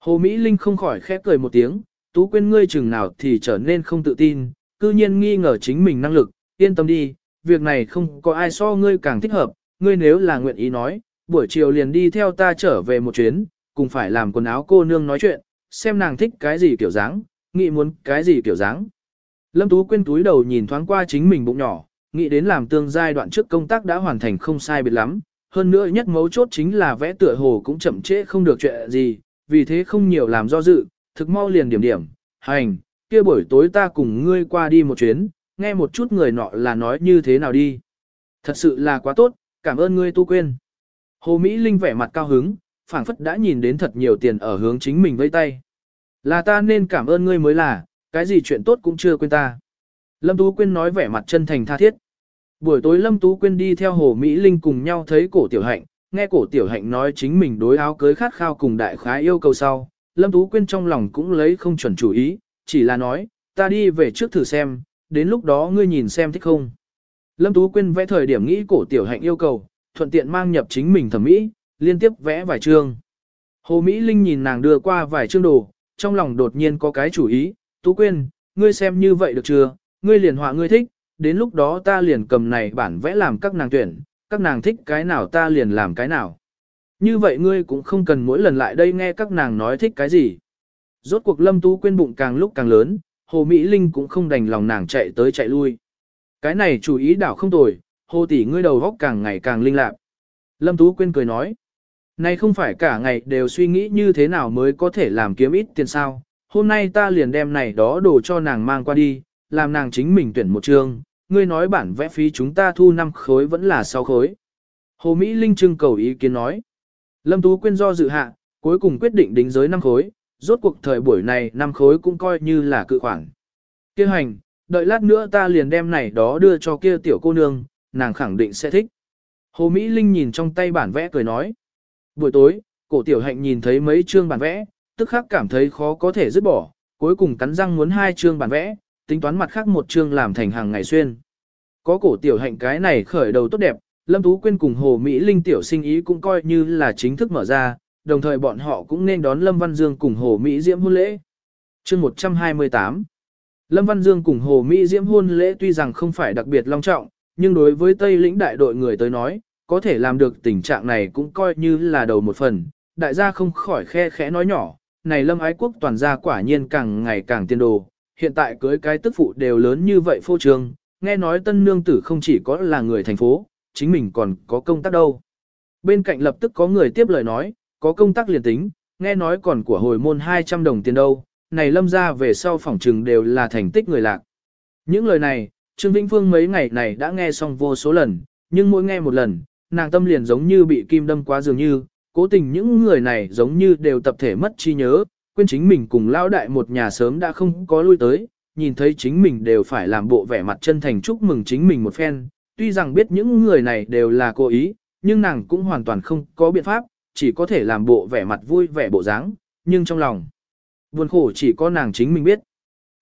Hồ Mỹ Linh không khỏi khép cười một tiếng, Tú quên ngươi chừng nào thì trở nên không tự tin, cư nhiên nghi ngờ chính mình năng lực, yên tâm đi, việc này không có ai so ngươi càng thích hợp, ngươi nếu là nguyện ý nói, buổi chiều liền đi theo ta trở về một chuyến, cùng phải làm quần áo cô nương nói chuyện, xem nàng thích cái gì kiểu dáng, nghĩ muốn cái gì kiểu dáng. Lâm Tú quên túi đầu nhìn thoáng qua chính mình bụng nhỏ, nghĩ đến làm tương giai đoạn trước công tác đã hoàn thành không sai biệt lắm, hơn nữa nhất mấu chốt chính là vẽ tựa hồ cũng chậm trễ không được chuyện gì, vì thế không nhiều làm do dự, thực mau liền điểm điểm, hành, kia buổi tối ta cùng ngươi qua đi một chuyến, nghe một chút người nọ là nói như thế nào đi. Thật sự là quá tốt, cảm ơn ngươi tu quên. Hồ Mỹ Linh vẻ mặt cao hứng, phảng phất đã nhìn đến thật nhiều tiền ở hướng chính mình vây tay. Là ta nên cảm ơn ngươi mới là, cái gì chuyện tốt cũng chưa quên ta. Lâm Tú Quyên nói vẻ mặt chân thành tha thiết. Buổi tối Lâm Tú Quyên đi theo Hồ Mỹ Linh cùng nhau thấy cổ tiểu hạnh, nghe cổ tiểu hạnh nói chính mình đối áo cưới khát khao cùng đại khái yêu cầu sau. Lâm Tú Quyên trong lòng cũng lấy không chuẩn chủ ý, chỉ là nói, ta đi về trước thử xem, đến lúc đó ngươi nhìn xem thích không. Lâm Tú Quyên vẽ thời điểm nghĩ cổ tiểu hạnh yêu cầu, thuận tiện mang nhập chính mình thẩm mỹ, liên tiếp vẽ vài chương. Hồ Mỹ Linh nhìn nàng đưa qua vài chương đồ, trong lòng đột nhiên có cái chủ ý, Tú Quyên, ngươi xem như vậy được chưa, ngươi liền họa ngươi thích, đến lúc đó ta liền cầm này bản vẽ làm các nàng tuyển, các nàng thích cái nào ta liền làm cái nào. Như vậy ngươi cũng không cần mỗi lần lại đây nghe các nàng nói thích cái gì. Rốt cuộc Lâm Tú Quyên bụng càng lúc càng lớn, Hồ Mỹ Linh cũng không đành lòng nàng chạy tới chạy lui. Cái này chủ ý đảo không tồi, Hồ tỷ ngươi đầu góc càng ngày càng linh lạc. Lâm Tú Quyên cười nói, nay không phải cả ngày đều suy nghĩ như thế nào mới có thể làm kiếm ít tiền sao, hôm nay ta liền đem này đó đồ cho nàng mang qua đi, làm nàng chính mình tuyển một trường, ngươi nói bản vẽ phí chúng ta thu 5 khối vẫn là 6 khối. Hồ Mỹ Linh trưng cầu ý kiến nói. Lâm Tú Quyên do dự hạ, cuối cùng quyết định đính giới 5 khối, rốt cuộc thời buổi này 5 khối cũng coi như là cự khoản. Kêu hành, đợi lát nữa ta liền đem này đó đưa cho kia tiểu cô nương, nàng khẳng định sẽ thích. Hồ Mỹ Linh nhìn trong tay bản vẽ cười nói. Buổi tối, cổ tiểu hạnh nhìn thấy mấy chương bản vẽ, tức khắc cảm thấy khó có thể dứt bỏ, cuối cùng cắn răng muốn hai chương bản vẽ, tính toán mặt khác một chương làm thành hàng ngày xuyên. Có cổ tiểu hạnh cái này khởi đầu tốt đẹp, Lâm Tú Quyên cùng Hồ Mỹ Linh tiểu sinh ý cũng coi như là chính thức mở ra, đồng thời bọn họ cũng nên đón Lâm Văn Dương cùng Hồ Mỹ Diễm hôn lễ. chương 128 Lâm Văn Dương cùng Hồ Mỹ Diễm hôn lễ tuy rằng không phải đặc biệt long trọng, nhưng đối với Tây lĩnh đại đội người tới nói, có thể làm được tình trạng này cũng coi như là đầu một phần, đại gia không khỏi khe khẽ nói nhỏ, này Lâm Ái Quốc toàn gia quả nhiên càng ngày càng tiên đồ, hiện tại cưới cái tức phụ đều lớn như vậy phô trương, nghe nói tân nương tử không chỉ có là người thành phố, chính mình còn có công tác đâu. Bên cạnh lập tức có người tiếp lời nói, có công tác liền tính, nghe nói còn của hồi môn 200 đồng tiền đâu, này lâm ra về sau phòng trừng đều là thành tích người lạc. Những lời này, Trương Vĩnh Phương mấy ngày này đã nghe xong vô số lần, nhưng mỗi nghe một lần, nàng tâm liền giống như bị kim đâm quá dường như, cố tình những người này giống như đều tập thể mất trí nhớ, quên chính mình cùng lao đại một nhà sớm đã không có lui tới, nhìn thấy chính mình đều phải làm bộ vẻ mặt chân thành chúc mừng chính mình một phen, tuy rằng biết những người này đều là cố ý, nhưng nàng cũng hoàn toàn không có biện pháp, chỉ có thể làm bộ vẻ mặt vui vẻ bộ dáng, nhưng trong lòng, buồn khổ chỉ có nàng chính mình biết.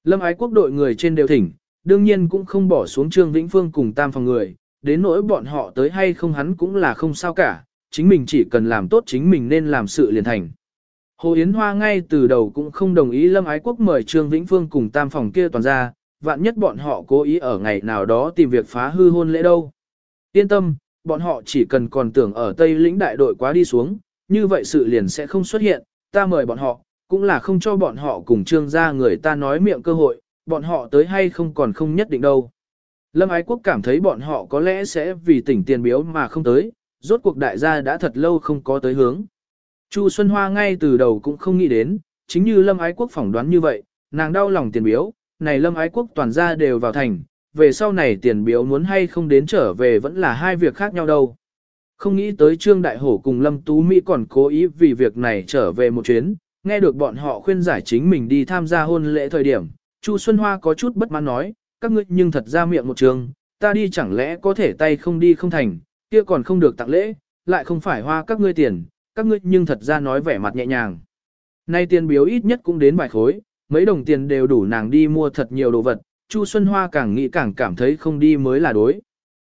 Lâm ái quốc đội người trên đều thỉnh, đương nhiên cũng không bỏ xuống Trương Vĩnh Phương cùng tam phòng người, đến nỗi bọn họ tới hay không hắn cũng là không sao cả, chính mình chỉ cần làm tốt chính mình nên làm sự liền thành. Hồ Yến Hoa ngay từ đầu cũng không đồng ý Lâm Ái Quốc mời Trương Vĩnh Phương cùng tam phòng kia toàn ra, vạn nhất bọn họ cố ý ở ngày nào đó tìm việc phá hư hôn lễ đâu. Yên tâm, bọn họ chỉ cần còn tưởng ở Tây lĩnh đại đội quá đi xuống, như vậy sự liền sẽ không xuất hiện, ta mời bọn họ, cũng là không cho bọn họ cùng trương gia người ta nói miệng cơ hội, bọn họ tới hay không còn không nhất định đâu. Lâm Ái Quốc cảm thấy bọn họ có lẽ sẽ vì tỉnh tiền biếu mà không tới, rốt cuộc đại gia đã thật lâu không có tới hướng. Chu Xuân Hoa ngay từ đầu cũng không nghĩ đến, chính như Lâm Ái Quốc phỏng đoán như vậy, nàng đau lòng tiền biếu, này Lâm Ái Quốc toàn gia đều vào thành, về sau này tiền biếu muốn hay không đến trở về vẫn là hai việc khác nhau đâu. Không nghĩ tới Trương Đại Hổ cùng Lâm Tú Mỹ còn cố ý vì việc này trở về một chuyến, nghe được bọn họ khuyên giải chính mình đi tham gia hôn lễ thời điểm, Chu Xuân Hoa có chút bất mãn nói, các ngươi nhưng thật ra miệng một trường, ta đi chẳng lẽ có thể tay không đi không thành, kia còn không được tặng lễ, lại không phải hoa các ngươi tiền, các ngươi nhưng thật ra nói vẻ mặt nhẹ nhàng. Nay tiền biếu ít nhất cũng đến vài khối, mấy đồng tiền đều đủ nàng đi mua thật nhiều đồ vật, Chu Xuân Hoa càng nghĩ càng cảm thấy không đi mới là đối.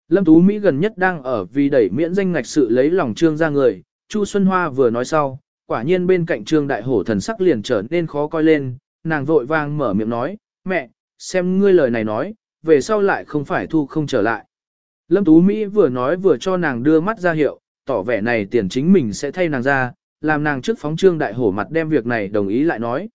Lâm Tú Mỹ gần nhất đang ở vì đẩy miễn danh ngạch sự lấy lòng trương ra người, Chu Xuân Hoa vừa nói sau, quả nhiên bên cạnh trương đại hổ thần sắc liền trở nên khó coi lên, nàng vội vang mở miệng nói, mẹ, xem ngươi lời này nói, về sau lại không phải thu không trở lại. Lâm Tú Mỹ vừa nói vừa cho nàng đưa mắt ra hiệu, tỏ vẻ này tiền chính mình sẽ thay nàng ra, làm nàng trước phóng trương đại hổ mặt đem việc này đồng ý lại nói.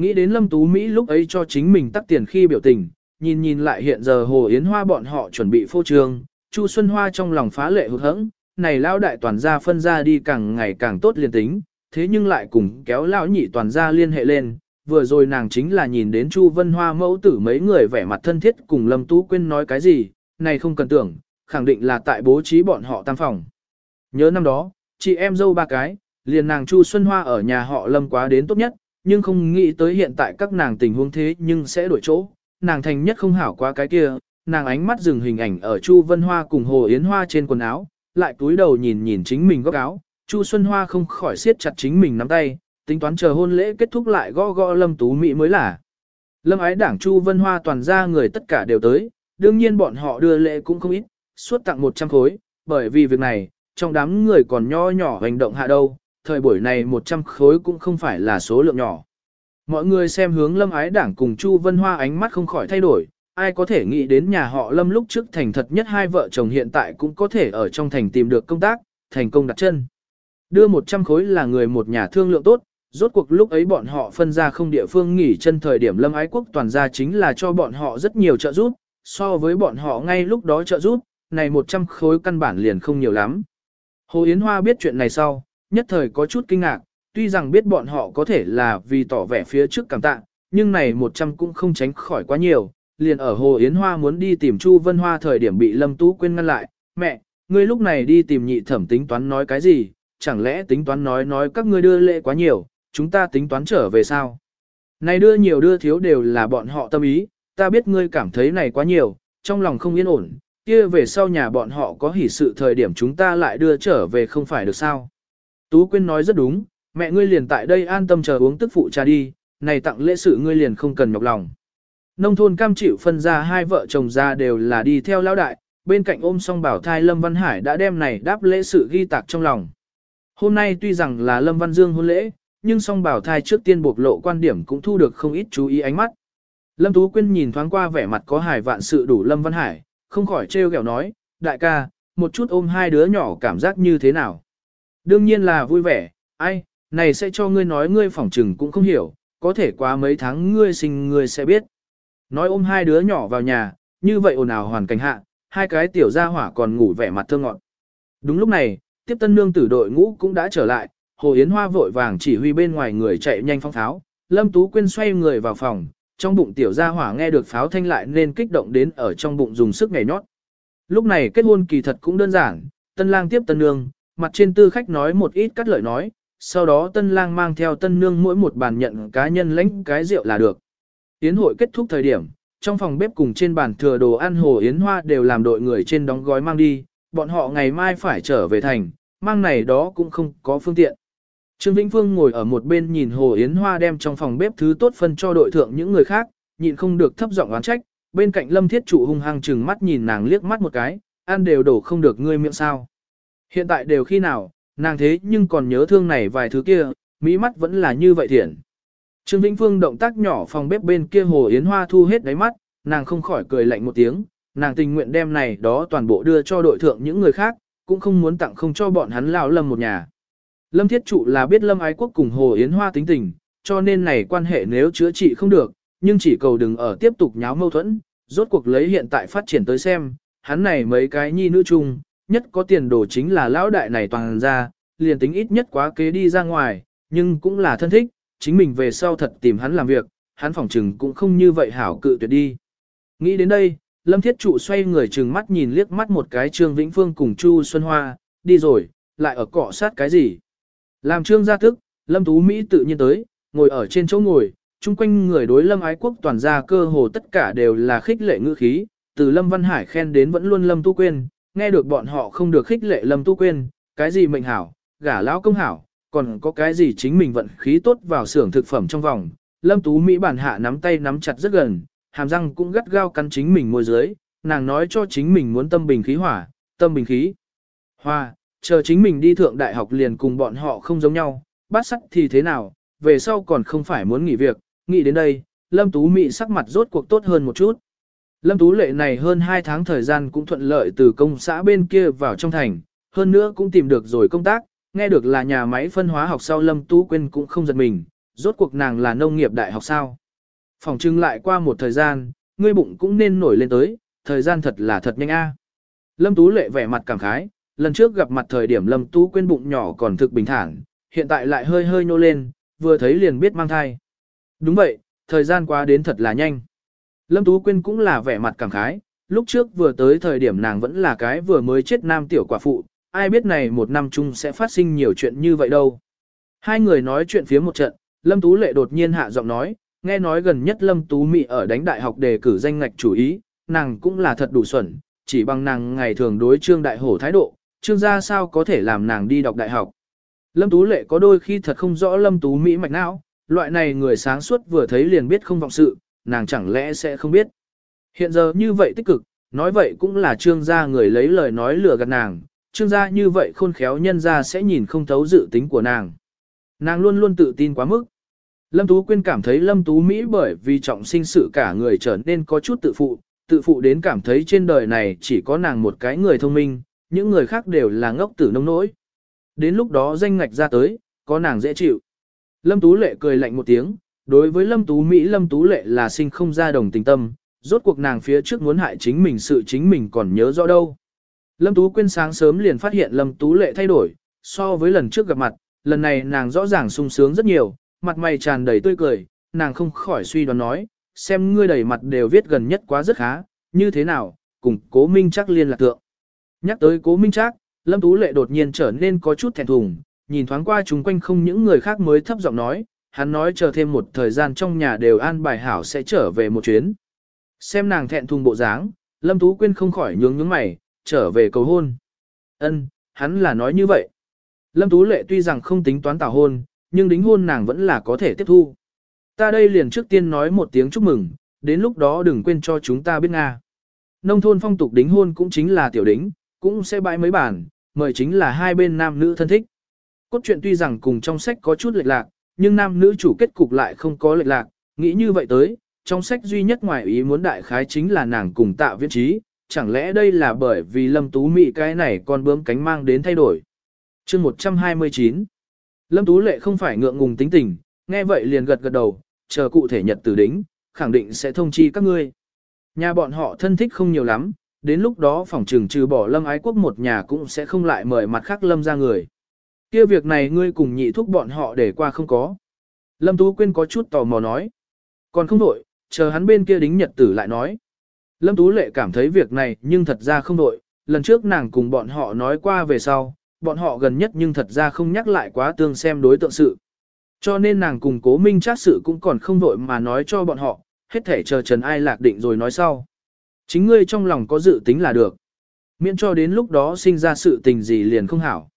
Nghĩ đến Lâm Tú Mỹ lúc ấy cho chính mình tắt tiền khi biểu tình, nhìn nhìn lại hiện giờ Hồ Yến Hoa bọn họ chuẩn bị phô trương, Chu Xuân Hoa trong lòng phá lệ hụt hẫng, này lao đại toàn gia phân ra đi càng ngày càng tốt liền tính, thế nhưng lại cùng kéo lão nhị toàn gia liên hệ lên. Vừa rồi nàng chính là nhìn đến Chu Vân Hoa mẫu tử mấy người vẻ mặt thân thiết cùng Lâm Tú Quyên nói cái gì, này không cần tưởng, khẳng định là tại bố trí bọn họ tam phòng. Nhớ năm đó, chị em dâu ba cái, liền nàng Chu Xuân Hoa ở nhà họ Lâm quá đến tốt nhất, nhưng không nghĩ tới hiện tại các nàng tình huống thế nhưng sẽ đổi chỗ, nàng thành nhất không hảo quá cái kia, nàng ánh mắt dừng hình ảnh ở Chu Vân Hoa cùng Hồ Yến Hoa trên quần áo, lại túi đầu nhìn nhìn chính mình góc áo, Chu Xuân Hoa không khỏi siết chặt chính mình nắm tay, tính toán chờ hôn lễ kết thúc lại gõ gõ Lâm Tú Mỹ mới là. Lâm ái đảng Chu Vân Hoa toàn ra người tất cả đều tới, đương nhiên bọn họ đưa lễ cũng không ít, suốt tặng 100 khối, bởi vì việc này, trong đám người còn nho nhỏ hành động hạ đâu, thời buổi này 100 khối cũng không phải là số lượng nhỏ. Mọi người xem hướng Lâm ái đảng cùng Chu Vân Hoa ánh mắt không khỏi thay đổi, ai có thể nghĩ đến nhà họ Lâm lúc trước thành thật nhất hai vợ chồng hiện tại cũng có thể ở trong thành tìm được công tác, thành công đặt chân. Đưa 100 khối là người một nhà thương lượng tốt, rốt cuộc lúc ấy bọn họ phân ra không địa phương nghỉ chân thời điểm Lâm Ái Quốc toàn ra chính là cho bọn họ rất nhiều trợ giúp, so với bọn họ ngay lúc đó trợ giúp, này 100 khối căn bản liền không nhiều lắm. Hồ Yến Hoa biết chuyện này sau, nhất thời có chút kinh ngạc, tuy rằng biết bọn họ có thể là vì tỏ vẻ phía trước cảm tạ, nhưng này 100 cũng không tránh khỏi quá nhiều, liền ở Hồ Yến Hoa muốn đi tìm Chu Vân Hoa thời điểm bị Lâm Tú quên ngăn lại, mẹ, ngươi lúc này đi tìm nhị thẩm tính toán nói cái gì, chẳng lẽ tính toán nói nói các ngươi đưa lệ quá nhiều, chúng ta tính toán trở về sao? Này đưa nhiều đưa thiếu đều là bọn họ tâm ý, ta biết ngươi cảm thấy này quá nhiều, trong lòng không yên ổn, kia về sau nhà bọn họ có hỉ sự thời điểm chúng ta lại đưa trở về không phải được sao? Tú Quyên nói rất đúng, mẹ ngươi liền tại đây an tâm chờ uống tức phụ trà đi, này tặng lễ sự ngươi liền không cần nhọc lòng. Nông thôn cam chịu phân ra hai vợ chồng ra đều là đi theo lão đại, bên cạnh ôm song bảo thai Lâm Văn Hải đã đem này đáp lễ sự ghi tạc trong lòng. Hôm nay tuy rằng là Lâm Văn Dương hôn lễ, nhưng song bảo thai trước tiên bộc lộ quan điểm cũng thu được không ít chú ý ánh mắt. Lâm Tú Quyên nhìn thoáng qua vẻ mặt có hài vạn sự đủ Lâm Văn Hải, không khỏi trêu ghẹo nói, đại ca, một chút ôm hai đứa nhỏ cảm giác như thế nào. Đương nhiên là vui vẻ, ai, này sẽ cho ngươi nói ngươi phỏng trừng cũng không hiểu, có thể qua mấy tháng ngươi sinh ngươi sẽ biết. Nói ôm hai đứa nhỏ vào nhà, như vậy ồn ào hoàn cảnh hạ, hai cái tiểu gia hỏa còn ngủ vẻ mặt thơ ngọn. Đúng lúc này, tiếp tân nương tử đội ngũ cũng đã trở lại, Hồ Yến Hoa vội vàng chỉ huy bên ngoài người chạy nhanh phong tháo, Lâm Tú Quyên xoay người vào phòng, trong bụng tiểu gia hỏa nghe được pháo thanh lại nên kích động đến ở trong bụng dùng sức nhảy nhót. Lúc này kết hôn kỳ thật cũng đơn giản, tân lang tiếp tân nương, mặt trên tư khách nói một ít cắt lợi nói, sau đó tân lang mang theo tân nương mỗi một bàn nhận cá nhân lãnh cái rượu là được. Yến hội kết thúc thời điểm, trong phòng bếp cùng trên bàn thừa đồ ăn hồ yến hoa đều làm đội người trên đóng gói mang đi, bọn họ ngày mai phải trở về thành, mang này đó cũng không có phương tiện. Trương Vĩnh Phương ngồi ở một bên nhìn hồ yến hoa đem trong phòng bếp thứ tốt phân cho đội thượng những người khác, nhịn không được thấp giọng oán trách, bên cạnh lâm thiết trụ hung hăng chừng mắt nhìn nàng liếc mắt một cái, ăn đều đổ không được ngươi miệng sao. Hiện tại đều khi nào, nàng thế nhưng còn nhớ thương này vài thứ kia, mỹ mắt vẫn là như vậy thiện. Trương Vĩnh Phương động tác nhỏ phòng bếp bên kia Hồ Yến Hoa thu hết đáy mắt, nàng không khỏi cười lạnh một tiếng, nàng tình nguyện đem này đó toàn bộ đưa cho đội thượng những người khác, cũng không muốn tặng không cho bọn hắn lão lâm một nhà. Lâm Thiết Trụ là biết Lâm Ái Quốc cùng Hồ Yến Hoa tính tình, cho nên này quan hệ nếu chữa trị không được, nhưng chỉ cầu đừng ở tiếp tục nháo mâu thuẫn, rốt cuộc lấy hiện tại phát triển tới xem, hắn này mấy cái nhi nữ chung, nhất có tiền đồ chính là lão đại này toàn ra, liền tính ít nhất quá kế đi ra ngoài, nhưng cũng là thân thích, chính mình về sau thật tìm hắn làm việc, hắn phỏng trừng cũng không như vậy hảo cự tuyệt đi. Nghĩ đến đây, Lâm Thiết Trụ xoay người trừng mắt nhìn liếc mắt một cái Trương Vĩnh Phương cùng Chu Xuân Hoa, đi rồi, lại ở cọ sát cái gì. Làm Trương gia thức, Lâm Tú Mỹ tự nhiên tới, ngồi ở trên chỗ ngồi, chung quanh người đối Lâm Ái Quốc toàn ra cơ hồ tất cả đều là khích lệ ngữ khí, từ Lâm Văn Hải khen đến vẫn luôn Lâm Tu Quyên, nghe được bọn họ không được khích lệ Lâm Tu Quyên, cái gì mệnh hảo, gả lão công hảo, còn có cái gì chính mình vận khí tốt vào xưởng thực phẩm trong vòng. Lâm Tú Mỹ bản hạ nắm tay nắm chặt rất gần, hàm răng cũng gắt gao cắn chính mình môi dưới, nàng nói cho chính mình muốn tâm bình khí hỏa, tâm bình khí. Hoa, chờ chính mình đi thượng đại học liền cùng bọn họ không giống nhau, bát sắc thì thế nào, về sau còn không phải muốn nghỉ việc, nghĩ đến đây, Lâm Tú Mỹ sắc mặt rốt cuộc tốt hơn một chút. Lâm Tú Lệ này hơn 2 tháng thời gian cũng thuận lợi từ công xã bên kia vào trong thành, hơn nữa cũng tìm được rồi công tác, nghe được là nhà máy phân hóa học sau Lâm Tú Quyên cũng không giật mình, rốt cuộc nàng là nông nghiệp đại học sao. Phòng trưng lại qua một thời gian, ngươi bụng cũng nên nổi lên tới, thời gian thật là thật nhanh a. Lâm Tú Lệ vẻ mặt cảm khái, lần trước gặp mặt thời điểm Lâm Tú quên bụng nhỏ còn thực bình thản, hiện tại lại hơi hơi nô lên, vừa thấy liền biết mang thai. Đúng vậy, thời gian qua đến thật là nhanh. Lâm Tú Quyên cũng là vẻ mặt cảm khái, lúc trước vừa tới thời điểm nàng vẫn là cái vừa mới chết nam tiểu quả phụ, ai biết này một năm chung sẽ phát sinh nhiều chuyện như vậy đâu. Hai người nói chuyện phía một trận, Lâm Tú Lệ đột nhiên hạ giọng nói, nghe nói gần nhất Lâm Tú Mị ở đánh đại học đề cử danh ngạch chủ ý, nàng cũng là thật đủ xuẩn, chỉ bằng nàng ngày thường đối trương đại hổ thái độ, trương gia sao có thể làm nàng đi đọc đại học. Lâm Tú Lệ có đôi khi thật không rõ Lâm Tú Mỹ mạch não, loại này người sáng suốt vừa thấy liền biết không vọng sự, nàng chẳng lẽ sẽ không biết. Hiện giờ như vậy tích cực, nói vậy cũng là trương gia người lấy lời nói lừa gạt nàng, trương gia như vậy khôn khéo nhân gia sẽ nhìn không thấu dự tính của nàng. Nàng luôn luôn tự tin quá mức. Lâm Tú Quyên cảm thấy Lâm Tú Mỹ bởi vì trọng sinh sự cả người trở nên có chút tự phụ, tự phụ đến cảm thấy trên đời này chỉ có nàng một cái người thông minh, những người khác đều là ngốc tử nông nỗi. Đến lúc đó danh ngạch ra tới, có nàng dễ chịu. Lâm Tú Lệ cười lạnh một tiếng, đối với Lâm Tú Mỹ Lâm Tú Lệ là sinh không ra đồng tình tâm, rốt cuộc nàng phía trước muốn hại chính mình sự chính mình còn nhớ rõ đâu. Lâm Tú Quyên sáng sớm liền phát hiện Lâm Tú Lệ thay đổi, so với lần trước gặp mặt, lần này nàng rõ ràng sung sướng rất nhiều, mặt mày tràn đầy tươi cười, nàng không khỏi suy đoán nói, xem ngươi đầy mặt đều viết gần nhất quá rất khá, như thế nào, cùng cố minh chắc liên lạc tượng. Nhắc tới cố minh chắc, Lâm Tú Lệ đột nhiên trở nên có chút thẹn thùng, nhìn thoáng qua chúng quanh không những người khác mới thấp giọng nói, hắn nói chờ thêm một thời gian trong nhà đều an bài hảo sẽ trở về một chuyến. Xem nàng thẹn thùng bộ dáng, Lâm Tú Quyên không khỏi nhướng nhướng mày, trở về cầu hôn. Ân, hắn là nói như vậy. Lâm Tú Lệ tuy rằng không tính toán tảo hôn, nhưng đính hôn nàng vẫn là có thể tiếp thu. Ta đây liền trước tiên nói một tiếng chúc mừng, đến lúc đó đừng quên cho chúng ta biết Nga. Nông thôn phong tục đính hôn cũng chính là tiểu đính, cũng sẽ bãi mấy bản, mời chính là hai bên nam nữ thân thích. Cốt truyện tuy rằng cùng trong sách có chút lệch lạc, nhưng nam nữ chủ kết cục lại không có lệch lạc, nghĩ như vậy tới, trong sách duy nhất ngoài ý muốn đại khái chính là nàng cùng tạ viễn trí, chẳng lẽ đây là bởi vì lâm tú mị cái này con bướm cánh mang đến thay đổi. chương 129 Lâm Tú Lệ không phải ngượng ngùng tính tình, nghe vậy liền gật gật đầu, chờ cụ thể nhật tử đính, khẳng định sẽ thông chi các ngươi. Nhà bọn họ thân thích không nhiều lắm, đến lúc đó phòng trừng trừ bỏ lâm ái quốc một nhà cũng sẽ không lại mời mặt khác lâm ra người kia việc này ngươi cùng nhị thúc bọn họ để qua không có. Lâm Tú Quyên có chút tò mò nói. Còn không đổi, chờ hắn bên kia đính nhật tử lại nói. Lâm Tú Lệ cảm thấy việc này nhưng thật ra không đổi, lần trước nàng cùng bọn họ nói qua về sau, bọn họ gần nhất nhưng thật ra không nhắc lại quá tương xem đối tượng sự. Cho nên nàng cùng cố minh chắc sự cũng còn không vội mà nói cho bọn họ, hết thể chờ Trần Ai lạc định rồi nói sau. Chính ngươi trong lòng có dự tính là được. Miễn cho đến lúc đó sinh ra sự tình gì liền không hảo.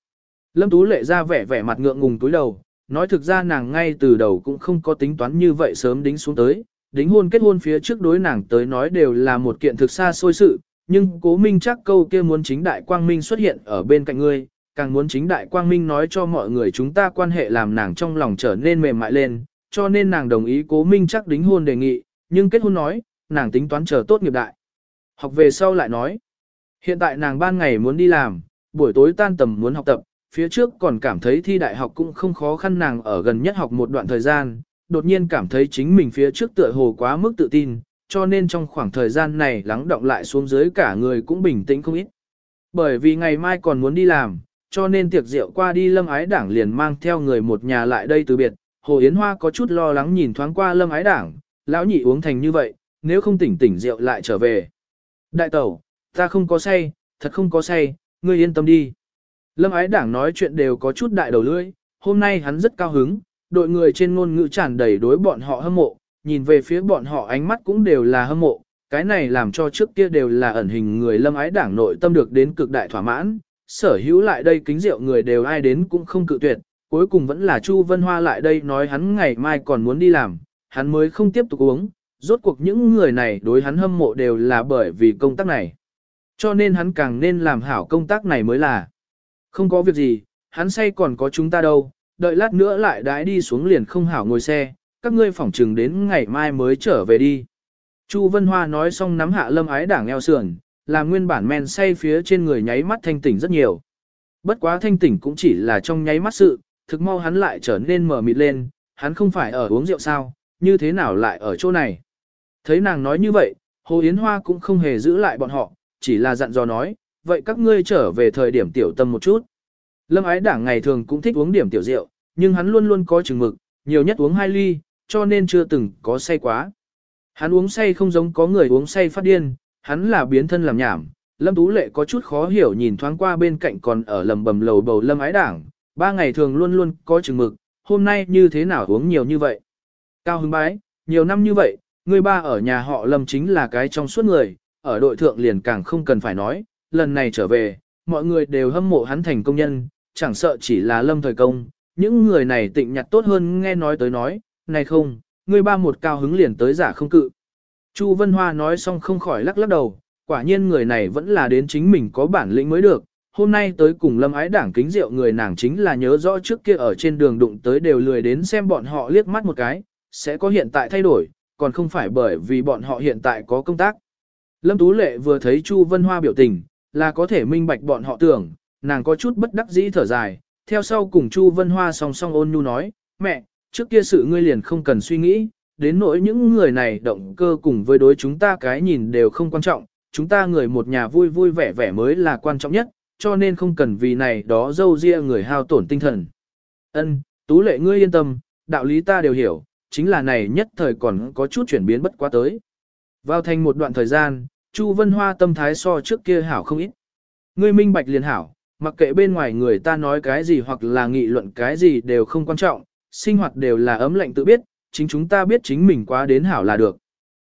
Lâm Tú Lệ ra vẻ vẻ mặt ngượng ngùng túi đầu, nói thực ra nàng ngay từ đầu cũng không có tính toán như vậy sớm đính xuống tới. Đính hôn kết hôn phía trước đối nàng tới nói đều là một kiện thực xa xôi sự, nhưng cố minh chắc câu kia muốn chính đại quang minh xuất hiện ở bên cạnh ngươi, càng muốn chính đại quang minh nói cho mọi người chúng ta quan hệ làm nàng trong lòng trở nên mềm mại lên, cho nên nàng đồng ý cố minh chắc đính hôn đề nghị, nhưng kết hôn nói, nàng tính toán chờ tốt nghiệp đại. Học về sau lại nói, hiện tại nàng ban ngày muốn đi làm, buổi tối tan tầm muốn học tập, phía trước còn cảm thấy thi đại học cũng không khó khăn nàng ở gần nhất học một đoạn thời gian, đột nhiên cảm thấy chính mình phía trước tựa hồ quá mức tự tin, cho nên trong khoảng thời gian này lắng động lại xuống dưới cả người cũng bình tĩnh không ít. Bởi vì ngày mai còn muốn đi làm, cho nên tiệc rượu qua đi Lâm Ái Đảng liền mang theo người một nhà lại đây từ biệt. Hồ Yến Hoa có chút lo lắng nhìn thoáng qua Lâm Ái Đảng, lão nhị uống thành như vậy, nếu không tỉnh tỉnh rượu lại trở về. Đại tẩu, ta không có say, thật không có say, ngươi yên tâm đi. Lâm Ái Đảng nói chuyện đều có chút đại đầu lưỡi, hôm nay hắn rất cao hứng, đội người trên ngôn ngữ tràn đầy đối bọn họ hâm mộ, nhìn về phía bọn họ ánh mắt cũng đều là hâm mộ, cái này làm cho trước kia đều là ẩn hình người Lâm Ái Đảng nội tâm được đến cực đại thỏa mãn, sở hữu lại đây kính rượu người đều ai đến cũng không cự tuyệt, cuối cùng vẫn là Chu Vân Hoa lại đây nói hắn ngày mai còn muốn đi làm, hắn mới không tiếp tục uống, rốt cuộc những người này đối hắn hâm mộ đều là bởi vì công tác này. Cho nên hắn càng nên làm hảo công tác này mới là. Không có việc gì, hắn say còn có chúng ta đâu, đợi lát nữa lại đãi đi xuống liền không hảo ngồi xe, các ngươi phỏng trừng đến ngày mai mới trở về đi. Chu Vân Hoa nói xong nắm hạ lâm ái đảng eo sườn, làm nguyên bản men say phía trên người nháy mắt thanh tỉnh rất nhiều. Bất quá thanh tỉnh cũng chỉ là trong nháy mắt sự, thực mau hắn lại trở nên mở mịt lên, hắn không phải ở uống rượu sao, như thế nào lại ở chỗ này. Thấy nàng nói như vậy, Hồ Yến Hoa cũng không hề giữ lại bọn họ, chỉ là dặn dò nói, vậy các ngươi trở về thời điểm tiểu tâm một chút. Lâm ái đảng ngày thường cũng thích uống điểm tiểu rượu, nhưng hắn luôn luôn có chừng mực, nhiều nhất uống hai ly, cho nên chưa từng có say quá. Hắn uống say không giống có người uống say phát điên, hắn là biến thân làm nhảm. Lâm Tú Lệ có chút khó hiểu nhìn thoáng qua bên cạnh còn ở lầm bầm lầu bầu Lâm ái đảng, ba ngày thường luôn luôn có chừng mực, hôm nay như thế nào uống nhiều như vậy. Cao hứng bái, nhiều năm như vậy, người ba ở nhà họ Lâm chính là cái trong suốt người, ở đội thượng liền càng không cần phải nói, lần này trở về, mọi người đều hâm mộ hắn thành công nhân, chẳng sợ chỉ là Lâm thời công, những người này tịnh nhặt tốt hơn nghe nói tới nói, này không, người ba một cao hứng liền tới giả không cự. Chu Vân Hoa nói xong không khỏi lắc lắc đầu, quả nhiên người này vẫn là đến chính mình có bản lĩnh mới được. Hôm nay tới cùng lâm ái đảng kính rượu người nàng chính là nhớ rõ trước kia ở trên đường đụng tới đều lười đến xem bọn họ liếc mắt một cái, sẽ có hiện tại thay đổi, còn không phải bởi vì bọn họ hiện tại có công tác. Lâm Tú Lệ vừa thấy Chu Vân Hoa biểu tình, là có thể minh bạch bọn họ tưởng, nàng có chút bất đắc dĩ thở dài, theo sau cùng Chu Vân Hoa song song ôn nhu nói, mẹ, trước kia sự ngươi liền không cần suy nghĩ, đến nỗi những người này động cơ cùng với đối chúng ta cái nhìn đều không quan trọng, chúng ta người một nhà vui vui vẻ vẻ mới là quan trọng nhất, cho nên không cần vì này đó dâu ria người hao tổn tinh thần. Ân, tú lệ ngươi yên tâm, đạo lý ta đều hiểu, chính là này nhất thời còn có chút chuyển biến bất quá tới. Vào thành một đoạn thời gian, Chu Vân Hoa tâm thái so trước kia hảo không ít. Ngươi minh bạch liền hảo, mặc kệ bên ngoài người ta nói cái gì hoặc là nghị luận cái gì đều không quan trọng, sinh hoạt đều là ấm lạnh tự biết, chính chúng ta biết chính mình quá đến hảo là được.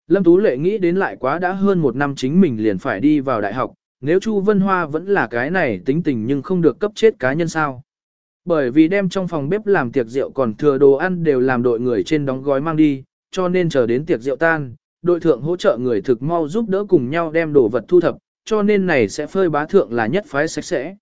Lâm Tú Lệ nghĩ đến lại quá đã hơn một năm chính mình liền phải đi vào đại học, nếu Chu Vân Hoa vẫn là cái này tính tình nhưng không được cấp chết cá nhân sao. Bởi vì đem trong phòng bếp làm tiệc rượu còn thừa đồ ăn đều làm đội người trên đóng gói mang đi, cho nên chờ đến tiệc rượu tan, đội thượng hỗ trợ người thực mau giúp đỡ cùng nhau đem đồ vật thu thập, cho nên này sẽ phơi bá thượng là nhất phái sạch sẽ.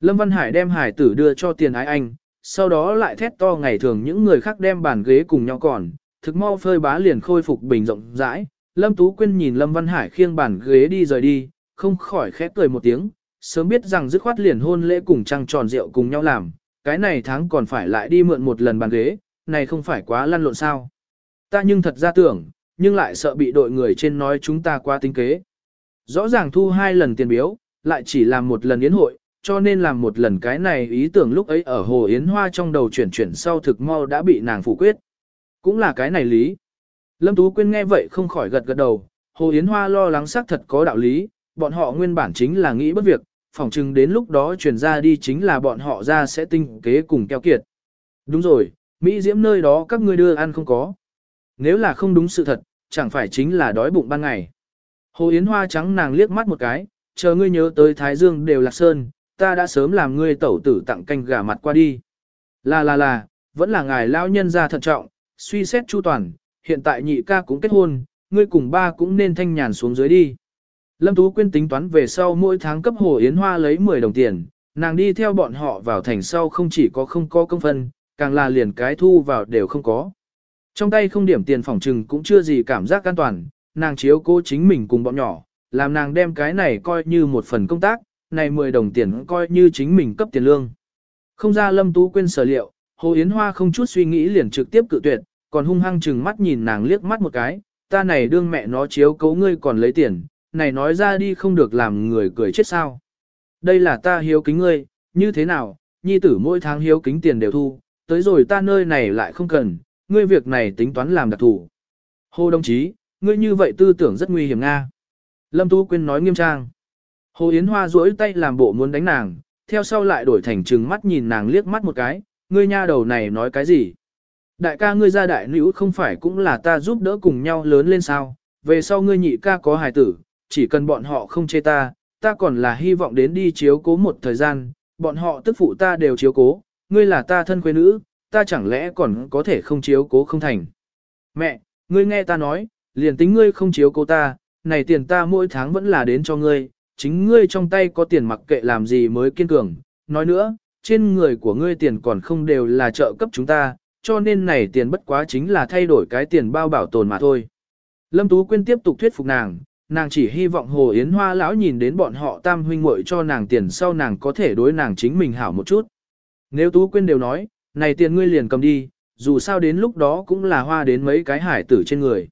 Lâm Văn Hải đem hải tử đưa cho tiền ái anh, sau đó lại thét to ngày thường những người khác đem bàn ghế cùng nhau còn, thực mau phơi bá liền khôi phục bình rộng rãi. Lâm Tú Quyên nhìn Lâm Văn Hải khiêng bàn ghế đi rời đi, không khỏi khẽ cười một tiếng, sớm biết rằng dứt khoát liền hôn lễ cùng trăng tròn rượu cùng nhau làm, cái này tháng còn phải lại đi mượn một lần bàn ghế, này không phải quá lăn lộn sao. Ta nhưng thật ra tưởng, nhưng lại sợ bị đội người trên nói chúng ta qua tính kế. Rõ ràng thu hai lần tiền biếu, lại chỉ làm một lần yến hội, cho nên làm một lần cái này ý tưởng lúc ấy ở Hồ Yến Hoa trong đầu chuyển chuyển sau thực mau đã bị nàng phủ quyết. Cũng là cái này lý. Lâm Tú Quyên nghe vậy không khỏi gật gật đầu, Hồ Yến Hoa lo lắng xác thật có đạo lý, bọn họ nguyên bản chính là nghĩ bất việc, phỏng chừng đến lúc đó chuyển ra đi chính là bọn họ ra sẽ tinh kế cùng keo kiệt. Đúng rồi, Mỹ Diễm nơi đó các ngươi đưa ăn không có. Nếu là không đúng sự thật, chẳng phải chính là đói bụng ban ngày. Hồ Yến Hoa trắng nàng liếc mắt một cái, chờ ngươi nhớ tới Thái Dương đều lạc sơn, ta đã sớm làm ngươi tẩu tử tặng canh gà mặt qua đi. Là là là, vẫn là ngài lao nhân ra thận trọng, suy xét chu toàn, hiện tại nhị ca cũng kết hôn, ngươi cùng ba cũng nên thanh nhàn xuống dưới đi. Lâm Tú Quyên tính toán về sau mỗi tháng cấp Hồ Yến Hoa lấy 10 đồng tiền, nàng đi theo bọn họ vào thành sau không chỉ có không có công phân, càng là liền cái thu vào đều không có. Trong tay không điểm tiền phòng trừng cũng chưa gì cảm giác an toàn, nàng chiếu cố chính mình cùng bọn nhỏ, làm nàng đem cái này coi như một phần công tác, này 10 đồng tiền coi như chính mình cấp tiền lương. Không ra Lâm Tú quên sở liệu, Hồ Yến Hoa không chút suy nghĩ liền trực tiếp cự tuyệt, còn hung hăng chừng mắt nhìn nàng liếc mắt một cái, ta này đương mẹ nó chiếu cấu ngươi còn lấy tiền, này nói ra đi không được làm người cười chết sao. Đây là ta hiếu kính ngươi, như thế nào, nhi tử mỗi tháng hiếu kính tiền đều thu, tới rồi ta nơi này lại không cần, ngươi việc này tính toán làm đặc thủ. Hồ đồng chí, ngươi như vậy tư tưởng rất nguy hiểm Nga. Lâm Tú Quyên nói nghiêm trang. Hồ Yến Hoa duỗi tay làm bộ muốn đánh nàng, theo sau lại đổi thành trừng mắt nhìn nàng liếc mắt một cái, ngươi nha đầu này nói cái gì? Đại ca ngươi ra đại nữ không phải cũng là ta giúp đỡ cùng nhau lớn lên sao, về sau ngươi nhị ca có hài tử, chỉ cần bọn họ không chê ta, ta còn là hy vọng đến đi chiếu cố một thời gian, bọn họ tức phụ ta đều chiếu cố, ngươi là ta thân quê nữ, ta chẳng lẽ còn có thể không chiếu cố không thành. Mẹ, ngươi nghe ta nói, liền tính ngươi không chiếu cố ta, này tiền ta mỗi tháng vẫn là đến cho ngươi, chính ngươi trong tay có tiền mặc kệ làm gì mới kiên cường. Nói nữa, trên người của ngươi tiền còn không đều là trợ cấp chúng ta, cho nên này tiền bất quá chính là thay đổi cái tiền bao bảo tồn mà thôi. Lâm Tú Quyên tiếp tục thuyết phục nàng, nàng chỉ hy vọng Hồ Yến Hoa lão nhìn đến bọn họ tam huynh muội cho nàng tiền sau nàng có thể đối nàng chính mình hảo một chút. Nếu Tú Quyên đều nói, này tiền ngươi liền cầm đi, dù sao đến lúc đó cũng là hoa đến mấy cái hải tử trên người.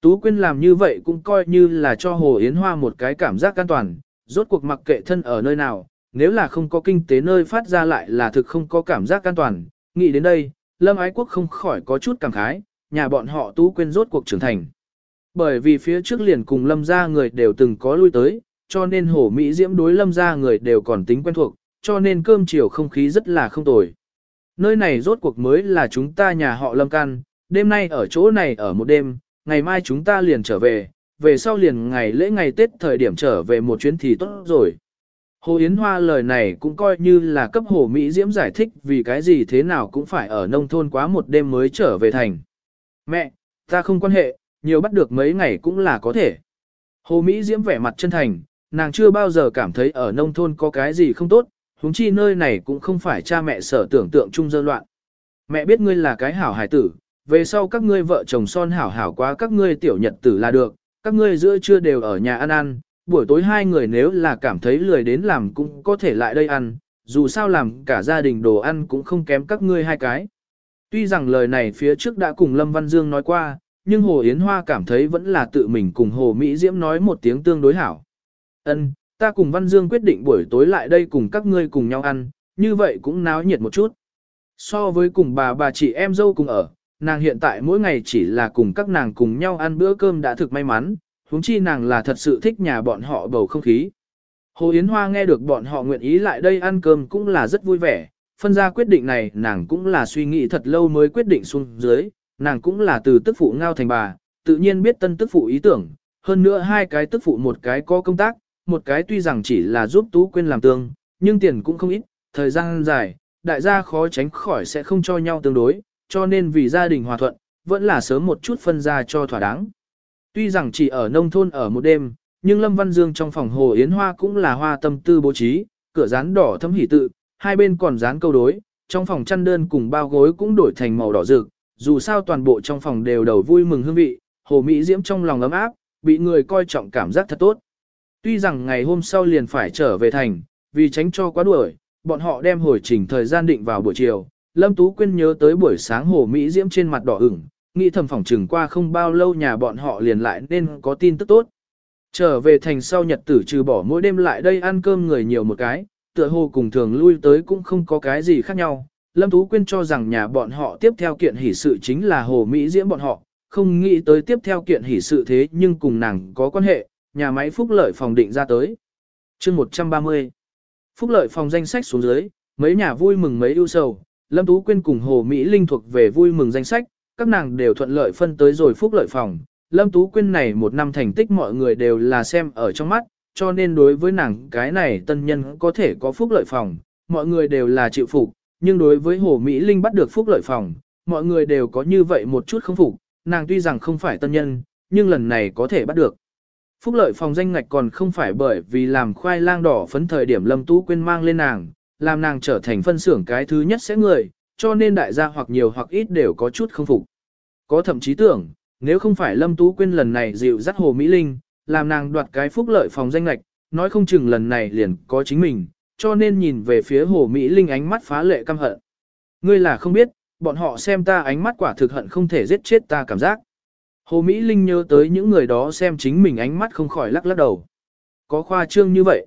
Tú Quyên làm như vậy cũng coi như là cho Hồ Yến Hoa một cái cảm giác an toàn, rốt cuộc mặc kệ thân ở nơi nào, nếu là không có kinh tế nơi phát ra lại là thực không có cảm giác an toàn. Nghĩ đến đây, Lâm Ái Quốc không khỏi có chút cảm khái, nhà bọn họ Tú Quyên rốt cuộc trưởng thành. Bởi vì phía trước liền cùng Lâm gia người đều từng có lui tới, cho nên Hồ Mỹ Diễm đối Lâm gia người đều còn tính quen thuộc, cho nên cơm chiều không khí rất là không tồi. Nơi này rốt cuộc mới là chúng ta nhà họ Lâm căn. đêm nay ở chỗ này ở một đêm, ngày mai chúng ta liền trở về, về sau liền ngày lễ ngày Tết thời điểm trở về một chuyến thì tốt rồi. Hồ Yến Hoa lời này cũng coi như là cấp Hồ Mỹ Diễm giải thích vì cái gì thế nào cũng phải ở nông thôn quá một đêm mới trở về thành. Mẹ, ta không quan hệ, nhiều bắt được mấy ngày cũng là có thể. Hồ Mỹ Diễm vẻ mặt chân thành, nàng chưa bao giờ cảm thấy ở nông thôn có cái gì không tốt, huống chi nơi này cũng không phải cha mẹ sở tưởng tượng chung dơ loạn. Mẹ biết ngươi là cái hảo hài tử, về sau các ngươi vợ chồng son hảo hảo quá các ngươi tiểu nhật tử là được, các ngươi giữa trưa đều ở nhà ăn ăn, buổi tối hai người nếu là cảm thấy lười đến làm cũng có thể lại đây ăn, dù sao làm cả gia đình đồ ăn cũng không kém các ngươi hai cái. Tuy rằng lời này phía trước đã cùng Lâm Văn Dương nói qua, nhưng Hồ Yến Hoa cảm thấy vẫn là tự mình cùng Hồ Mỹ Diễm nói một tiếng tương đối hảo. Ân, ta cùng Văn Dương quyết định buổi tối lại đây cùng các ngươi cùng nhau ăn, như vậy cũng náo nhiệt một chút. So với cùng bà bà chị em dâu cùng ở, nàng hiện tại mỗi ngày chỉ là cùng các nàng cùng nhau ăn bữa cơm đã thực may mắn, huống chi nàng là thật sự thích nhà bọn họ bầu không khí. Hồ Yến Hoa nghe được bọn họ nguyện ý lại đây ăn cơm cũng là rất vui vẻ, phân ra quyết định này nàng cũng là suy nghĩ thật lâu mới quyết định xuống dưới, nàng cũng là từ tức phụ ngao thành bà, tự nhiên biết tân tức phụ ý tưởng, hơn nữa hai cái tức phụ một cái có công tác, một cái tuy rằng chỉ là giúp Tú Quyên làm tương, nhưng tiền cũng không ít, thời gian dài, đại gia khó tránh khỏi sẽ không cho nhau tương đối, cho nên vì gia đình hòa thuận, vẫn là sớm một chút phân ra cho thỏa đáng. Tuy rằng chỉ ở nông thôn ở một đêm, nhưng Lâm Văn Dương trong phòng hồ yến hoa cũng là hoa tâm tư bố trí, cửa dán đỏ thấm hỉ tự, hai bên còn dán câu đối, trong phòng chăn đơn cùng bao gối cũng đổi thành màu đỏ rực, dù sao toàn bộ trong phòng đều đầu vui mừng hương vị, hồ mỹ diễm trong lòng ấm áp, bị người coi trọng cảm giác thật tốt. Tuy rằng ngày hôm sau liền phải trở về thành, vì tránh cho quá đuổi, bọn họ đem hồi trình thời gian định vào buổi chiều, Lâm Tú Quyên nhớ tới buổi sáng hồ Mỹ Diễm trên mặt đỏ ửng, nghĩ thầm phỏng trừng qua không bao lâu nhà bọn họ liền lại nên có tin tức tốt. Trở về thành sau nhật tử trừ bỏ mỗi đêm lại đây ăn cơm người nhiều một cái, tựa hồ cùng thường lui tới cũng không có cái gì khác nhau. Lâm Tú Quyên cho rằng nhà bọn họ tiếp theo kiện hỷ sự chính là Hồ Mỹ Diễm bọn họ, không nghĩ tới tiếp theo kiện hỷ sự thế nhưng cùng nàng có quan hệ, nhà máy phúc lợi phòng định ra tới. chương 130 Phúc lợi phòng danh sách xuống dưới, mấy nhà vui mừng mấy ưu sầu, Lâm Tú Quyên cùng Hồ Mỹ Linh thuộc về vui mừng danh sách, các nàng đều thuận lợi phân tới rồi phúc lợi phòng. Lâm Tú Quyên này một năm thành tích mọi người đều là xem ở trong mắt, cho nên đối với nàng cái này tân nhân có thể có phúc lợi phòng, mọi người đều là chịu phục, nhưng đối với Hồ Mỹ Linh bắt được phúc lợi phòng, mọi người đều có như vậy một chút không phục, nàng tuy rằng không phải tân nhân, nhưng lần này có thể bắt được. Phúc lợi phòng danh ngạch còn không phải bởi vì làm khoai lang đỏ phấn thời điểm Lâm Tú Quyên mang lên nàng, làm nàng trở thành phân xưởng cái thứ nhất sẽ người, cho nên đại gia hoặc nhiều hoặc ít đều có chút không phục. Có thậm chí tưởng, nếu không phải Lâm Tú Quyên lần này dịu dắt Hồ Mỹ Linh, làm nàng đoạt cái phúc lợi phòng danh lạch, nói không chừng lần này liền có chính mình, cho nên nhìn về phía Hồ Mỹ Linh ánh mắt phá lệ căm hận. Ngươi là không biết, bọn họ xem ta ánh mắt quả thực hận không thể giết chết ta cảm giác. Hồ Mỹ Linh nhớ tới những người đó xem chính mình ánh mắt không khỏi lắc lắc đầu. Có khoa trương như vậy.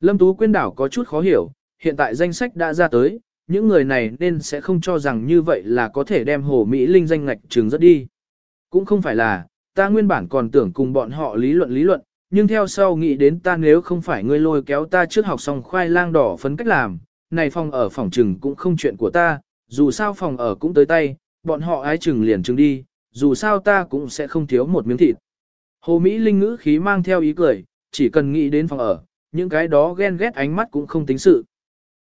Lâm Tú Quyên đảo có chút khó hiểu, hiện tại danh sách đã ra tới, những người này nên sẽ không cho rằng như vậy là có thể đem Hồ Mỹ Linh danh ngạch trường rất đi. Cũng không phải là, ta nguyên bản còn tưởng cùng bọn họ lý luận lý luận, nhưng theo sau nghĩ đến ta nếu không phải ngươi lôi kéo ta trước học xong khoai lang đỏ phấn cách làm, này phòng ở phòng trừng cũng không chuyện của ta, dù sao phòng ở cũng tới tay, bọn họ ái trừng liền trừng đi, dù sao ta cũng sẽ không thiếu một miếng thịt. Hồ Mỹ Linh ngữ khí mang theo ý cười, chỉ cần nghĩ đến phòng ở, những cái đó ghen ghét ánh mắt cũng không tính sự.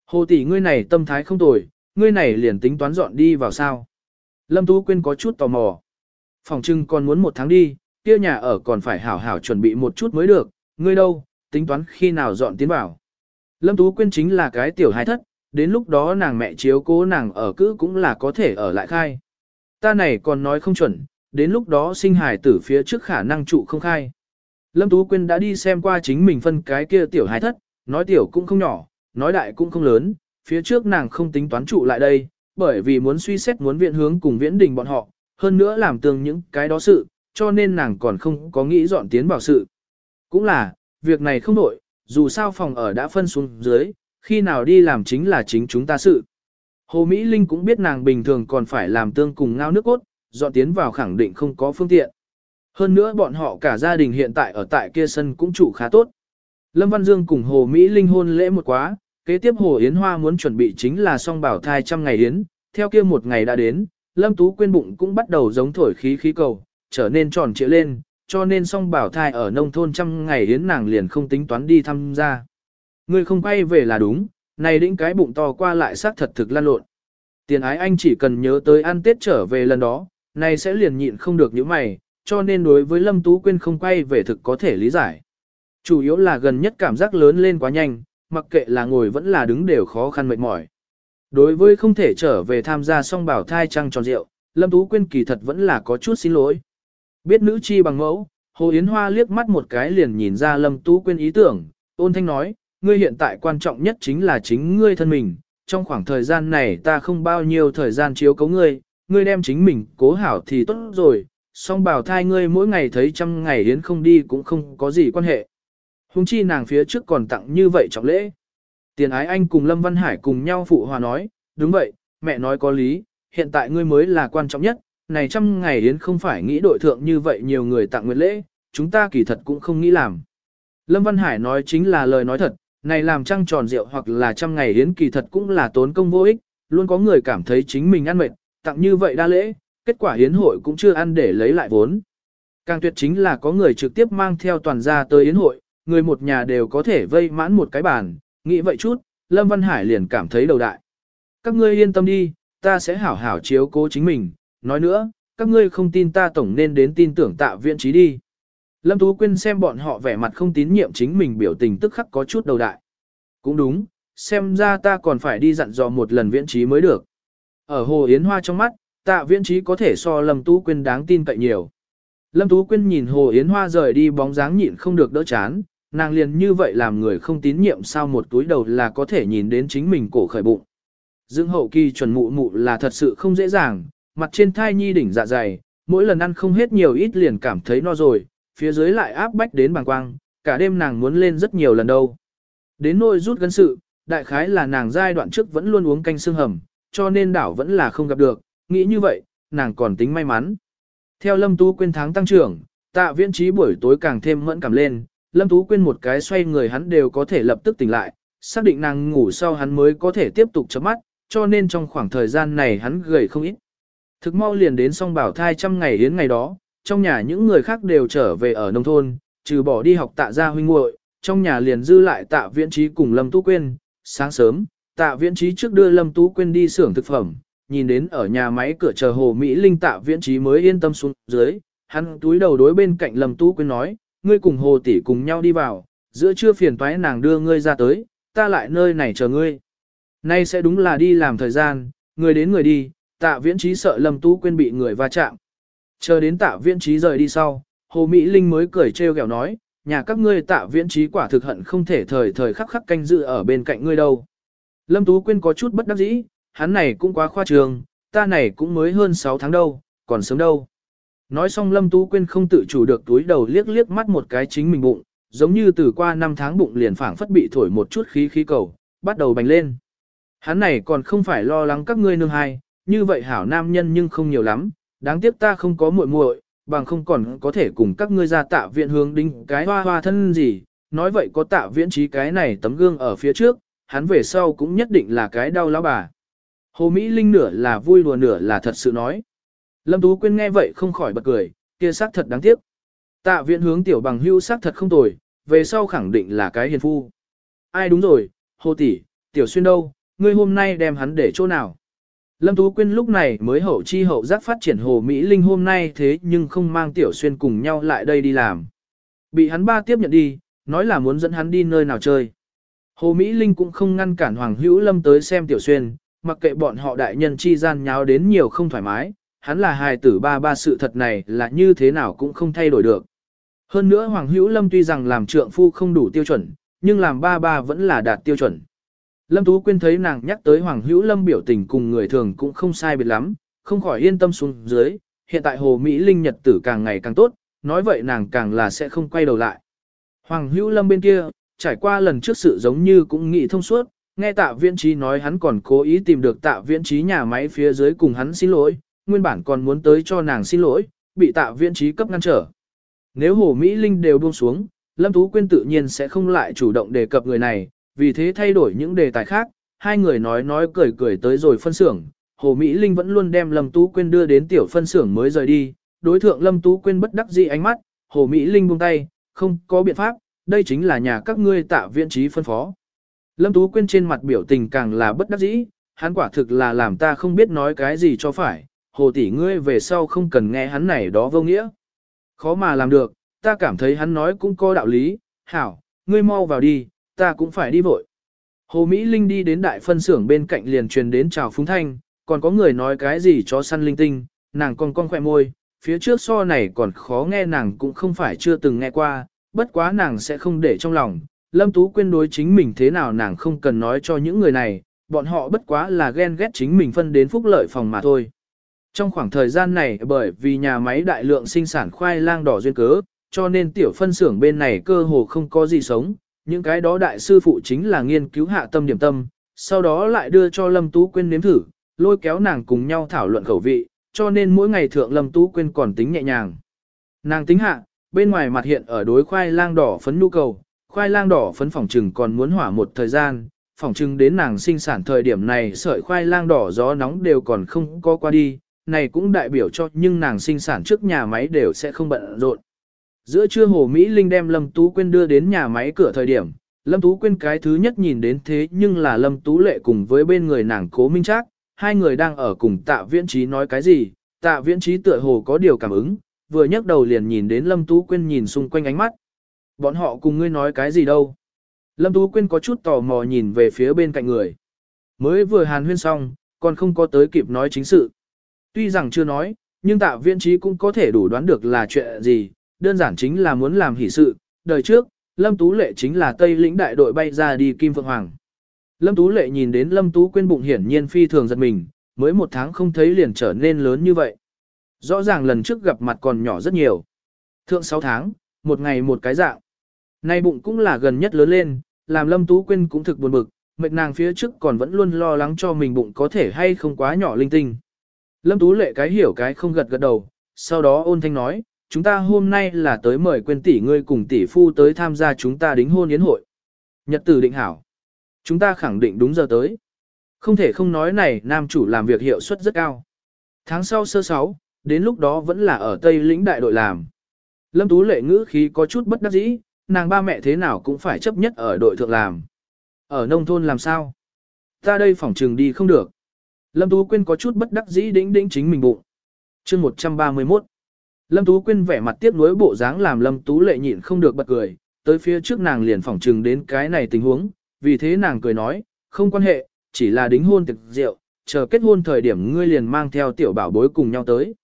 Hồ tỷ ngươi này tâm thái không tồi, ngươi này liền tính toán dọn đi vào sao. Lâm Tú Quyên có chút tò mò. Phòng trưng còn muốn một tháng đi, kia nhà ở còn phải hảo hảo chuẩn bị một chút mới được, ngươi đâu, tính toán khi nào dọn tiến vào. Lâm Tú Quyên chính là cái tiểu hài thất, đến lúc đó nàng mẹ chiếu cố nàng ở cữ cũng là có thể ở lại khai. Ta này còn nói không chuẩn, đến lúc đó sinh hài tử phía trước khả năng trụ không khai. Lâm Tú Quyên đã đi xem qua chính mình phân cái kia tiểu hài thất, nói tiểu cũng không nhỏ, nói đại cũng không lớn, phía trước nàng không tính toán trụ lại đây, bởi vì muốn suy xét muốn viện hướng cùng viễn đình bọn họ, hơn nữa làm tường những cái đó sự, cho nên nàng còn không có nghĩ dọn tiến vào sự. Cũng là, việc này không đổi, dù sao phòng ở đã phân xuống dưới, khi nào đi làm chính là chính chúng ta sự. Hồ Mỹ Linh cũng biết nàng bình thường còn phải làm tương cùng ngao nước cốt, dọn tiến vào khẳng định không có phương tiện. Hơn nữa bọn họ cả gia đình hiện tại ở tại kia sân cũng chủ khá tốt. Lâm Văn Dương cùng Hồ Mỹ Linh hôn lễ một quá, kế tiếp Hồ Yến Hoa muốn chuẩn bị chính là song bảo thai trăm ngày yến, theo kia một ngày đã đến, Lâm Tú quên bụng cũng bắt đầu giống thổi khí khí cầu, trở nên tròn trịa lên, cho nên song bảo thai ở nông thôn trăm ngày yến nàng liền không tính toán đi tham gia. Người không quay về là đúng, này đĩnh cái bụng to qua lại xác thật thực lan lộn. Tiền ái anh chỉ cần nhớ tới ăn tết trở về lần đó, này sẽ liền nhịn không được những mày, cho nên đối với Lâm Tú Quyên không quay về thực có thể lý giải. Chủ yếu là gần nhất cảm giác lớn lên quá nhanh, mặc kệ là ngồi vẫn là đứng đều khó khăn mệt mỏi. Đối với không thể trở về tham gia song bảo thai trăng tròn rượu, Lâm Tú Quyên kỳ thật vẫn là có chút xin lỗi. Biết nữ chi bằng mẫu, Hồ Yến Hoa liếc mắt một cái liền nhìn ra Lâm Tú Quyên ý tưởng, ôn thanh nói, ngươi hiện tại quan trọng nhất chính là chính ngươi thân mình, trong khoảng thời gian này ta không bao nhiêu thời gian chiếu cấu ngươi, ngươi đem chính mình cố hảo thì tốt rồi, song bảo thai ngươi mỗi ngày thấy trăm ngày Yến không đi cũng không có gì quan hệ. Hùng chi nàng phía trước còn tặng như vậy trọng lễ. Tiền ái anh cùng Lâm Văn Hải cùng nhau phụ hòa nói, đúng vậy, mẹ nói có lý, hiện tại ngươi mới là quan trọng nhất, này trăm ngày yến không phải nghĩ đội thượng như vậy nhiều người tặng nguyện lễ, chúng ta kỳ thật cũng không nghĩ làm. Lâm Văn Hải nói chính là lời nói thật, này làm trăng tròn rượu hoặc là trăm ngày hiến kỳ thật cũng là tốn công vô ích, luôn có người cảm thấy chính mình ăn mệt, tặng như vậy đa lễ, kết quả hiến hội cũng chưa ăn để lấy lại vốn. Càng tuyệt chính là có người trực tiếp mang theo toàn gia tới yến hội, người một nhà đều có thể vây mãn một cái bàn, nghĩ vậy chút, Lâm Văn Hải liền cảm thấy đầu đại. Các ngươi yên tâm đi, ta sẽ hảo hảo chiếu cố chính mình, nói nữa, các ngươi không tin ta tổng nên đến tin tưởng tạ viện trí đi. Lâm Tú Quyên xem bọn họ vẻ mặt không tín nhiệm chính mình biểu tình tức khắc có chút đầu đại. Cũng đúng, xem ra ta còn phải đi dặn dò một lần viễn trí mới được. Ở Hồ Yến Hoa trong mắt, tạ viễn trí có thể so Lâm Tú Quyên đáng tin cậy nhiều. Lâm Tú Quyên nhìn Hồ Yến Hoa rời đi bóng dáng nhịn không được đỡ chán, nàng liền như vậy làm người không tín nhiệm sao một túi đầu là có thể nhìn đến chính mình cổ khởi bụng. Dương hậu kỳ chuẩn mụ mụ là thật sự không dễ dàng, mặt trên thai nhi đỉnh dạ dày, mỗi lần ăn không hết nhiều ít liền cảm thấy no rồi, phía dưới lại áp bách đến bằng quang, cả đêm nàng muốn lên rất nhiều lần đâu. Đến nỗi rút gân sự, đại khái là nàng giai đoạn trước vẫn luôn uống canh xương hầm, cho nên đảo vẫn là không gặp được, nghĩ như vậy, nàng còn tính may mắn. Theo Lâm Tú Quyên tháng tăng trưởng, tạ viễn trí buổi tối càng thêm mẫn cảm lên, Lâm Tú Quyên một cái xoay người hắn đều có thể lập tức tỉnh lại, xác định nàng ngủ sau hắn mới có thể tiếp tục chấm mắt, cho nên trong khoảng thời gian này hắn gầy không ít. Thực mau liền đến song bảo thai trăm ngày đến ngày đó, trong nhà những người khác đều trở về ở nông thôn, trừ bỏ đi học tạ gia huynh muội, trong nhà liền dư lại tạ viễn trí cùng Lâm Tú Quyên. Sáng sớm, tạ viễn trí trước đưa Lâm Tú Quyên đi xưởng thực phẩm, nhìn đến ở nhà máy cửa chờ hồ Mỹ Linh tạ viễn trí mới yên tâm xuống dưới, hắn túi đầu đối bên cạnh Lâm Tú Quyên nói, ngươi cùng hồ tỷ cùng nhau đi vào, giữa trưa phiền toái nàng đưa ngươi ra tới, ta lại nơi này chờ ngươi. Nay sẽ đúng là đi làm thời gian, người đến người đi, tạ viễn trí sợ Lâm Tú Quyên bị người va chạm. Chờ đến tạ viễn trí rời đi sau, Hồ Mỹ Linh mới cười trêu ghẹo nói, nhà các ngươi tạ viễn trí quả thực hận không thể thời thời khắc khắc canh dự ở bên cạnh ngươi đâu. Lâm Tú Quyên có chút bất đắc dĩ, hắn này cũng quá khoa trường, ta này cũng mới hơn 6 tháng đâu, còn sớm đâu. Nói xong Lâm Tú Quyên không tự chủ được túi đầu liếc liếc mắt một cái chính mình bụng, giống như từ qua 5 tháng bụng liền phảng phất bị thổi một chút khí khí cầu, bắt đầu bành lên. Hắn này còn không phải lo lắng các ngươi nương hai, như vậy hảo nam nhân nhưng không nhiều lắm, đáng tiếc ta không có muội muội, bằng không còn có thể cùng các ngươi ra tạ viện hướng đinh cái hoa hoa thân gì, nói vậy có tạ viễn trí cái này tấm gương ở phía trước, hắn về sau cũng nhất định là cái đau lão bà. Hồ Mỹ Linh nửa là vui đùa nửa là thật sự nói. Lâm Tú Quyên nghe vậy không khỏi bật cười, kia xác thật đáng tiếc. Tạ viện hướng tiểu bằng hưu xác thật không tồi, về sau khẳng định là cái hiền phu. Ai đúng rồi, Hồ tỷ, tiểu xuyên đâu, ngươi hôm nay đem hắn để chỗ nào? Lâm Tú Quyên lúc này mới hậu chi hậu giác phát triển Hồ Mỹ Linh hôm nay thế nhưng không mang tiểu xuyên cùng nhau lại đây đi làm. Bị hắn ba tiếp nhận đi, nói là muốn dẫn hắn đi nơi nào chơi. Hồ Mỹ Linh cũng không ngăn cản Hoàng Hữu Lâm tới xem tiểu xuyên, mặc kệ bọn họ đại nhân chi gian nháo đến nhiều không thoải mái, hắn là hài tử ba ba sự thật này là như thế nào cũng không thay đổi được. Hơn nữa Hoàng Hữu Lâm tuy rằng làm trượng phu không đủ tiêu chuẩn, nhưng làm ba ba vẫn là đạt tiêu chuẩn. Lâm Tú Quyên thấy nàng nhắc tới Hoàng Hữu Lâm biểu tình cùng người thường cũng không sai biệt lắm, không khỏi yên tâm xuống dưới, hiện tại Hồ Mỹ Linh nhật tử càng ngày càng tốt, nói vậy nàng càng là sẽ không quay đầu lại. Hoàng Hữu Lâm bên kia, trải qua lần trước sự giống như cũng nghĩ thông suốt, nghe tạ viễn trí nói hắn còn cố ý tìm được tạ viễn trí nhà máy phía dưới cùng hắn xin lỗi, nguyên bản còn muốn tới cho nàng xin lỗi, bị tạ viễn trí cấp ngăn trở. Nếu Hồ Mỹ Linh đều buông xuống, Lâm Tú Quyên tự nhiên sẽ không lại chủ động đề cập người này, vì thế thay đổi những đề tài khác, hai người nói nói cười cười tới rồi phân xưởng. Hồ Mỹ Linh vẫn luôn đem Lâm Tú Quyên đưa đến tiểu phân xưởng mới rời đi, đối thượng Lâm Tú Quyên bất đắc dĩ ánh mắt, Hồ Mỹ Linh buông tay, không có biện pháp, đây chính là nhà các ngươi tạ viện trí phân phó. Lâm Tú Quyên trên mặt biểu tình càng là bất đắc dĩ, hắn quả thực là làm ta không biết nói cái gì cho phải, hồ tỷ ngươi về sau không cần nghe hắn này đó vô nghĩa. Khó mà làm được, ta cảm thấy hắn nói cũng có đạo lý, hảo, ngươi mau vào đi, ta cũng phải đi vội. Hồ Mỹ Linh đi đến đại phân xưởng bên cạnh liền truyền đến chào phúng thanh, còn có người nói cái gì cho săn linh tinh, nàng còn con khỏe môi, phía trước so này còn khó nghe nàng cũng không phải chưa từng nghe qua, bất quá nàng sẽ không để trong lòng. Lâm Tú Quyên đối chính mình thế nào nàng không cần nói cho những người này, bọn họ bất quá là ghen ghét chính mình phân đến phúc lợi phòng mà thôi. Trong khoảng thời gian này bởi vì nhà máy đại lượng sinh sản khoai lang đỏ duyên cớ, cho nên tiểu phân xưởng bên này cơ hồ không có gì sống, những cái đó đại sư phụ chính là nghiên cứu hạ tâm điểm tâm, sau đó lại đưa cho Lâm Tú Quyên nếm thử, lôi kéo nàng cùng nhau thảo luận khẩu vị, cho nên mỗi ngày thượng Lâm Tú Quyên còn tính nhẹ nhàng. Nàng tính hạ, bên ngoài mặt hiện ở đối khoai lang đỏ phấn nhu cầu, khoai lang đỏ phấn phòng trừng còn muốn hỏa một thời gian, phòng trừng đến nàng sinh sản thời điểm này sợi khoai lang đỏ gió nóng đều còn không có qua đi, này cũng đại biểu cho nhưng nàng sinh sản trước nhà máy đều sẽ không bận rộn. Giữa trưa Hồ Mỹ Linh đem Lâm Tú Quyên đưa đến nhà máy cửa thời điểm, Lâm Tú Quyên cái thứ nhất nhìn đến thế nhưng là Lâm Tú Lệ cùng với bên người nàng Cố Minh Trác, hai người đang ở cùng Tạ Viễn Trí nói cái gì, Tạ Viễn Trí tựa hồ có điều cảm ứng, vừa nhấc đầu liền nhìn đến Lâm Tú Quyên nhìn xung quanh ánh mắt. Bọn họ cùng ngươi nói cái gì đâu? Lâm Tú Quyên có chút tò mò nhìn về phía bên cạnh người. Mới vừa hàn huyên xong, còn không có tới kịp nói chính sự. Tuy rằng chưa nói, nhưng tạ viễn trí cũng có thể đủ đoán được là chuyện gì, đơn giản chính là muốn làm hỷ sự. Đời trước, Lâm Tú Lệ chính là Tây lĩnh đại đội bay ra đi Kim Phượng Hoàng. Lâm Tú Lệ nhìn đến Lâm Tú quên bụng hiển nhiên phi thường giật mình, mới một tháng không thấy liền trở nên lớn như vậy. Rõ ràng lần trước gặp mặt còn nhỏ rất nhiều. Thượng 6 tháng, một ngày một cái dạng. Nay bụng cũng là gần nhất lớn lên, làm Lâm Tú quên cũng thực buồn bực, mệt nàng phía trước còn vẫn luôn lo lắng cho mình bụng có thể hay không quá nhỏ linh tinh. Lâm Tú Lệ cái hiểu cái không gật gật đầu, sau đó ôn thanh nói, chúng ta hôm nay là tới mời quên tỷ ngươi cùng tỷ phu tới tham gia chúng ta đính hôn yến hội. Nhật tử định hảo. Chúng ta khẳng định đúng giờ tới. Không thể không nói này nam chủ làm việc hiệu suất rất cao. Tháng sau sơ sáu, đến lúc đó vẫn là ở Tây lĩnh đại đội làm. Lâm Tú Lệ ngữ khí có chút bất đắc dĩ, nàng ba mẹ thế nào cũng phải chấp nhất ở đội thượng làm. Ở nông thôn làm sao? Ta đây phỏng trường đi không được. Lâm Tú Quyên có chút bất đắc dĩ đĩnh đĩnh chính mình bụng. chương 131 Lâm Tú Quyên vẻ mặt tiếc nuối bộ dáng làm Lâm Tú lệ nhịn không được bật cười, tới phía trước nàng liền phỏng trừng đến cái này tình huống, vì thế nàng cười nói, không quan hệ, chỉ là đính hôn thực rượu, chờ kết hôn thời điểm ngươi liền mang theo tiểu bảo bối cùng nhau tới.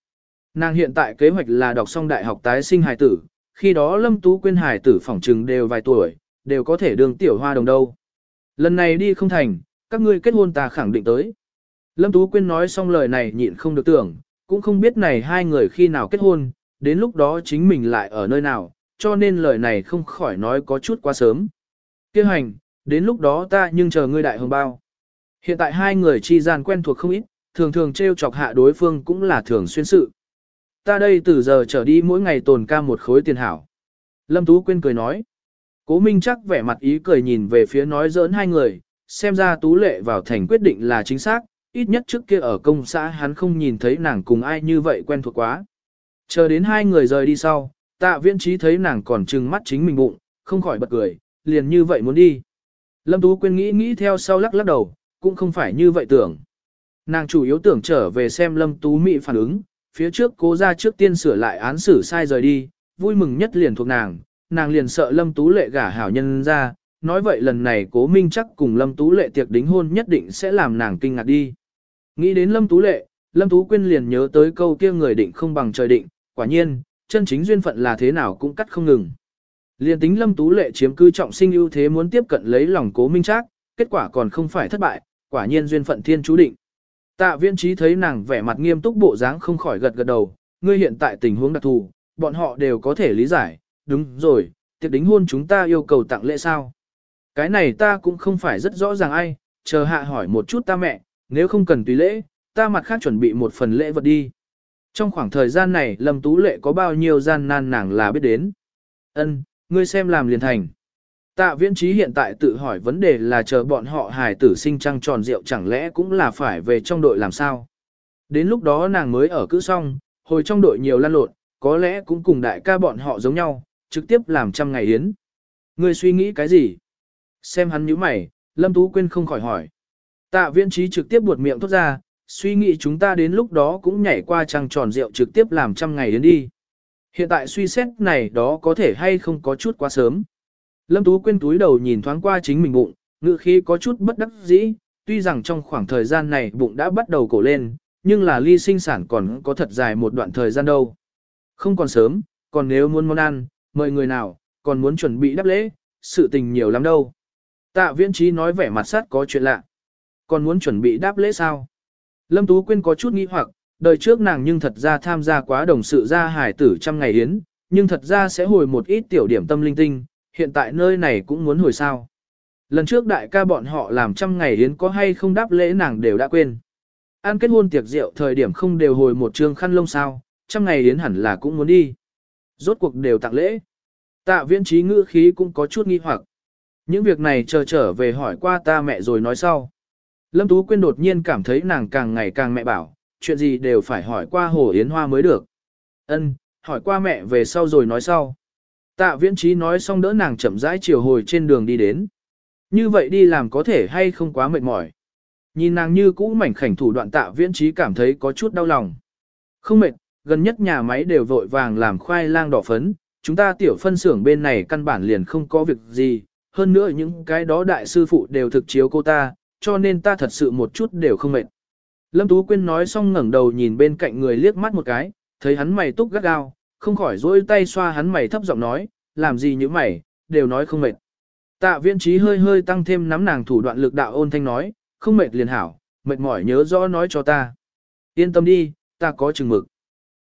Nàng hiện tại kế hoạch là đọc xong đại học tái sinh hài tử, khi đó Lâm Tú Quyên hài tử phỏng trừng đều vài tuổi, đều có thể đường tiểu hoa đồng đâu. Lần này đi không thành, các ngươi kết hôn ta khẳng định tới. Lâm Tú Quyên nói xong lời này nhịn không được tưởng, cũng không biết này hai người khi nào kết hôn, đến lúc đó chính mình lại ở nơi nào, cho nên lời này không khỏi nói có chút quá sớm. Kêu hành, đến lúc đó ta nhưng chờ ngươi đại hồng bao. Hiện tại hai người chi gian quen thuộc không ít, thường thường trêu chọc hạ đối phương cũng là thường xuyên sự. Ta đây từ giờ trở đi mỗi ngày tồn ca một khối tiền hảo. Lâm Tú Quyên cười nói. Cố Minh chắc vẻ mặt ý cười nhìn về phía nói giỡn hai người, xem ra Tú Lệ vào thành quyết định là chính xác, ít nhất trước kia ở công xã hắn không nhìn thấy nàng cùng ai như vậy quen thuộc quá. Chờ đến hai người rời đi sau, tạ viễn trí thấy nàng còn trừng mắt chính mình bụng, không khỏi bật cười, liền như vậy muốn đi. Lâm Tú Quyên nghĩ nghĩ theo sau lắc lắc đầu, cũng không phải như vậy tưởng. Nàng chủ yếu tưởng trở về xem Lâm Tú Mỹ phản ứng, phía trước cố ra trước tiên sửa lại án xử sai rời đi, vui mừng nhất liền thuộc nàng, nàng liền sợ Lâm Tú lệ gả hảo nhân ra, nói vậy lần này cố minh chắc cùng Lâm Tú lệ tiệc đính hôn nhất định sẽ làm nàng kinh ngạc đi. Nghĩ đến Lâm Tú Lệ, Lâm Tú Quyên liền nhớ tới câu kia người định không bằng trời định, quả nhiên, chân chính duyên phận là thế nào cũng cắt không ngừng. Liền tính Lâm Tú Lệ chiếm cư trọng sinh ưu thế muốn tiếp cận lấy lòng cố minh trác, kết quả còn không phải thất bại, quả nhiên duyên phận thiên chú định. Tạ Viễn trí thấy nàng vẻ mặt nghiêm túc bộ dáng không khỏi gật gật đầu, ngươi hiện tại tình huống đặc thù, bọn họ đều có thể lý giải, đúng rồi, tiệc đính hôn chúng ta yêu cầu tặng lễ sao. Cái này ta cũng không phải rất rõ ràng ai, chờ hạ hỏi một chút ta mẹ, nếu không cần tùy lễ, ta mặt khác chuẩn bị một phần lễ vật đi. Trong khoảng thời gian này Lâm Tú Lệ có bao nhiêu gian nan nàng là biết đến. Ân, ngươi xem làm liền thành. Tạ viễn trí hiện tại tự hỏi vấn đề là chờ bọn họ hài tử sinh trăng tròn rượu chẳng lẽ cũng là phải về trong đội làm sao. Đến lúc đó nàng mới ở cữ xong, hồi trong đội nhiều lan lộn, có lẽ cũng cùng đại ca bọn họ giống nhau, trực tiếp làm trăm ngày yến. Ngươi suy nghĩ cái gì? Xem hắn như mày, Lâm Tú Quyên không khỏi hỏi. Tạ viễn trí trực tiếp buột miệng thốt ra, suy nghĩ chúng ta đến lúc đó cũng nhảy qua trăng tròn rượu trực tiếp làm trăm ngày đến đi. Hiện tại suy xét này đó có thể hay không có chút quá sớm. Lâm Tú quên túi đầu nhìn thoáng qua chính mình bụng, ngự khí có chút bất đắc dĩ, tuy rằng trong khoảng thời gian này bụng đã bắt đầu cổ lên, nhưng là ly sinh sản còn có thật dài một đoạn thời gian đâu. Không còn sớm, còn nếu muốn món ăn, mời người nào, còn muốn chuẩn bị đáp lễ, sự tình nhiều lắm đâu. Tạ viễn trí nói vẻ mặt sát có chuyện lạ. Còn muốn chuẩn bị đáp lễ sao? Lâm Tú Quyên có chút nghi hoặc, đời trước nàng nhưng thật ra tham gia quá đồng sự ra hải tử trăm ngày yến, nhưng thật ra sẽ hồi một ít tiểu điểm tâm linh tinh, hiện tại nơi này cũng muốn hồi sao. Lần trước đại ca bọn họ làm trăm ngày yến có hay không đáp lễ nàng đều đã quên. An kết hôn tiệc rượu thời điểm không đều hồi một trường khăn lông sao, trăm ngày yến hẳn là cũng muốn đi. Rốt cuộc đều tặng lễ. Tạ viễn trí ngữ khí cũng có chút nghi hoặc. Những việc này chờ trở về hỏi qua ta mẹ rồi nói sau. Lâm Tú Quyên đột nhiên cảm thấy nàng càng ngày càng mẹ bảo, chuyện gì đều phải hỏi qua Hồ Yến Hoa mới được. Ân, hỏi qua mẹ về sau rồi nói sau. Tạ viễn trí nói xong đỡ nàng chậm rãi chiều hồi trên đường đi đến. Như vậy đi làm có thể hay không quá mệt mỏi. Nhìn nàng như cũ mảnh khảnh thủ đoạn tạ viễn trí cảm thấy có chút đau lòng. Không mệt, gần nhất nhà máy đều vội vàng làm khoai lang đỏ phấn, chúng ta tiểu phân xưởng bên này căn bản liền không có việc gì, hơn nữa những cái đó đại sư phụ đều thực chiếu cô ta, cho nên ta thật sự một chút đều không mệt. Lâm Tú Quyên nói xong ngẩng đầu nhìn bên cạnh người liếc mắt một cái, thấy hắn mày túc gắt gao, không khỏi dỗi tay xoa hắn mày thấp giọng nói, làm gì như mày, đều nói không mệt. Tạ Viên trí hơi hơi tăng thêm nắm nàng thủ đoạn lực đạo ôn thanh nói, không mệt liền hảo, mệt mỏi nhớ rõ nói cho ta. Yên tâm đi, ta có chừng mực.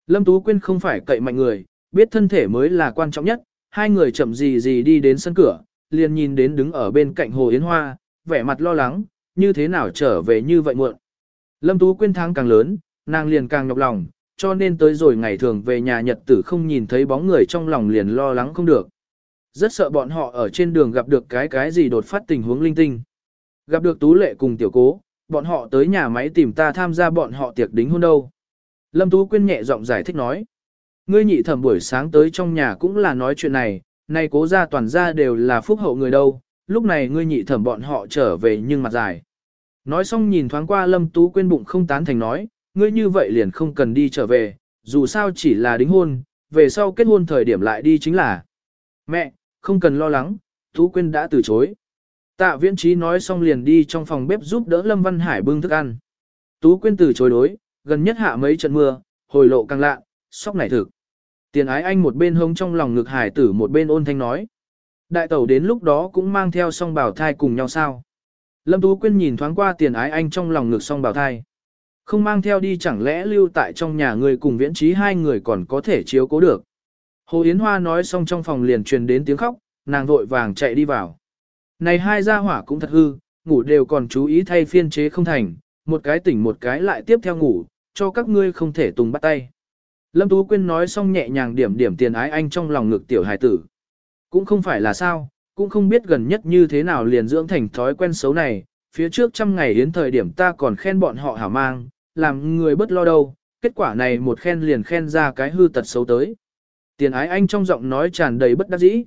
Lâm Tú Quyên không phải cậy mạnh người, biết thân thể mới là quan trọng nhất, hai người chậm gì gì đi đến sân cửa, liền nhìn đến đứng ở bên cạnh Hồ Yến Hoa, vẻ mặt lo lắng, như thế nào trở về như vậy muộn. Lâm Tú Quyên tháng càng lớn, nàng liền càng nhọc lòng, cho nên tới rồi ngày thường về nhà nhật tử không nhìn thấy bóng người trong lòng liền lo lắng không được. Rất sợ bọn họ ở trên đường gặp được cái cái gì đột phát tình huống linh tinh. Gặp được Tú Lệ cùng tiểu cố, bọn họ tới nhà máy tìm ta tham gia bọn họ tiệc đính hôn đâu. Lâm Tú Quyên nhẹ giọng giải thích nói. Ngươi nhị thẩm buổi sáng tới trong nhà cũng là nói chuyện này, nay cố ra toàn ra đều là phúc hậu người đâu, lúc này ngươi nhị thẩm bọn họ trở về nhưng mặt dài. Nói xong nhìn thoáng qua Lâm Tú Quyên bụng không tán thành nói, ngươi như vậy liền không cần đi trở về, dù sao chỉ là đính hôn, về sau kết hôn thời điểm lại đi chính là. Mẹ, không cần lo lắng, Tú Quyên đã từ chối. Tạ viễn trí nói xong liền đi trong phòng bếp giúp đỡ Lâm Văn Hải bưng thức ăn. Tú Quyên từ chối đối, gần nhất hạ mấy trận mưa, hồi lộ càng lạ, sóc nảy thực. Tiền ái anh một bên hông trong lòng ngực hải tử một bên ôn thanh nói. Đại tẩu đến lúc đó cũng mang theo song bảo thai cùng nhau sao. Lâm Tú Quyên nhìn thoáng qua tiền ái anh trong lòng ngực song bảo thai. Không mang theo đi chẳng lẽ lưu tại trong nhà người cùng viễn trí hai người còn có thể chiếu cố được. Hồ Yến Hoa nói xong trong phòng liền truyền đến tiếng khóc, nàng vội vàng chạy đi vào. Này hai gia hỏa cũng thật hư, ngủ đều còn chú ý thay phiên chế không thành, một cái tỉnh một cái lại tiếp theo ngủ, cho các ngươi không thể tùng bắt tay. Lâm Tú Quyên nói xong nhẹ nhàng điểm điểm tiền ái anh trong lòng ngực tiểu hài tử. Cũng không phải là sao, cũng không biết gần nhất như thế nào liền dưỡng thành thói quen xấu này, phía trước trăm ngày đến thời điểm ta còn khen bọn họ hảo mang, làm người bất lo đâu, kết quả này một khen liền khen ra cái hư tật xấu tới. Tiền ái anh trong giọng nói tràn đầy bất đắc dĩ.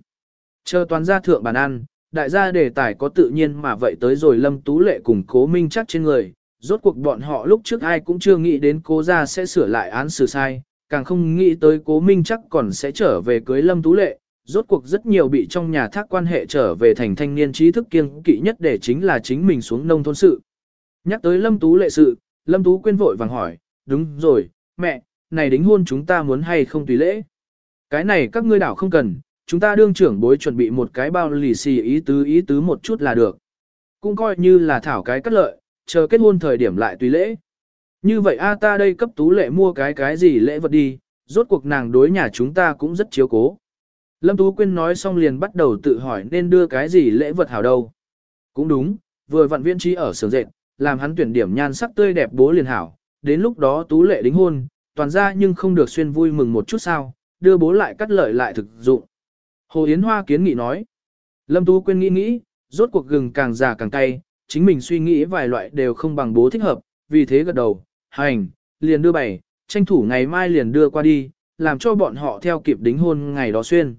Chờ toàn gia thượng bàn ăn, đại gia đề tài có tự nhiên mà vậy tới rồi lâm tú lệ cùng cố minh chắc trên người, rốt cuộc bọn họ lúc trước ai cũng chưa nghĩ đến cố gia sẽ sửa lại án xử sai, càng không nghĩ tới cố minh chắc còn sẽ trở về cưới lâm tú lệ, rốt cuộc rất nhiều bị trong nhà thác quan hệ trở về thành thanh niên trí thức kiêng kỵ nhất để chính là chính mình xuống nông thôn sự. Nhắc tới lâm tú lệ sự, lâm tú quên vội vàng hỏi, đúng rồi, mẹ, này đính hôn chúng ta muốn hay không tùy lễ. Cái này các ngươi đảo không cần, chúng ta đương trưởng bối chuẩn bị một cái bao lì xì ý tứ ý tứ một chút là được. Cũng coi như là thảo cái cắt lợi, chờ kết hôn thời điểm lại tùy lễ. Như vậy a ta đây cấp tú lệ mua cái cái gì lễ vật đi, rốt cuộc nàng đối nhà chúng ta cũng rất chiếu cố. Lâm Tú Quyên nói xong liền bắt đầu tự hỏi nên đưa cái gì lễ vật hảo đâu. Cũng đúng, vừa vặn viên trí ở sướng dệt, làm hắn tuyển điểm nhan sắc tươi đẹp bố liền hảo, đến lúc đó tú lệ đính hôn, toàn ra nhưng không được xuyên vui mừng một chút sao, đưa bố lại cắt lợi lại thực dụng. Hồ Yến Hoa kiến nghị nói. Lâm Tú Quyên nghĩ nghĩ, rốt cuộc gừng càng già càng cay, chính mình suy nghĩ vài loại đều không bằng bố thích hợp, vì thế gật đầu, hành, liền đưa bảy, tranh thủ ngày mai liền đưa qua đi, làm cho bọn họ theo kịp đính hôn ngày đó xuyên.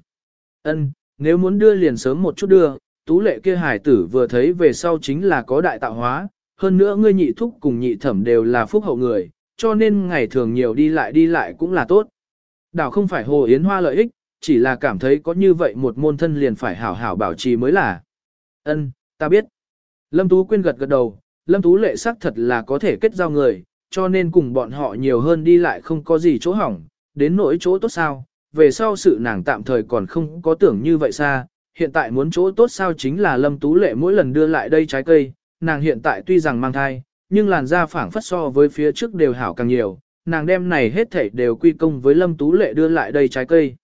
Ân, nếu muốn đưa liền sớm một chút đưa, tú lệ kia hải tử vừa thấy về sau chính là có đại tạo hóa, hơn nữa ngươi nhị thúc cùng nhị thẩm đều là phúc hậu người, cho nên ngày thường nhiều đi lại đi lại cũng là tốt. Đảo không phải hồ yến hoa lợi ích, chỉ là cảm thấy có như vậy một môn thân liền phải hảo hảo bảo trì mới là. Ân, ta biết. Lâm Tú Quyên gật gật đầu, Lâm Tú lệ sắc thật là có thể kết giao người, cho nên cùng bọn họ nhiều hơn đi lại không có gì chỗ hỏng, đến nỗi chỗ tốt sao, về sau sự nàng tạm thời còn không có tưởng như vậy xa, hiện tại muốn chỗ tốt sao chính là Lâm Tú lệ mỗi lần đưa lại đây trái cây, nàng hiện tại tuy rằng mang thai, nhưng làn da phảng phất so với phía trước đều hảo càng nhiều, nàng đem này hết thảy đều quy công với Lâm Tú lệ đưa lại đây trái cây.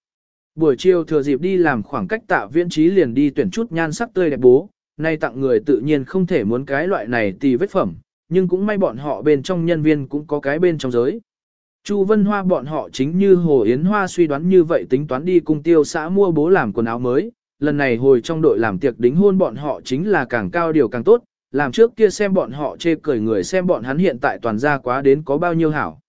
Buổi chiều thừa dịp đi làm khoảng cách tạ viễn trí liền đi tuyển chút nhan sắc tươi đẹp bố, nay tặng người tự nhiên không thể muốn cái loại này tì vết phẩm, nhưng cũng may bọn họ bên trong nhân viên cũng có cái bên trong giới. Chu Vân Hoa bọn họ chính như Hồ Yến Hoa suy đoán như vậy tính toán đi cung tiêu xã mua bố làm quần áo mới, lần này hồi trong đội làm tiệc đính hôn bọn họ chính là càng cao điều càng tốt, làm trước kia xem bọn họ chê cười người xem bọn hắn hiện tại toàn ra quá đến có bao nhiêu hảo.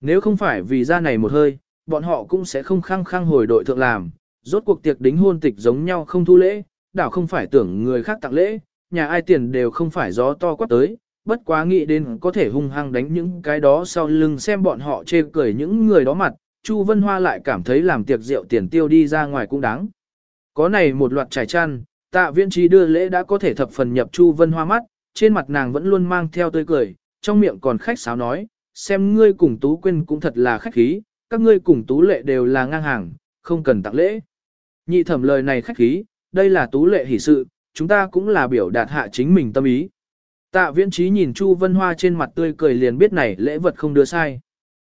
Nếu không phải vì ra này một hơi, bọn họ cũng sẽ không khăng khăng hồi đội thượng làm, rốt cuộc tiệc đính hôn tịch giống nhau không thu lễ, đảo không phải tưởng người khác tặng lễ, nhà ai tiền đều không phải gió to quát tới, bất quá nghĩ đến có thể hung hăng đánh những cái đó sau lưng xem bọn họ chê cười những người đó mặt, Chu Vân Hoa lại cảm thấy làm tiệc rượu tiền tiêu đi ra ngoài cũng đáng. Có này một loạt trải chăn, tạ viễn trí đưa lễ đã có thể thập phần nhập Chu Vân Hoa mắt, trên mặt nàng vẫn luôn mang theo tươi cười, trong miệng còn khách sáo nói, xem ngươi cùng Tú Quyên cũng thật là khách khí, các ngươi cùng Tú Lệ đều là ngang hàng, không cần tặng lễ. Nhị thẩm lời này khách khí, đây là Tú Lệ hỷ sự, chúng ta cũng là biểu đạt hạ chính mình tâm ý. Tạ viễn trí nhìn Chu Vân Hoa trên mặt tươi cười liền biết này lễ vật không đưa sai.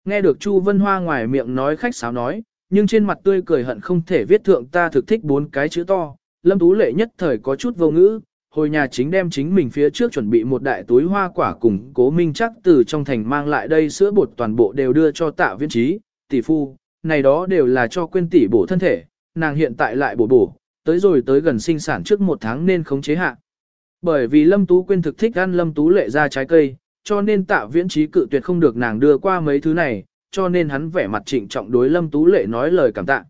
Nghe được Chu Vân Hoa ngoài miệng nói khách sáo nói, nhưng trên mặt tươi cười hận không thể viết thượng ta thực thích bốn cái chữ to. Lâm Tú Lệ nhất thời có chút vô ngữ, hồi nhà chính đem chính mình phía trước chuẩn bị một đại túi hoa quả cùng cố minh chắc từ trong thành mang lại đây sữa bột toàn bộ đều đưa cho tạ viễn trí, tỷ phu, này đó đều là cho quên tỷ bổ thân thể, nàng hiện tại lại bổ bổ, tới rồi tới gần sinh sản trước một tháng nên khống chế hạ. Bởi vì Lâm Tú Quyên thực thích ăn Lâm Tú lệ ra trái cây, cho nên tạ viễn trí cự tuyệt không được nàng đưa qua mấy thứ này, cho nên hắn vẻ mặt trịnh trọng đối Lâm Tú lệ nói lời cảm tạ.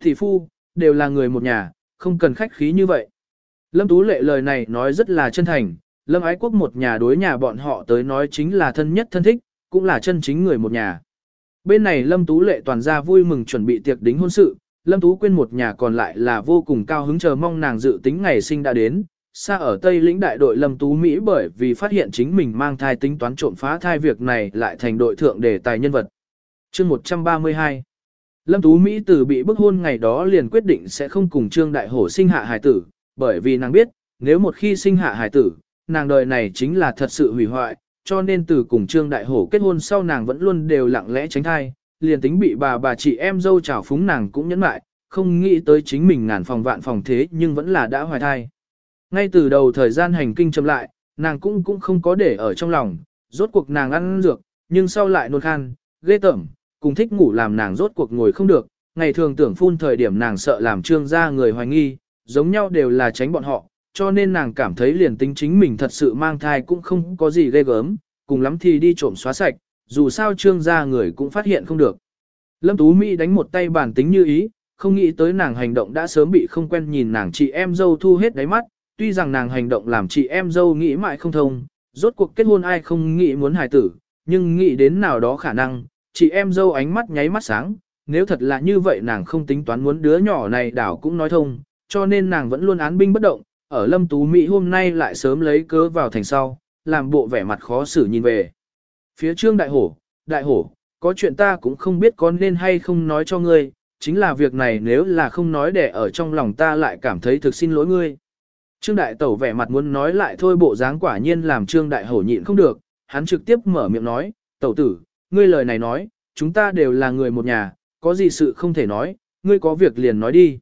Thị phu, đều là người một nhà, không cần khách khí như vậy. Lâm Tú lệ lời này nói rất là chân thành, Lâm Ái Quốc một nhà đối nhà bọn họ tới nói chính là thân nhất thân thích, cũng là chân chính người một nhà. Bên này Lâm Tú lệ toàn ra vui mừng chuẩn bị tiệc đính hôn sự, Lâm Tú Quyên một nhà còn lại là vô cùng cao hứng chờ mong nàng dự tính ngày sinh đã đến, xa ở Tây lĩnh đại đội Lâm Tú Mỹ bởi vì phát hiện chính mình mang thai tính toán trộm phá thai việc này lại thành đội thượng đề tài nhân vật. chương 132 Lâm Tú Mỹ từ bị bức hôn ngày đó liền quyết định sẽ không cùng Trương Đại Hổ sinh hạ hài tử, bởi vì nàng biết, nếu một khi sinh hạ hài tử, nàng đời này chính là thật sự hủy hoại, cho nên từ cùng Trương Đại Hổ kết hôn sau nàng vẫn luôn đều lặng lẽ tránh thai, liền tính bị bà bà chị em dâu trào phúng nàng cũng nhẫn mại, không nghĩ tới chính mình ngàn phòng vạn phòng thế nhưng vẫn là đã hoài thai. Ngay từ đầu thời gian hành kinh chậm lại, nàng cũng cũng không có để ở trong lòng, rốt cuộc nàng ăn dược, nhưng sau lại nôn khan, ghê tởm, cùng thích ngủ làm nàng rốt cuộc ngồi không được, ngày thường tưởng phun thời điểm nàng sợ làm trương gia người hoài nghi, giống nhau đều là tránh bọn họ, cho nên nàng cảm thấy liền tính chính mình thật sự mang thai cũng không có gì ghê gớm, cùng lắm thì đi trộm xóa sạch, dù sao trương gia người cũng phát hiện không được. Lâm Tú Mỹ đánh một tay bản tính như ý, không nghĩ tới nàng hành động đã sớm bị không quen nhìn nàng chị em dâu thu hết đáy mắt, tuy rằng nàng hành động làm chị em dâu nghĩ mãi không thông, rốt cuộc kết hôn ai không nghĩ muốn hài tử, nhưng nghĩ đến nào đó khả năng, chị em dâu ánh mắt nháy mắt sáng, nếu thật là như vậy nàng không tính toán muốn đứa nhỏ này đảo cũng nói thông, cho nên nàng vẫn luôn án binh bất động, ở Lâm Tú Mỹ hôm nay lại sớm lấy cớ vào thành sau, làm bộ vẻ mặt khó xử nhìn về. Phía trương đại hổ, đại hổ, có chuyện ta cũng không biết có nên hay không nói cho ngươi, chính là việc này nếu là không nói để ở trong lòng ta lại cảm thấy thực xin lỗi ngươi. Trương đại tẩu vẻ mặt muốn nói lại thôi bộ dáng quả nhiên làm trương đại hổ nhịn không được, hắn trực tiếp mở miệng nói, tẩu tử, ngươi lời này nói, chúng ta đều là người một nhà, có gì sự không thể nói, ngươi có việc liền nói đi.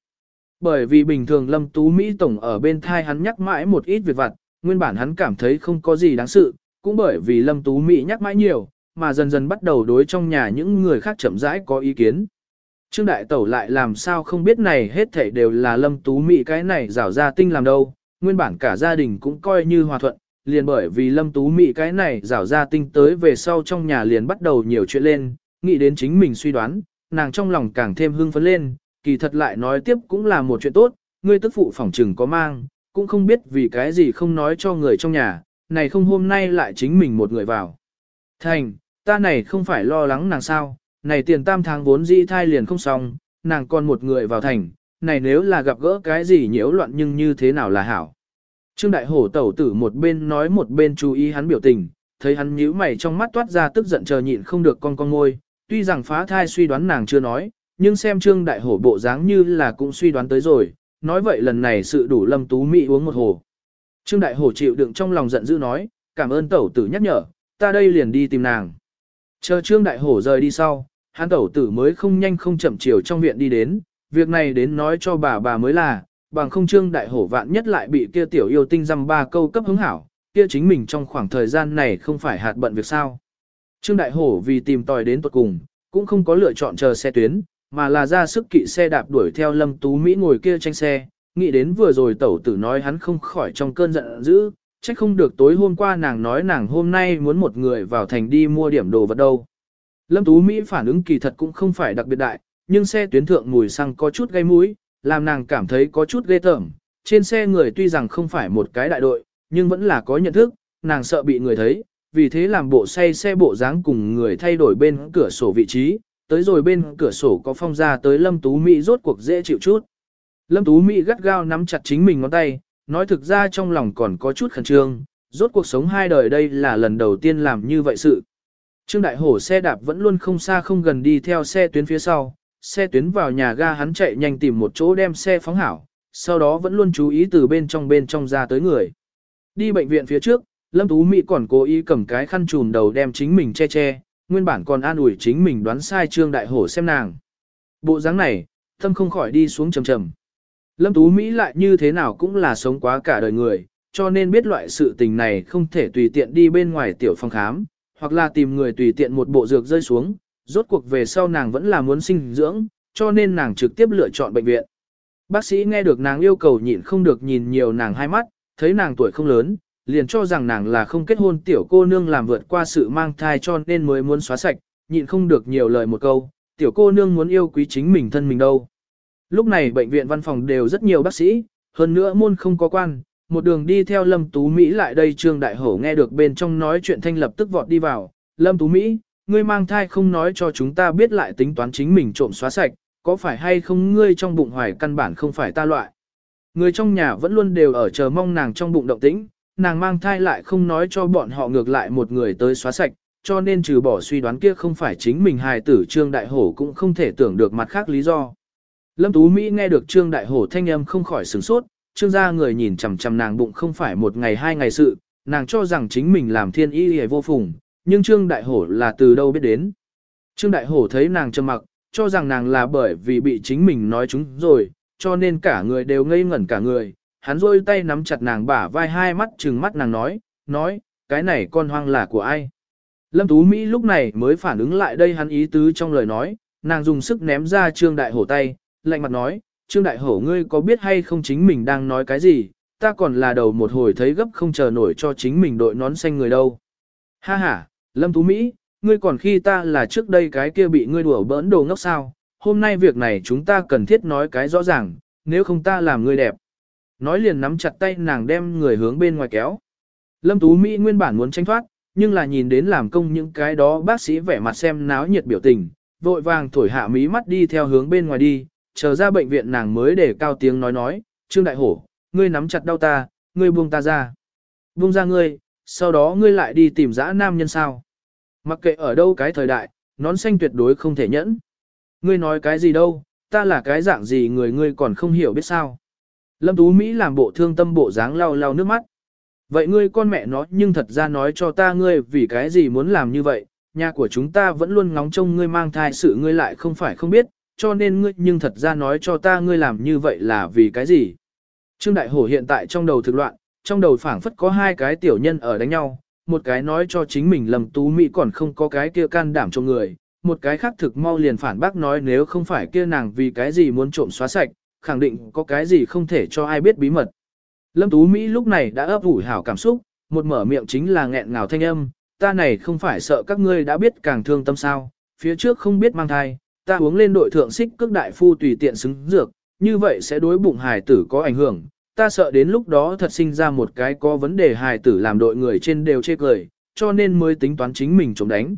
Bởi vì bình thường Lâm Tú Mỹ Tổng ở bên thai hắn nhắc mãi một ít việc vặt, nguyên bản hắn cảm thấy không có gì đáng sự, cũng bởi vì Lâm Tú Mỹ nhắc mãi nhiều, mà dần dần bắt đầu đối trong nhà những người khác chậm rãi có ý kiến. Trương Đại Tẩu lại làm sao không biết này hết thảy đều là Lâm Tú Mỹ cái này rảo ra tinh làm đâu, nguyên bản cả gia đình cũng coi như hòa thuận, liền bởi vì Lâm Tú Mỹ cái này rảo ra tinh tới về sau trong nhà liền bắt đầu nhiều chuyện lên, nghĩ đến chính mình suy đoán, nàng trong lòng càng thêm hưng phấn lên, kỳ thật lại nói tiếp cũng là một chuyện tốt, ngươi tức phụ phỏng trừng có mang, cũng không biết vì cái gì không nói cho người trong nhà, này không hôm nay lại chính mình một người vào. Thành, ta này không phải lo lắng nàng sao, này tiền tam tháng vốn dĩ thai liền không xong, nàng còn một người vào thành, này nếu là gặp gỡ cái gì nhiễu loạn nhưng như thế nào là hảo. Trương Đại Hổ tẩu tử một bên nói một bên chú ý hắn biểu tình, thấy hắn nhíu mày trong mắt toát ra tức giận chờ nhịn không được con con ngôi, tuy rằng phá thai suy đoán nàng chưa nói, nhưng xem Trương Đại Hổ bộ dáng như là cũng suy đoán tới rồi, nói vậy lần này sự đủ lâm tú mỹ uống một hồ. Trương Đại Hổ chịu đựng trong lòng giận dữ nói, cảm ơn tẩu tử nhắc nhở, ta đây liền đi tìm nàng. Chờ Trương Đại Hổ rời đi sau, hắn tẩu tử mới không nhanh không chậm chiều trong viện đi đến, việc này đến nói cho bà bà mới là, bằng không Trương Đại Hổ vạn nhất lại bị kia tiểu yêu tinh dăm ba câu cấp hứng hảo, kia chính mình trong khoảng thời gian này không phải hạt bận việc sao. Trương Đại Hổ vì tìm tòi đến tuật cùng, cũng không có lựa chọn chờ xe tuyến, mà là ra sức kỵ xe đạp đuổi theo Lâm Tú Mỹ ngồi kia tranh xe, nghĩ đến vừa rồi tẩu tử nói hắn không khỏi trong cơn giận dữ, trách không được tối hôm qua nàng nói nàng hôm nay muốn một người vào thành đi mua điểm đồ vật đâu. Lâm Tú Mỹ phản ứng kỳ thật cũng không phải đặc biệt đại, nhưng xe tuyến thượng mùi xăng có chút gây mũi, làm nàng cảm thấy có chút ghê tởm. Trên xe người tuy rằng không phải một cái đại đội, nhưng vẫn là có nhận thức, nàng sợ bị người thấy, vì thế làm bộ say xe bộ dáng cùng người thay đổi bên cửa sổ vị trí, tới rồi bên cửa sổ có phong ra tới Lâm Tú Mỹ rốt cuộc dễ chịu chút. Lâm Tú Mỹ gắt gao nắm chặt chính mình ngón tay, nói thực ra trong lòng còn có chút khẩn trương, rốt cuộc sống hai đời đây là lần đầu tiên làm như vậy sự. Trương Đại Hổ xe đạp vẫn luôn không xa không gần đi theo xe tuyến phía sau, xe tuyến vào nhà ga hắn chạy nhanh tìm một chỗ đem xe phóng hảo, sau đó vẫn luôn chú ý từ bên trong bên trong ra tới người. Đi bệnh viện phía trước, Lâm Tú Mỹ còn cố ý cầm cái khăn trùm đầu đem chính mình che che, nguyên bản còn an ủi chính mình đoán sai Trương Đại Hổ xem nàng. Bộ dáng này, tâm không khỏi đi xuống trầm trầm. Lâm Tú Mỹ lại như thế nào cũng là sống quá cả đời người, cho nên biết loại sự tình này không thể tùy tiện đi bên ngoài tiểu phòng khám, hoặc là tìm người tùy tiện một bộ dược rơi xuống, rốt cuộc về sau nàng vẫn là muốn sinh dưỡng, cho nên nàng trực tiếp lựa chọn bệnh viện. Bác sĩ nghe được nàng yêu cầu nhịn không được nhìn nhiều nàng hai mắt, thấy nàng tuổi không lớn, liền cho rằng nàng là không kết hôn tiểu cô nương làm vượt qua sự mang thai cho nên mới muốn xóa sạch, nhịn không được nhiều lời một câu, tiểu cô nương muốn yêu quý chính mình thân mình đâu. Lúc này bệnh viện văn phòng đều rất nhiều bác sĩ, hơn nữa môn không có quan, một đường đi theo Lâm Tú Mỹ lại đây Trương Đại Hổ nghe được bên trong nói chuyện thanh lập tức vọt đi vào, Lâm Tú Mỹ, ngươi mang thai không nói cho chúng ta biết lại tính toán chính mình trộm xóa sạch, có phải hay không ngươi trong bụng hoài căn bản không phải ta loại. Người trong nhà vẫn luôn đều ở chờ mong nàng trong bụng động tĩnh, nàng mang thai lại không nói cho bọn họ ngược lại một người tới xóa sạch, cho nên trừ bỏ suy đoán kia không phải chính mình hài tử Trương Đại Hổ cũng không thể tưởng được mặt khác lý do. Lâm Tú Mỹ nghe được Trương Đại Hổ thanh âm không khỏi sửng sốt, Trương gia người nhìn chằm chằm nàng bụng không phải một ngày hai ngày sự, nàng cho rằng chính mình làm thiên y hề vô phùng, nhưng Trương Đại Hổ là từ đâu biết đến. Trương Đại Hổ thấy nàng trầm mặc, cho rằng nàng là bởi vì bị chính mình nói chúng rồi, cho nên cả người đều ngây ngẩn cả người, hắn rôi tay nắm chặt nàng bả vai hai mắt trừng mắt nàng nói, nói, cái này con hoang là của ai. Lâm Tú Mỹ lúc này mới phản ứng lại đây hắn ý tứ trong lời nói, nàng dùng sức ném ra Trương Đại Hổ tay, lạnh mặt nói, Trương Đại Hổ ngươi có biết hay không chính mình đang nói cái gì, ta còn là đầu một hồi thấy gấp không chờ nổi cho chính mình đội nón xanh người đâu. Ha ha, Lâm Tú Mỹ, ngươi còn khi ta là trước đây cái kia bị ngươi đùa bỡn đồ ngốc sao, hôm nay việc này chúng ta cần thiết nói cái rõ ràng, nếu không ta làm ngươi đẹp. Nói liền nắm chặt tay nàng đem người hướng bên ngoài kéo. Lâm Tú Mỹ nguyên bản muốn tranh thoát, nhưng là nhìn đến làm công những cái đó bác sĩ vẻ mặt xem náo nhiệt biểu tình, vội vàng thổi hạ mí mắt đi theo hướng bên ngoài đi, chờ ra bệnh viện nàng mới để cao tiếng nói nói, Trương Đại Hổ, ngươi nắm chặt đau ta, ngươi buông ta ra. Buông ra ngươi, sau đó ngươi lại đi tìm dã nam nhân sao. Mặc kệ ở đâu cái thời đại, nón xanh tuyệt đối không thể nhẫn. Ngươi nói cái gì đâu, ta là cái dạng gì người ngươi còn không hiểu biết sao. Lâm Tú Mỹ làm bộ thương tâm bộ dáng lau lau nước mắt. Vậy ngươi con mẹ nó nhưng thật ra nói cho ta ngươi vì cái gì muốn làm như vậy, nhà của chúng ta vẫn luôn ngóng trông ngươi mang thai sự ngươi lại không phải không biết, cho nên ngươi nhưng thật ra nói cho ta ngươi làm như vậy là vì cái gì. Trương Đại Hổ hiện tại trong đầu thực loạn, trong đầu phảng phất có hai cái tiểu nhân ở đánh nhau, một cái nói cho chính mình lầm tú mỹ còn không có cái kia can đảm cho người, một cái khác thực mau liền phản bác nói nếu không phải kia nàng vì cái gì muốn trộm xóa sạch, khẳng định có cái gì không thể cho ai biết bí mật. Lâm Tú Mỹ lúc này đã ấp ủ hảo cảm xúc, một mở miệng chính là nghẹn ngào thanh âm, ta này không phải sợ các ngươi đã biết càng thương tâm sao, phía trước không biết mang thai, ta uống lên đội thượng xích cước đại phu tùy tiện xứng dược, như vậy sẽ đối bụng hài tử có ảnh hưởng, ta sợ đến lúc đó thật sinh ra một cái có vấn đề hài tử làm đội người trên đều chê cười, cho nên mới tính toán chính mình chống đánh.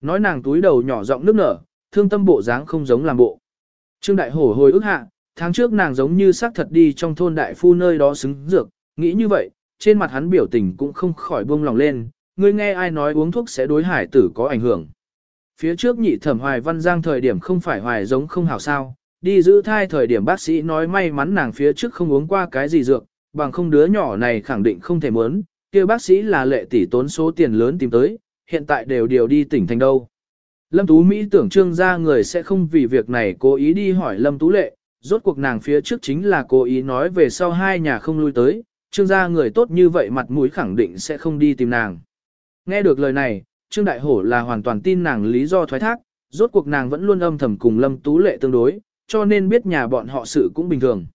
Nói nàng túi đầu nhỏ giọng nước nở, thương tâm bộ dáng không giống làm bộ. Trương Đại Hổ hồi ức hạ, tháng trước nàng giống như xác thật đi trong thôn đại phu nơi đó xứng dược, nghĩ như vậy, trên mặt hắn biểu tình cũng không khỏi buông lòng lên, ngươi nghe ai nói uống thuốc sẽ đối hải tử có ảnh hưởng. Phía trước nhị thẩm hoài văn giang thời điểm không phải hoài giống không hảo sao, đi giữ thai thời điểm bác sĩ nói may mắn nàng phía trước không uống qua cái gì dược, bằng không đứa nhỏ này khẳng định không thể muốn, kia bác sĩ là lệ tỷ tốn số tiền lớn tìm tới, hiện tại đều điều đi tỉnh thành đâu. Lâm Tú Mỹ tưởng trương gia người sẽ không vì việc này cố ý đi hỏi Lâm Tú Lệ, rốt cuộc nàng phía trước chính là cố ý nói về sau hai nhà không lui tới, trương gia người tốt như vậy mặt mũi khẳng định sẽ không đi tìm nàng. Nghe được lời này, trương đại hổ là hoàn toàn tin nàng lý do thoái thác, rốt cuộc nàng vẫn luôn âm thầm cùng Lâm Tú Lệ tương đối, cho nên biết nhà bọn họ sự cũng bình thường.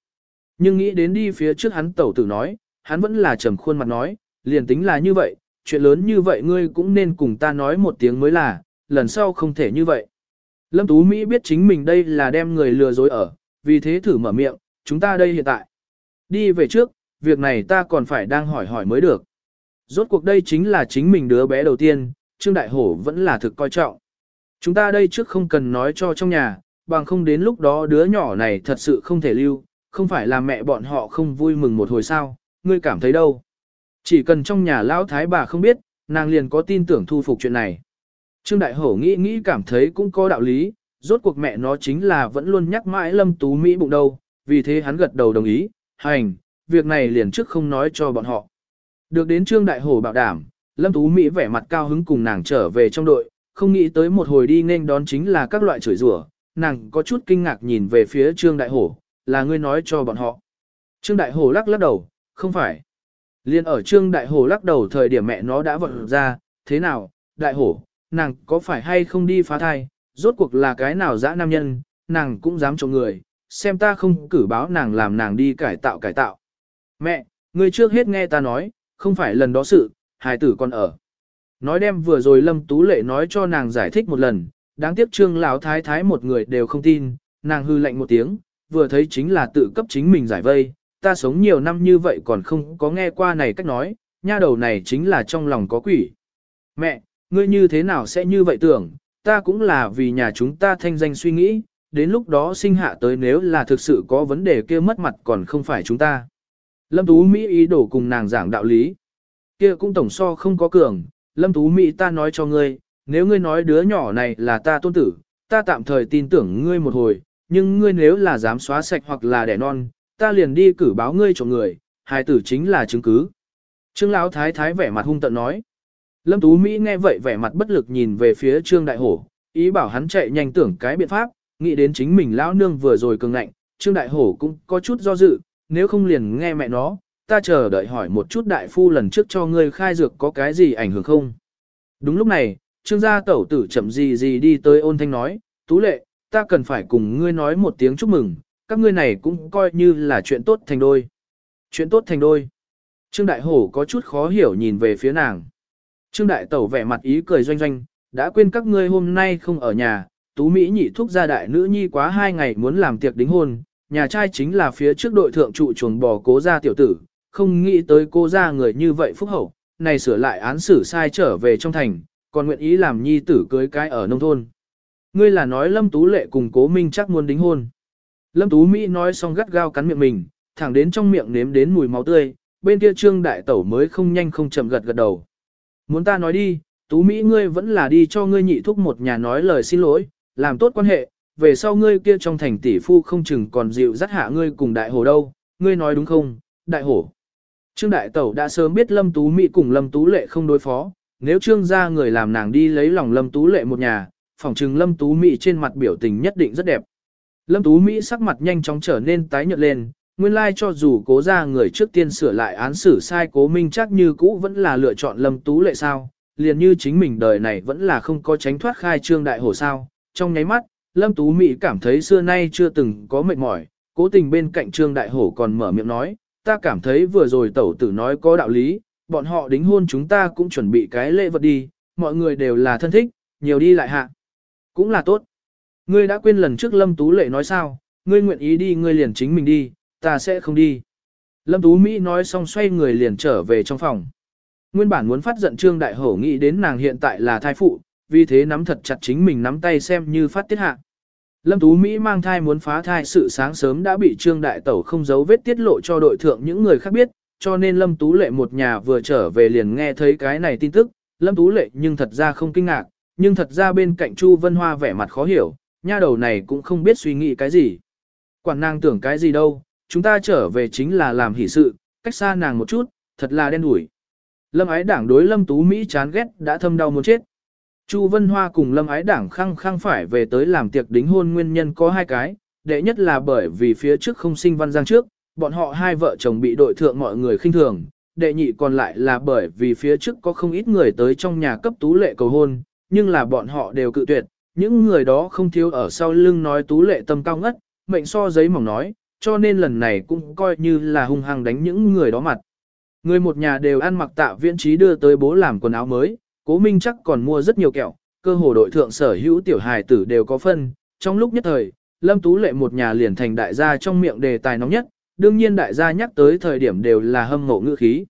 Nhưng nghĩ đến đi phía trước hắn tẩu tử nói, hắn vẫn là trầm khuôn mặt nói, liền tính là như vậy, chuyện lớn như vậy ngươi cũng nên cùng ta nói một tiếng mới là, lần sau không thể như vậy. Lâm Tú Mỹ biết chính mình đây là đem người lừa dối ở, vì thế thử mở miệng, chúng ta đây hiện tại. Đi về trước, việc này ta còn phải đang hỏi hỏi mới được. Rốt cuộc đây chính là chính mình đứa bé đầu tiên, Trương Đại Hổ vẫn là thực coi trọng. Chúng ta đây trước không cần nói cho trong nhà, bằng không đến lúc đó đứa nhỏ này thật sự không thể lưu, không phải là mẹ bọn họ không vui mừng một hồi sao, ngươi cảm thấy đâu. Chỉ cần trong nhà lão thái bà không biết, nàng liền có tin tưởng thu phục chuyện này. Trương Đại Hổ nghĩ nghĩ cảm thấy cũng có đạo lý, rốt cuộc mẹ nó chính là vẫn luôn nhắc mãi Lâm Tú Mỹ bụng đâu, vì thế hắn gật đầu đồng ý, hành, việc này liền trước không nói cho bọn họ. Được đến Trương Đại Hổ bảo đảm, Lâm Tú Mỹ vẻ mặt cao hứng cùng nàng trở về trong đội, không nghĩ tới một hồi đi nên đón chính là các loại chửi rủa, nàng có chút kinh ngạc nhìn về phía Trương Đại Hổ, là ngươi nói cho bọn họ. Trương Đại Hổ lắc lắc đầu, không phải. Liên ở Trương Đại Hổ lắc đầu thời điểm mẹ nó đã vận ra, thế nào, Đại Hổ, nàng có phải hay không đi phá thai, rốt cuộc là cái nào dã nam nhân, nàng cũng dám trộm người, xem ta không cử báo nàng làm nàng đi cải tạo cải tạo. Mẹ, ngươi trước hết nghe ta nói, không phải lần đó sự, hài tử còn ở. Nói đem vừa rồi Lâm Tú Lệ nói cho nàng giải thích một lần, đáng tiếc trương lão thái thái một người đều không tin, nàng hư lạnh một tiếng, vừa thấy chính là tự cấp chính mình giải vây, ta sống nhiều năm như vậy còn không có nghe qua này cách nói, nha đầu này chính là trong lòng có quỷ. Mẹ, ngươi như thế nào sẽ như vậy tưởng, ta cũng là vì nhà chúng ta thanh danh suy nghĩ, đến lúc đó sinh hạ tới nếu là thực sự có vấn đề kia mất mặt còn không phải chúng ta. Lâm Tú Mỹ ý đồ cùng nàng giảng đạo lý. Kia cũng tổng so không có cường, Lâm Tú Mỹ ta nói cho ngươi, nếu ngươi nói đứa nhỏ này là ta tôn tử, ta tạm thời tin tưởng ngươi một hồi, nhưng ngươi nếu là dám xóa sạch hoặc là đẻ non, ta liền đi cử báo ngươi cho người, hài tử chính là chứng cứ. Trương Lão Thái Thái vẻ mặt hung tận nói. Lâm Tú Mỹ nghe vậy vẻ mặt bất lực nhìn về phía Trương Đại Hổ, ý bảo hắn chạy nhanh tưởng cái biện pháp, nghĩ đến chính mình lão nương vừa rồi cường ngạnh, Trương Đại Hổ cũng có chút do dự, nếu không liền nghe mẹ nó, ta chờ đợi hỏi một chút đại phu lần trước cho ngươi khai dược có cái gì ảnh hưởng không. Đúng lúc này, Trương gia tẩu tử chậm gì gì đi tới ôn thanh nói, Tú lệ, ta cần phải cùng ngươi nói một tiếng chúc mừng, các ngươi này cũng coi như là chuyện tốt thành đôi. Chuyện tốt thành đôi. Trương Đại Hổ có chút khó hiểu nhìn về phía nàng. Trương Đại Tẩu vẻ mặt ý cười doanh doanh, đã quên các ngươi hôm nay không ở nhà, Tú Mỹ nhị thúc gia đại nữ nhi quá hai ngày muốn làm tiệc đính hôn, nhà trai chính là phía trước đội thượng trụ chuồng bò cố gia tiểu tử, không nghĩ tới cô gia người như vậy phúc hậu, này sửa lại án xử sai trở về trong thành, còn nguyện ý làm nhi tử cưới cái ở nông thôn. Ngươi là nói Lâm Tú Lệ cùng cố minh chắc muốn đính hôn. Lâm Tú Mỹ nói xong gắt gao cắn miệng mình, thẳng đến trong miệng nếm đến mùi máu tươi, bên kia trương đại tẩu mới không nhanh không chậm gật gật đầu. Muốn ta nói đi, Tú Mỹ ngươi vẫn là đi cho ngươi nhị thúc một nhà nói lời xin lỗi, làm tốt quan hệ, về sau ngươi kia trong thành tỷ phu không chừng còn dịu dắt hạ ngươi cùng đại hồ đâu, ngươi nói đúng không, đại hổ. Trương đại tẩu đã sớm biết Lâm Tú Mỹ cùng Lâm Tú Lệ không đối phó, nếu trương gia người làm nàng đi lấy lòng Lâm Tú Lệ một nhà, phỏng chừng Lâm Tú Mỹ trên mặt biểu tình nhất định rất đẹp. Lâm Tú Mỹ sắc mặt nhanh chóng trở nên tái nhợt lên, nguyên lai cho dù cố ra người trước tiên sửa lại án xử sai cố minh chắc như cũ vẫn là lựa chọn Lâm Tú Lệ sao, liền như chính mình đời này vẫn là không có tránh thoát khai trương đại hồ sao. Trong nháy mắt, Lâm Tú Mỹ cảm thấy xưa nay chưa từng có mệt mỏi, cố tình bên cạnh trương đại hổ còn mở miệng nói, ta cảm thấy vừa rồi tẩu tử nói có đạo lý, bọn họ đính hôn chúng ta cũng chuẩn bị cái lễ vật đi, mọi người đều là thân thích, nhiều đi lại hạ. Cũng là tốt. Ngươi đã quên lần trước Lâm Tú Lệ nói sao, ngươi nguyện ý đi ngươi liền chính mình đi, ta sẽ không đi. Lâm Tú Mỹ nói xong xoay người liền trở về trong phòng. Nguyên bản muốn phát giận Trương Đại Hổ nghĩ đến nàng hiện tại là thai phụ, vì thế nắm thật chặt chính mình nắm tay xem như phát tiết hạ. Lâm Tú Mỹ mang thai muốn phá thai sự sáng sớm đã bị Trương Đại Tẩu không giấu vết tiết lộ cho đội thượng những người khác biết, cho nên Lâm Tú Lệ một nhà vừa trở về liền nghe thấy cái này tin tức, Lâm Tú Lệ nhưng thật ra không kinh ngạc, nhưng thật ra bên cạnh Chu Vân Hoa vẻ mặt khó hiểu, nha đầu này cũng không biết suy nghĩ cái gì. Quản nàng tưởng cái gì đâu, chúng ta trở về chính là làm hỷ sự, cách xa nàng một chút, thật là đen đủi. Lâm ái đảng đối Lâm Tú Mỹ chán ghét đã thâm đau muốn chết. Chu Vân Hoa cùng Lâm ái đảng khăng khăng phải về tới làm tiệc đính hôn nguyên nhân có hai cái, đệ nhất là bởi vì phía trước không sinh văn giang trước, bọn họ hai vợ chồng bị đội thượng mọi người khinh thường, đệ nhị còn lại là bởi vì phía trước có không ít người tới trong nhà cấp tú lệ cầu hôn, nhưng là bọn họ đều cự tuyệt, những người đó không thiếu ở sau lưng nói tú lệ tâm cao ngất, mệnh so giấy mỏng nói, cho nên lần này cũng coi như là hung hăng đánh những người đó mặt. Người một nhà đều ăn mặc tạ viễn trí đưa tới bố làm quần áo mới, cố minh chắc còn mua rất nhiều kẹo, cơ hồ đội thượng sở hữu tiểu hài tử đều có phân, trong lúc nhất thời, Lâm Tú Lệ một nhà liền thành đại gia trong miệng đề tài nóng nhất, đương nhiên đại gia nhắc tới thời điểm đều là hâm mộ ngữ khí.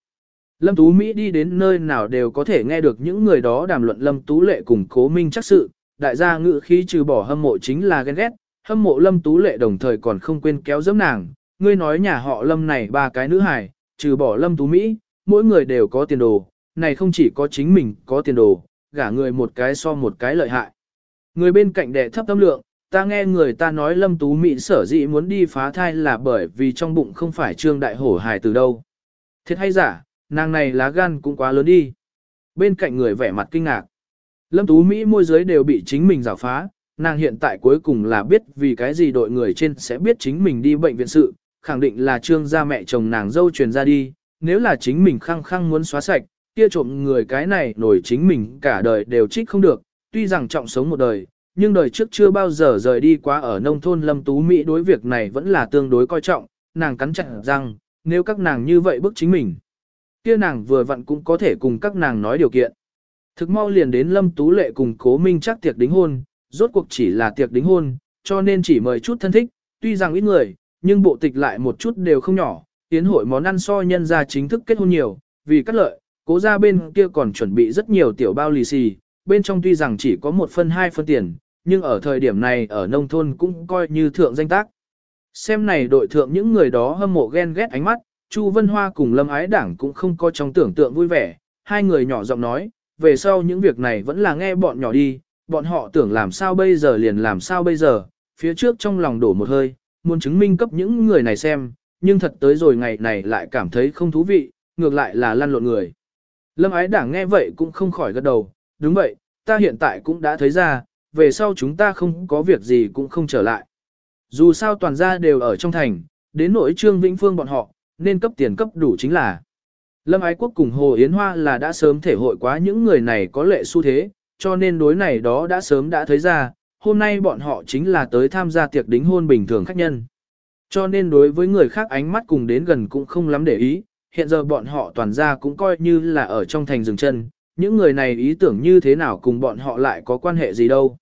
Lâm Tú Mỹ đi đến nơi nào đều có thể nghe được những người đó đàm luận Lâm Tú Lệ cùng cố minh chắc sự, đại gia ngữ khí trừ bỏ hâm mộ chính là ghen ghét, hâm mộ Lâm Tú Lệ đồng thời còn không quên kéo dẫm nàng, ngươi nói nhà họ Lâm này ba cái nữ hài, trừ bỏ Lâm Tú Mỹ, mỗi người đều có tiền đồ, này không chỉ có chính mình có tiền đồ, gả người một cái so một cái lợi hại. Người bên cạnh đệ thấp tâm lượng, ta nghe người ta nói Lâm Tú Mỹ sở dĩ muốn đi phá thai là bởi vì trong bụng không phải trương đại hổ hài từ đâu. Thiệt hay giả, nàng này lá gan cũng quá lớn đi. Bên cạnh người vẻ mặt kinh ngạc. Lâm Tú Mỹ môi giới đều bị chính mình rào phá, nàng hiện tại cuối cùng là biết vì cái gì đội người trên sẽ biết chính mình đi bệnh viện sự, khẳng định là trương gia mẹ chồng nàng dâu truyền ra đi, nếu là chính mình khăng khăng muốn xóa sạch, kia trộm người cái này nổi chính mình cả đời đều trích không được, tuy rằng trọng sống một đời, nhưng đời trước chưa bao giờ rời đi quá ở nông thôn Lâm Tú Mỹ đối việc này vẫn là tương đối coi trọng, nàng cắn chặt rằng, nếu các nàng như vậy bức chính mình, kia nàng vừa vặn cũng có thể cùng các nàng nói điều kiện. Thực mau liền đến Lâm Tú Lệ cùng Cố Minh chắc tiệc đính hôn, rốt cuộc chỉ là tiệc đính hôn, cho nên chỉ mời chút thân thích, tuy rằng ít người, nhưng bộ tịch lại một chút đều không nhỏ, tiến hội món ăn so nhân ra chính thức kết hôn nhiều, vì cắt lợi, cố ra bên kia còn chuẩn bị rất nhiều tiểu bao lì xì, bên trong tuy rằng chỉ có một phân hai phân tiền, nhưng ở thời điểm này ở nông thôn cũng coi như thượng danh tác. Xem này đội thượng những người đó hâm mộ ghen ghét ánh mắt, Chu Vân Hoa cùng Lâm Ái Đảng cũng không có trong tưởng tượng vui vẻ, hai người nhỏ giọng nói, về sau những việc này vẫn là nghe bọn nhỏ đi, bọn họ tưởng làm sao bây giờ liền làm sao bây giờ, phía trước trong lòng đổ một hơi, muốn chứng minh cấp những người này xem, nhưng thật tới rồi ngày này lại cảm thấy không thú vị, ngược lại là lăn lộn người. Lâm ái đảng nghe vậy cũng không khỏi gật đầu, đúng vậy, ta hiện tại cũng đã thấy ra, về sau chúng ta không có việc gì cũng không trở lại. Dù sao toàn gia đều ở trong thành, đến nỗi Trương Vĩnh Phương bọn họ, nên cấp tiền cấp đủ chính là. Lâm Ái Quốc cùng Hồ Yến Hoa là đã sớm thể hội quá những người này có lệ xu thế, cho nên đối này đó đã sớm đã thấy ra, hôm nay bọn họ chính là tới tham gia tiệc đính hôn bình thường khách nhân. Cho nên đối với người khác ánh mắt cùng đến gần cũng không lắm để ý, hiện giờ bọn họ toàn ra cũng coi như là ở trong thành rừng chân, những người này ý tưởng như thế nào cùng bọn họ lại có quan hệ gì đâu.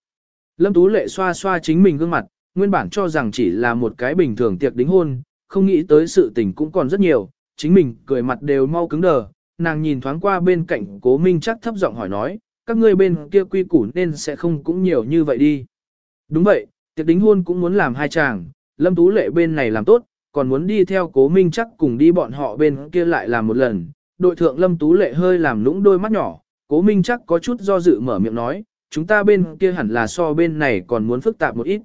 Lâm Tú Lệ xoa xoa chính mình gương mặt, nguyên bản cho rằng chỉ là một cái bình thường tiệc đính hôn, không nghĩ tới sự tình cũng còn rất nhiều, chính mình cười mặt đều mau cứng đờ, nàng nhìn thoáng qua bên cạnh cố minh chắc thấp giọng hỏi nói, các ngươi bên kia quy củ nên sẽ không cũng nhiều như vậy đi. Đúng vậy, tiệc đính hôn cũng muốn làm hai chàng, Lâm Tú Lệ bên này làm tốt, còn muốn đi theo cố minh chắc cùng đi bọn họ bên kia lại làm một lần. Đội thượng Lâm Tú Lệ hơi làm lũng đôi mắt nhỏ, cố minh chắc có chút do dự mở miệng nói, chúng ta bên kia hẳn là so bên này còn muốn phức tạp một ít.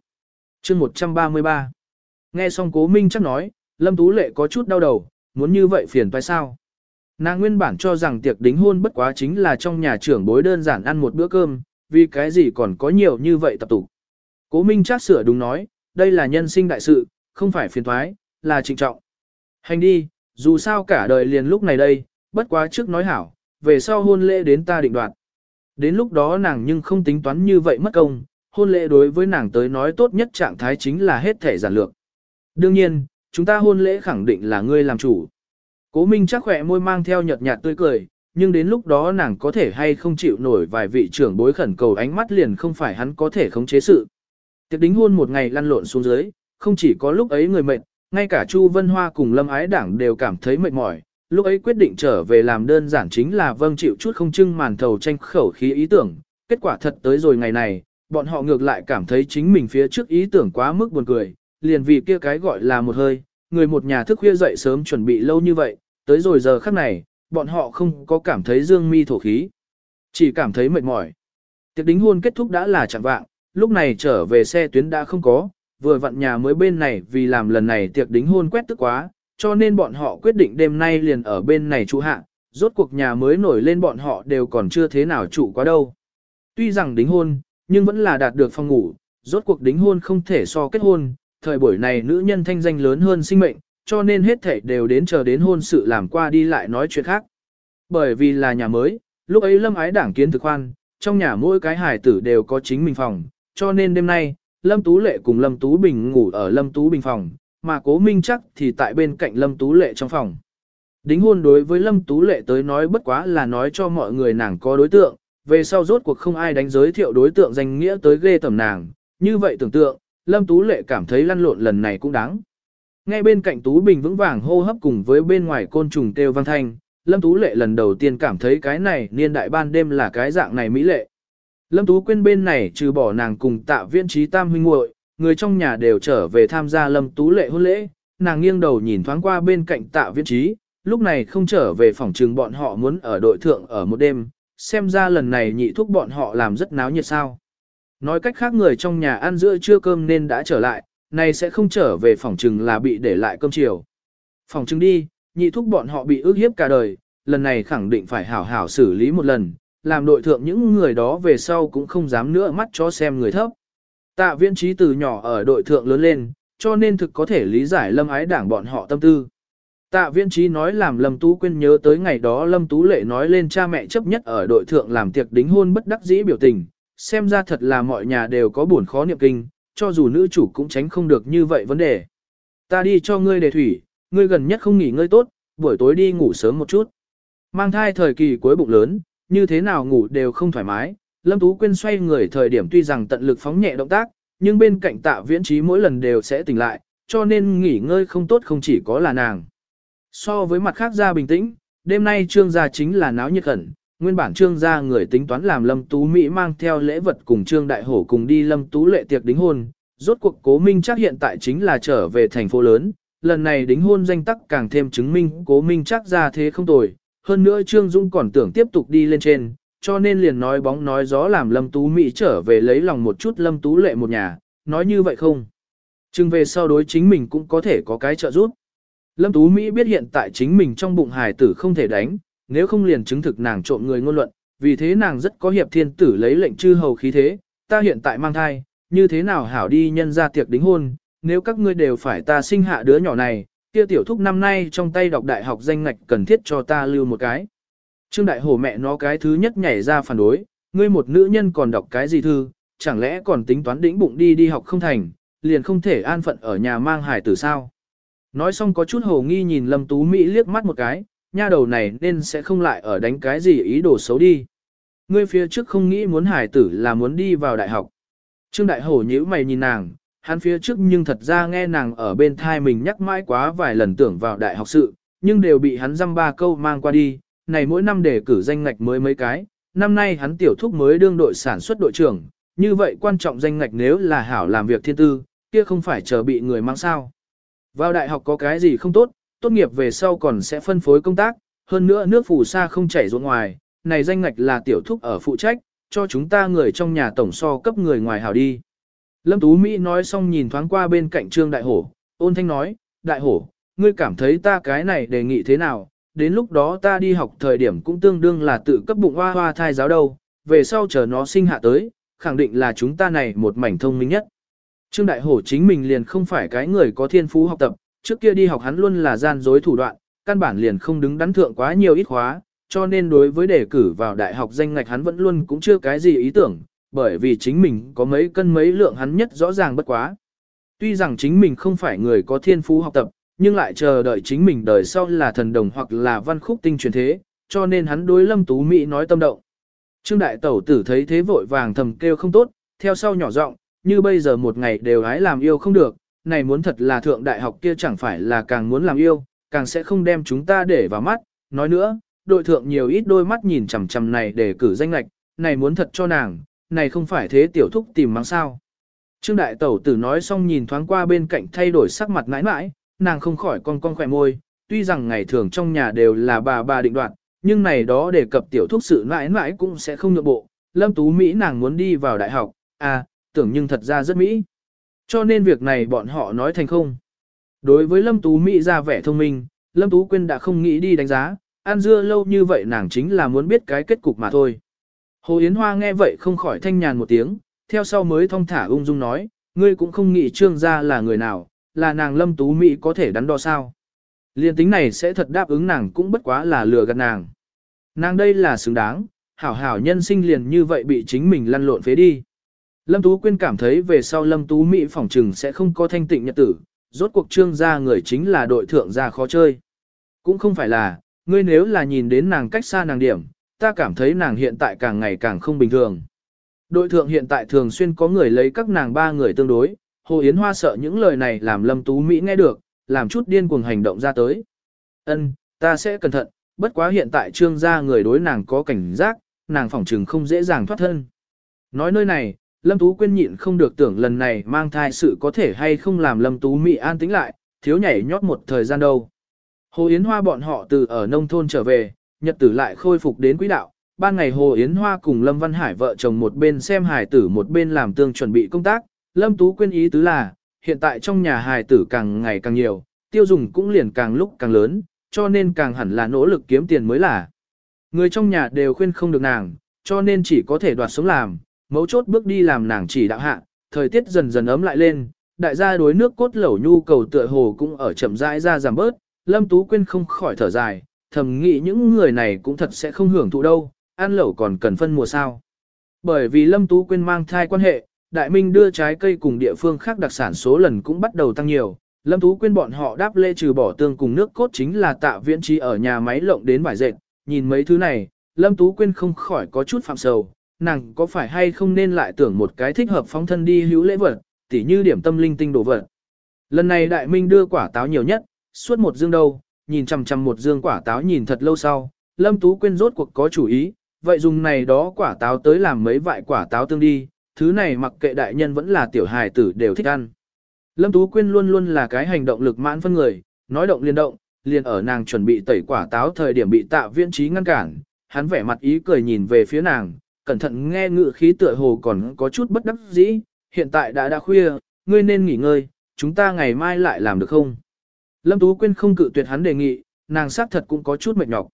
chương 133 Nghe xong cố minh chắc nói, Lâm Tú Lệ có chút đau đầu, muốn như vậy phiền phải sao? Nàng nguyên bản cho rằng tiệc đính hôn bất quá chính là trong nhà trưởng bối đơn giản ăn một bữa cơm, vì cái gì còn có nhiều như vậy tập tục. Cố Minh chắc sửa đúng nói, đây là nhân sinh đại sự, không phải phiền thoái, là trịnh trọng. Hành đi, dù sao cả đời liền lúc này đây, bất quá trước nói hảo, về sau hôn lễ đến ta định đoạt. Đến lúc đó nàng nhưng không tính toán như vậy mất công, hôn lễ đối với nàng tới nói tốt nhất trạng thái chính là hết thể giản lược. Đương nhiên, chúng ta hôn lễ khẳng định là ngươi làm chủ. Cố Minh chắc khỏe môi mang theo nhợt nhạt tươi cười, nhưng đến lúc đó nàng có thể hay không chịu nổi vài vị trưởng bối khẩn cầu ánh mắt liền không phải hắn có thể khống chế sự. Tiệc đính hôn một ngày lăn lộn xuống dưới, không chỉ có lúc ấy người mệt, ngay cả Chu Vân Hoa cùng Lâm Ái Đảng đều cảm thấy mệt mỏi, lúc ấy quyết định trở về làm đơn giản chính là vâng chịu chút không trưng màn thầu tranh khẩu khí ý tưởng, kết quả thật tới rồi ngày này, bọn họ ngược lại cảm thấy chính mình phía trước ý tưởng quá mức buồn cười, liền vì kia cái gọi là một hơi, người một nhà thức khuya dậy sớm chuẩn bị lâu như vậy, tới rồi giờ khắc này, bọn họ không có cảm thấy dương mi thổ khí, chỉ cảm thấy mệt mỏi. Tiệc đính hôn kết thúc đã là chẳng vạng, lúc này trở về xe tuyến đã không có, vừa vặn nhà mới bên này vì làm lần này tiệc đính hôn quét tức quá, cho nên bọn họ quyết định đêm nay liền ở bên này trụ hạ, rốt cuộc nhà mới nổi lên bọn họ đều còn chưa thế nào trụ quá đâu. Tuy rằng đính hôn, nhưng vẫn là đạt được phòng ngủ, rốt cuộc đính hôn không thể so kết hôn, thời buổi này nữ nhân thanh danh lớn hơn sinh mệnh, cho nên hết thảy đều đến chờ đến hôn sự làm qua đi lại nói chuyện khác. Bởi vì là nhà mới, lúc ấy lâm ái đảng kiến thực khoan, trong nhà mỗi cái hài tử đều có chính mình phòng, cho nên đêm nay, Lâm Tú Lệ cùng Lâm Tú Bình ngủ ở Lâm Tú Bình phòng, mà Cố Minh chắc thì tại bên cạnh Lâm Tú Lệ trong phòng. Đính hôn đối với Lâm Tú Lệ tới nói bất quá là nói cho mọi người nàng có đối tượng, về sau rốt cuộc không ai đánh giới thiệu đối tượng danh nghĩa tới ghê tầm nàng, như vậy tưởng tượng, Lâm Tú Lệ cảm thấy lăn lộn lần này cũng đáng. Ngay bên cạnh Tú Bình vững vàng hô hấp cùng với bên ngoài côn trùng kêu vang thanh, Lâm Tú Lệ lần đầu tiên cảm thấy cái này niên đại ban đêm là cái dạng này mỹ lệ. Lâm Tú Quyên bên này trừ bỏ nàng cùng tạ viên trí tam huynh muội người trong nhà đều trở về tham gia Lâm Tú Lệ hôn lễ, nàng nghiêng đầu nhìn thoáng qua bên cạnh tạ viên trí, lúc này không trở về phòng trường bọn họ muốn ở đội thượng ở một đêm, xem ra lần này nhị thúc bọn họ làm rất náo nhiệt sao. Nói cách khác người trong nhà ăn giữa trưa cơm nên đã trở lại, này sẽ không trở về phòng trừng là bị để lại cơm chiều. Phòng trừng đi, nhị thúc bọn họ bị ước hiếp cả đời, lần này khẳng định phải hảo hảo xử lý một lần, làm đội thượng những người đó về sau cũng không dám nữa mắt cho xem người thấp. Tạ viễn trí từ nhỏ ở đội thượng lớn lên, cho nên thực có thể lý giải lâm ái đảng bọn họ tâm tư. Tạ viễn trí nói làm lâm tú quên nhớ tới ngày đó lâm tú lệ nói lên cha mẹ chấp nhất ở đội thượng làm tiệc đính hôn bất đắc dĩ biểu tình, xem ra thật là mọi nhà đều có buồn khó niệm kinh, cho dù nữ chủ cũng tránh không được như vậy vấn đề. Ta đi cho ngươi đề thủy, ngươi gần nhất không nghỉ ngơi tốt, buổi tối đi ngủ sớm một chút. Mang thai thời kỳ cuối bụng lớn, như thế nào ngủ đều không thoải mái. Lâm Tú Quyên xoay người thời điểm tuy rằng tận lực phóng nhẹ động tác, nhưng bên cạnh tạ viễn trí mỗi lần đều sẽ tỉnh lại, cho nên nghỉ ngơi không tốt không chỉ có là nàng. So với mặt khác ra bình tĩnh, đêm nay trương gia chính là náo nhiệt khẩn, nguyên bản trương gia người tính toán làm Lâm Tú Mỹ mang theo lễ vật cùng trương đại hổ cùng đi Lâm Tú lệ tiệc đính hôn, rốt cuộc cố minh chắc hiện tại chính là trở về thành phố lớn, lần này đính hôn danh tắc càng thêm chứng minh cố minh chắc ra thế không tồi, hơn nữa Trương Dung còn tưởng tiếp tục đi lên trên, cho nên liền nói bóng nói gió làm Lâm Tú Mỹ trở về lấy lòng một chút Lâm Tú lệ một nhà, nói như vậy không? Chừng về sau đối chính mình cũng có thể có cái trợ giúp. Lâm Tú Mỹ biết hiện tại chính mình trong bụng hài tử không thể đánh, nếu không liền chứng thực nàng trộm người ngôn luận, vì thế nàng rất có hiệp thiên tử lấy lệnh chư hầu khí thế, ta hiện tại mang thai, như thế nào hảo đi nhân ra tiệc đính hôn, nếu các ngươi đều phải ta sinh hạ đứa nhỏ này, kia tiểu thúc năm nay trong tay đọc đại học danh ngạch cần thiết cho ta lưu một cái. Trương đại hổ mẹ nó cái thứ nhất nhảy ra phản đối, ngươi một nữ nhân còn đọc cái gì thư, chẳng lẽ còn tính toán đĩnh bụng đi đi học không thành, liền không thể an phận ở nhà mang hải tử sao. Nói xong có chút hồ nghi nhìn Lâm Tú Mỹ liếc mắt một cái, nha đầu này nên sẽ không lại ở đánh cái gì ý đồ xấu đi. Ngươi phía trước không nghĩ muốn hải tử là muốn đi vào đại học. Trương đại hổ nhíu mày nhìn nàng, hắn phía trước nhưng thật ra nghe nàng ở bên thai mình nhắc mãi quá vài lần tưởng vào đại học sự, nhưng đều bị hắn dăm ba câu mang qua đi, này mỗi năm để cử danh ngạch mới mấy cái, năm nay hắn tiểu thúc mới đương đội sản xuất đội trưởng, như vậy quan trọng danh ngạch nếu là hảo làm việc thiên tư, kia không phải chờ bị người mang sao. Vào đại học có cái gì không tốt, tốt nghiệp về sau còn sẽ phân phối công tác, hơn nữa nước phù sa không chảy ruộng ngoài, này danh ngạch là tiểu thúc ở phụ trách, cho chúng ta người trong nhà tổng so cấp người ngoài hảo đi. Lâm Tú Mỹ nói xong nhìn thoáng qua bên cạnh Trương Đại Hổ, ôn thanh nói, Đại Hổ, ngươi cảm thấy ta cái này đề nghị thế nào, đến lúc đó ta đi học thời điểm cũng tương đương là tự cấp bụng hoa hoa thai giáo đâu, về sau chờ nó sinh hạ tới, khẳng định là chúng ta này một mảnh thông minh nhất. Trương Đại Hổ chính mình liền không phải cái người có thiên phú học tập, trước kia đi học hắn luôn là gian dối thủ đoạn, căn bản liền không đứng đắn thượng quá nhiều ít khóa, cho nên đối với đề cử vào đại học danh ngạch hắn vẫn luôn cũng chưa cái gì ý tưởng, bởi vì chính mình có mấy cân mấy lượng hắn nhất rõ ràng bất quá. Tuy rằng chính mình không phải người có thiên phú học tập, nhưng lại chờ đợi chính mình đời sau là thần đồng hoặc là văn khúc tinh truyền thế, cho nên hắn đối Lâm Tú Mỹ nói tâm động. Trương Đại Tẩu tử thấy thế vội vàng thầm kêu không tốt, theo sau nhỏ giọng, như bây giờ một ngày đều hái làm yêu không được, này muốn thật là thượng đại học kia chẳng phải là càng muốn làm yêu, càng sẽ không đem chúng ta để vào mắt, nói nữa, đội thượng nhiều ít đôi mắt nhìn chằm chằm này để cử danh lạch, này muốn thật cho nàng, này không phải thế tiểu thúc tìm mắng sao. Trương Đại Tẩu tử nói xong nhìn thoáng qua bên cạnh thay đổi sắc mặt mãi mãi, nàng không khỏi con con khỏe môi, tuy rằng ngày thường trong nhà đều là bà bà định đoạt, nhưng này đó đề cập tiểu thúc sự mãi mãi cũng sẽ không nhượng bộ. Lâm Tú Mỹ nàng muốn đi vào đại học, à, tưởng nhưng thật ra rất Mỹ. Cho nên việc này bọn họ nói thành không. Đối với Lâm Tú Mỹ ra vẻ thông minh, Lâm Tú Quyên đã không nghĩ đi đánh giá, ăn dưa lâu như vậy nàng chính là muốn biết cái kết cục mà thôi. Hồ Yến Hoa nghe vậy không khỏi thanh nhàn một tiếng, theo sau mới thong thả ung dung nói, ngươi cũng không nghĩ trương gia là người nào, là nàng Lâm Tú Mỹ có thể đắn đo sao. Liên tính này sẽ thật đáp ứng nàng cũng bất quá là lừa gạt nàng. Nàng đây là xứng đáng, hảo hảo nhân sinh liền như vậy bị chính mình lăn lộn phế đi. Lâm Tú Quyên cảm thấy về sau Lâm Tú Mỹ phỏng trừng sẽ không có thanh tịnh nhật tử, rốt cuộc trương gia người chính là đội thượng gia khó chơi. Cũng không phải là, ngươi nếu là nhìn đến nàng cách xa nàng điểm, ta cảm thấy nàng hiện tại càng ngày càng không bình thường. Đội thượng hiện tại thường xuyên có người lấy các nàng ba người tương đối, Hồ Yến Hoa sợ những lời này làm Lâm Tú Mỹ nghe được, làm chút điên cuồng hành động ra tới. Ân, ta sẽ cẩn thận, bất quá hiện tại trương gia người đối nàng có cảnh giác, nàng phỏng trừng không dễ dàng thoát thân. Nói nơi này, Lâm Tú Quyên nhịn không được tưởng lần này mang thai sự có thể hay không làm Lâm Tú Mỹ an tĩnh lại, thiếu nhảy nhót một thời gian đâu. Hồ Yến Hoa bọn họ từ ở nông thôn trở về, nhật tử lại khôi phục đến quỹ đạo. Ban ngày Hồ Yến Hoa cùng Lâm Văn Hải vợ chồng một bên xem Hải tử một bên làm tương chuẩn bị công tác. Lâm Tú Quyên ý tứ là, hiện tại trong nhà hài tử càng ngày càng nhiều, tiêu dùng cũng liền càng lúc càng lớn, cho nên càng hẳn là nỗ lực kiếm tiền mới là. Người trong nhà đều khuyên không được nàng, cho nên chỉ có thể đoạt sống làm, mấu chốt bước đi làm nàng chỉ đạo hạ, thời tiết dần dần ấm lại lên, đại gia đối nước cốt lẩu nhu cầu tựa hồ cũng ở chậm rãi ra giảm bớt, Lâm Tú Quyên không khỏi thở dài, thầm nghĩ những người này cũng thật sẽ không hưởng thụ đâu, ăn lẩu còn cần phân mùa sao. Bởi vì Lâm Tú Quyên mang thai quan hệ, Đại Minh đưa trái cây cùng địa phương khác đặc sản số lần cũng bắt đầu tăng nhiều. Lâm Tú Quyên bọn họ đáp lê trừ bỏ tương cùng nước cốt chính là tạ viễn trí ở nhà máy lộng đến vải dệt. Nhìn mấy thứ này, Lâm Tú Quyên không khỏi có chút phạm sầu, nàng có phải hay không nên lại tưởng một cái thích hợp phóng thân đi hữu lễ vật, tỉ như điểm tâm linh tinh đồ vật. Lần này Đại Minh đưa quả táo nhiều nhất, suốt một dương đâu, nhìn chằm chằm một dương quả táo nhìn thật lâu sau, Lâm Tú Quyên rốt cuộc có chủ ý, vậy dùng này đó quả táo tới làm mấy vại quả táo tương đi, thứ này mặc kệ đại nhân vẫn là tiểu hài tử đều thích ăn. Lâm Tú Quyên luôn luôn là cái hành động lực mãn phân người, nói động liền động, liền ở nàng chuẩn bị tẩy quả táo thời điểm bị tạ viễn trí ngăn cản, hắn vẻ mặt ý cười nhìn về phía nàng, cẩn thận nghe ngự khí tựa hồ còn có chút bất đắc dĩ, hiện tại đã đã khuya, ngươi nên nghỉ ngơi, chúng ta ngày mai lại làm được không? Lâm Tú Quyên không cự tuyệt hắn đề nghị, nàng xác thật cũng có chút mệt nhọc.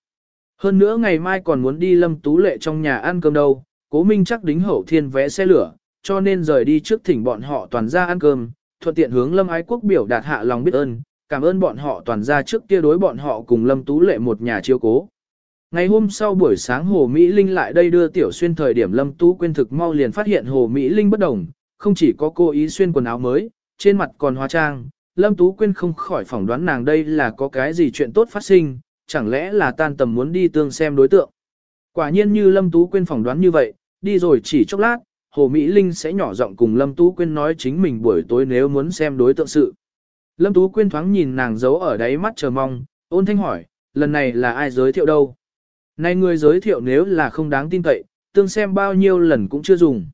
Hơn nữa ngày mai còn muốn đi Lâm Tú Lệ trong nhà ăn cơm đâu, cố minh chắc đính hậu thiên vé xe lửa, cho nên rời đi trước thỉnh bọn họ toàn ra ăn cơm, thuận tiện hướng Lâm Ái Quốc biểu đạt hạ lòng biết ơn, cảm ơn bọn họ toàn ra trước kia đối bọn họ cùng Lâm Tú Lệ một nhà chiêu cố. Ngày hôm sau buổi sáng Hồ Mỹ Linh lại đây đưa Tiểu Xuyên thời điểm Lâm Tú Quyên thực mau liền phát hiện Hồ Mỹ Linh bất đồng, không chỉ có cô ý xuyên quần áo mới, trên mặt còn hóa trang, Lâm Tú Quyên không khỏi phỏng đoán nàng đây là có cái gì chuyện tốt phát sinh, chẳng lẽ là tan tầm muốn đi tương xem đối tượng. Quả nhiên như Lâm Tú Quyên phỏng đoán như vậy, đi rồi chỉ chốc lát, Hồ Mỹ Linh sẽ nhỏ giọng cùng Lâm Tú Quyên nói chính mình buổi tối nếu muốn xem đối tượng sự. Lâm Tú Quyên thoáng nhìn nàng giấu ở đáy mắt chờ mong, ôn thanh hỏi, lần này là ai giới thiệu đâu? Này người giới thiệu nếu là không đáng tin cậy, tương xem bao nhiêu lần cũng chưa dùng.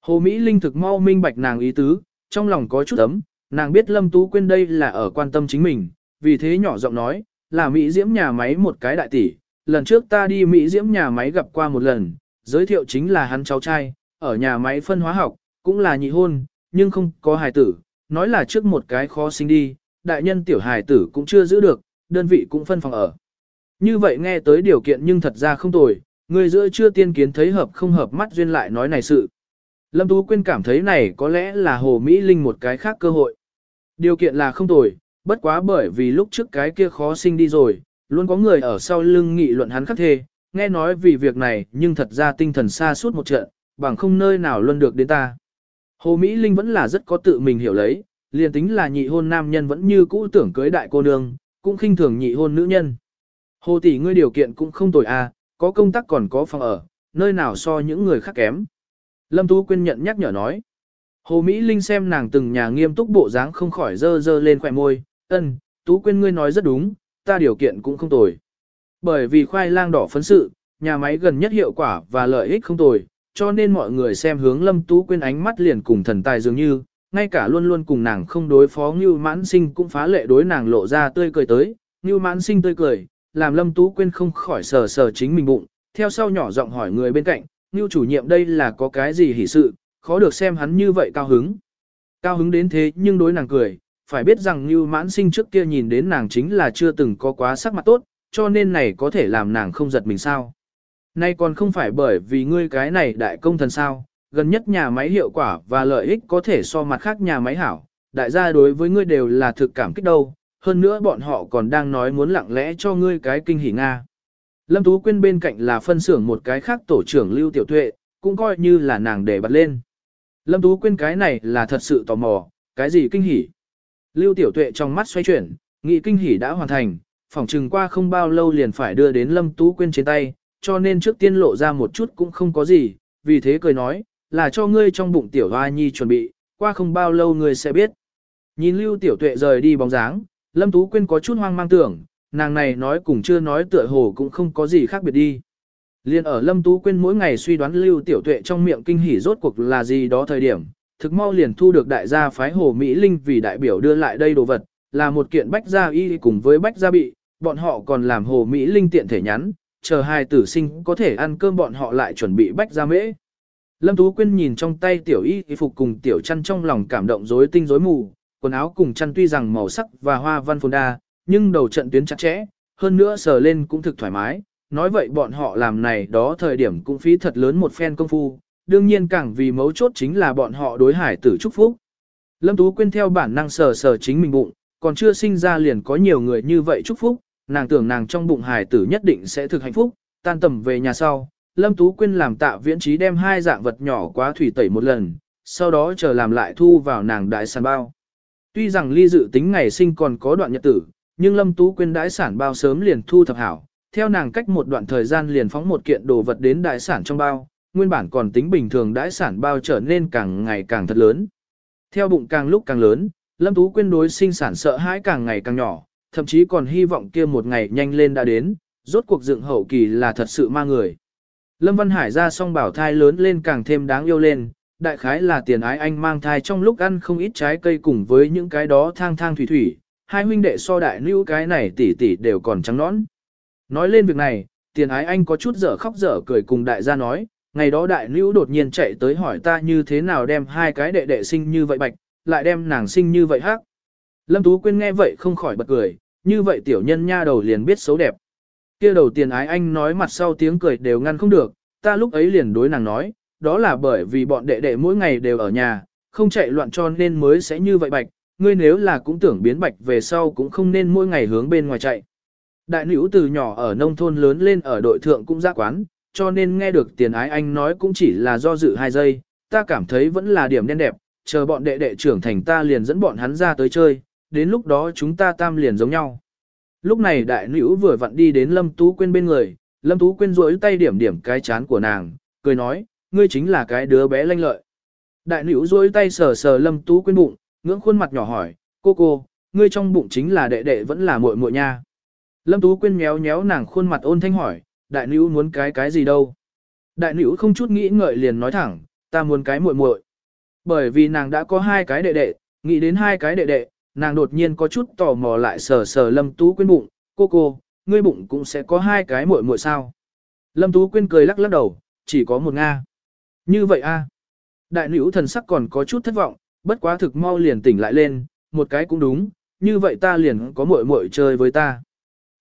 Hồ Mỹ Linh thực mau minh bạch nàng ý tứ, trong lòng có chút ấm, nàng biết Lâm Tú Quyên đây là ở quan tâm chính mình, vì thế nhỏ giọng nói, là Mỹ Diễm nhà máy một cái đại tỷ, lần trước ta đi Mỹ Diễm nhà máy gặp qua một lần, giới thiệu chính là hắn cháu trai, ở nhà máy phân hóa học, cũng là nhị hôn, nhưng không có hài tử, nói là trước một cái khó sinh đi, đại nhân tiểu hài tử cũng chưa giữ được, đơn vị cũng phân phòng ở. Như vậy nghe tới điều kiện nhưng thật ra không tồi, người giữa chưa tiên kiến thấy hợp không hợp mắt duyên lại nói này sự. Lâm Tú Quyên cảm thấy này có lẽ là Hồ Mỹ Linh một cái khác cơ hội. Điều kiện là không tồi, bất quá bởi vì lúc trước cái kia khó sinh đi rồi, luôn có người ở sau lưng nghị luận hắn khắc thê, nghe nói vì việc này nhưng thật ra tinh thần xa suốt một trận, bằng không nơi nào luôn được đến ta. Hồ Mỹ Linh vẫn là rất có tự mình hiểu lấy, liền tính là nhị hôn nam nhân vẫn như cũ tưởng cưới đại cô nương, cũng khinh thường nhị hôn nữ nhân. Hồ tỷ ngươi điều kiện cũng không tồi à, có công tác còn có phòng ở, nơi nào so những người khác kém. Lâm Tú Quyên nhận nhắc nhở nói. Hồ Mỹ Linh xem nàng từng nhà nghiêm túc bộ dáng không khỏi dơ dơ lên khỏe môi, ân, Tú Quyên ngươi nói rất đúng, ta điều kiện cũng không tồi. Bởi vì khoai lang đỏ phấn sự, nhà máy gần nhất hiệu quả và lợi ích không tồi, cho nên mọi người xem hướng Lâm Tú Quyên ánh mắt liền cùng thần tài dường như, ngay cả luôn luôn cùng nàng không đối phó Ngưu Mãn Sinh cũng phá lệ đối nàng lộ ra tươi cười tới, Ngưu Mãn Sinh tươi cười, làm Lâm Tú Quyên không khỏi sờ sờ chính mình bụng, theo sau nhỏ giọng hỏi người bên cạnh, Ngưu chủ nhiệm đây là có cái gì hỉ sự, khó được xem hắn như vậy cao hứng. Cao hứng đến thế nhưng đối nàng cười, phải biết rằng Như Mãn Sinh trước kia nhìn đến nàng chính là chưa từng có quá sắc mặt tốt, cho nên này có thể làm nàng không giật mình sao. Nay còn không phải bởi vì ngươi cái này đại công thần sao, gần nhất nhà máy hiệu quả và lợi ích có thể so mặt khác nhà máy hảo, đại gia đối với ngươi đều là thực cảm kích đâu, hơn nữa bọn họ còn đang nói muốn lặng lẽ cho ngươi cái kinh hỉ Nga. Lâm Tú Quyên bên cạnh là phân xưởng một cái khác tổ trưởng Lưu Tiểu Tuệ, cũng coi như là nàng để bật lên. Lâm Tú Quyên cái này là thật sự tò mò, cái gì kinh hỉ. Lưu Tiểu Tuệ trong mắt xoay chuyển, nghị kinh hỉ đã hoàn thành, phỏng chừng qua không bao lâu liền phải đưa đến Lâm Tú Quyên trên tay, cho nên trước tiên lộ ra một chút cũng không có gì, vì thế cười nói, là cho ngươi trong bụng tiểu hoa nhi chuẩn bị, qua không bao lâu ngươi sẽ biết. Nhìn Lưu Tiểu Tuệ rời đi bóng dáng, Lâm Tú Quyên có chút hoang mang tưởng, nàng này nói cùng chưa nói tựa hồ cũng không có gì khác biệt đi. Liên ở Lâm Tú Quyên mỗi ngày suy đoán Lưu Tiểu Tuệ trong miệng kinh hỉ rốt cuộc là gì đó thời điểm, thực mau liền thu được đại gia phái Hồ Mỹ Linh vì đại biểu đưa lại đây đồ vật, là một kiện bách gia y cùng với bách gia bị, bọn họ còn làm Hồ Mỹ Linh tiện thể nhắn, chờ hai tử sinh có thể ăn cơm bọn họ lại chuẩn bị bách gia mễ. Lâm Tú Quyên nhìn trong tay tiểu y phục cùng tiểu chăn trong lòng cảm động rối tinh rối mù, quần áo cùng chăn tuy rằng màu sắc và hoa văn phồn đa, nhưng đầu trận tuyến chặt chẽ, hơn nữa sờ lên cũng thực thoải mái. Nói vậy bọn họ làm này đó thời điểm cũng phí thật lớn một phen công phu, đương nhiên càng vì mấu chốt chính là bọn họ đối hải tử chúc phúc. Lâm Tú Quyên theo bản năng sờ sờ chính mình bụng, còn chưa sinh ra liền có nhiều người như vậy chúc phúc, nàng tưởng nàng trong bụng hải tử nhất định sẽ thực hạnh phúc, tan tầm về nhà sau, Lâm Tú Quyên làm tạ viễn trí đem hai dạng vật nhỏ quá thủy tẩy một lần, sau đó chờ làm lại thu vào nàng đại sản bao. Tuy rằng ly dự tính ngày sinh còn có đoạn nhật tử, nhưng Lâm Tú Quyên đãi sản bao sớm liền thu thập hảo, theo nàng cách một đoạn thời gian liền phóng một kiện đồ vật đến đại sản trong bao, nguyên bản còn tính bình thường đãi sản bao trở nên càng ngày càng thật lớn. Theo bụng càng lúc càng lớn, Lâm Tú Quyên đối sinh sản sợ hãi càng ngày càng nhỏ, thậm chí còn hy vọng kia một ngày nhanh lên đã đến, rốt cuộc dựng hậu kỳ là thật sự ma người. Lâm Văn Hải ra song bảo thai lớn lên càng thêm đáng yêu lên, đại khái là tiền ái anh mang thai trong lúc ăn không ít trái cây cùng với những cái đó thang thang thủy thủy, hai huynh đệ so đại nữ cái này tỷ tỷ đều còn trắng nõn. Nói lên việc này, tiền ái anh có chút dở khóc dở cười cùng đại gia nói, ngày đó đại nữ đột nhiên chạy tới hỏi ta như thế nào đem hai cái đệ đệ sinh như vậy bạch, lại đem nàng sinh như vậy hắc. Lâm Tú Quyên nghe vậy không khỏi bật cười, như vậy tiểu nhân nha đầu liền biết xấu đẹp. kia đầu tiền ái anh nói mặt sau tiếng cười đều ngăn không được, ta lúc ấy liền đối nàng nói, đó là bởi vì bọn đệ đệ mỗi ngày đều ở nhà, không chạy loạn cho nên mới sẽ như vậy bạch, ngươi nếu là cũng tưởng biến bạch về sau cũng không nên mỗi ngày hướng bên ngoài chạy. Đại nữ từ nhỏ ở nông thôn lớn lên ở đội thượng cũng ra quán, cho nên nghe được tiền ái anh nói cũng chỉ là do dự hai giây, ta cảm thấy vẫn là điểm đen đẹp, chờ bọn đệ đệ trưởng thành ta liền dẫn bọn hắn ra tới chơi, đến lúc đó chúng ta tam liền giống nhau. Lúc này đại nữ vừa vặn đi đến Lâm Tú Quyên bên người, Lâm Tú Quyên rỗi tay điểm điểm cái chán của nàng, cười nói, ngươi chính là cái đứa bé lanh lợi. Đại nữ rỗi tay sờ sờ Lâm Tú Quyên bụng, ngưỡng khuôn mặt nhỏ hỏi, cô cô, ngươi trong bụng chính là đệ đệ vẫn là muội muội nha. Lâm Tú Quyên méo méo nàng khuôn mặt ôn thanh hỏi, đại nữ muốn cái cái gì đâu. Đại nữ không chút nghĩ ngợi liền nói thẳng, ta muốn cái muội muội. Bởi vì nàng đã có hai cái đệ đệ, nghĩ đến hai cái đệ đệ, nàng đột nhiên có chút tò mò lại sờ sờ Lâm Tú Quyên bụng, cô cô, ngươi bụng cũng sẽ có hai cái muội muội sao. Lâm Tú Quyên cười lắc lắc đầu, chỉ có một Nga. Như vậy a Đại nữ thần sắc còn có chút thất vọng, bất quá thực mau liền tỉnh lại lên, một cái cũng đúng, như vậy ta liền có muội muội chơi với ta.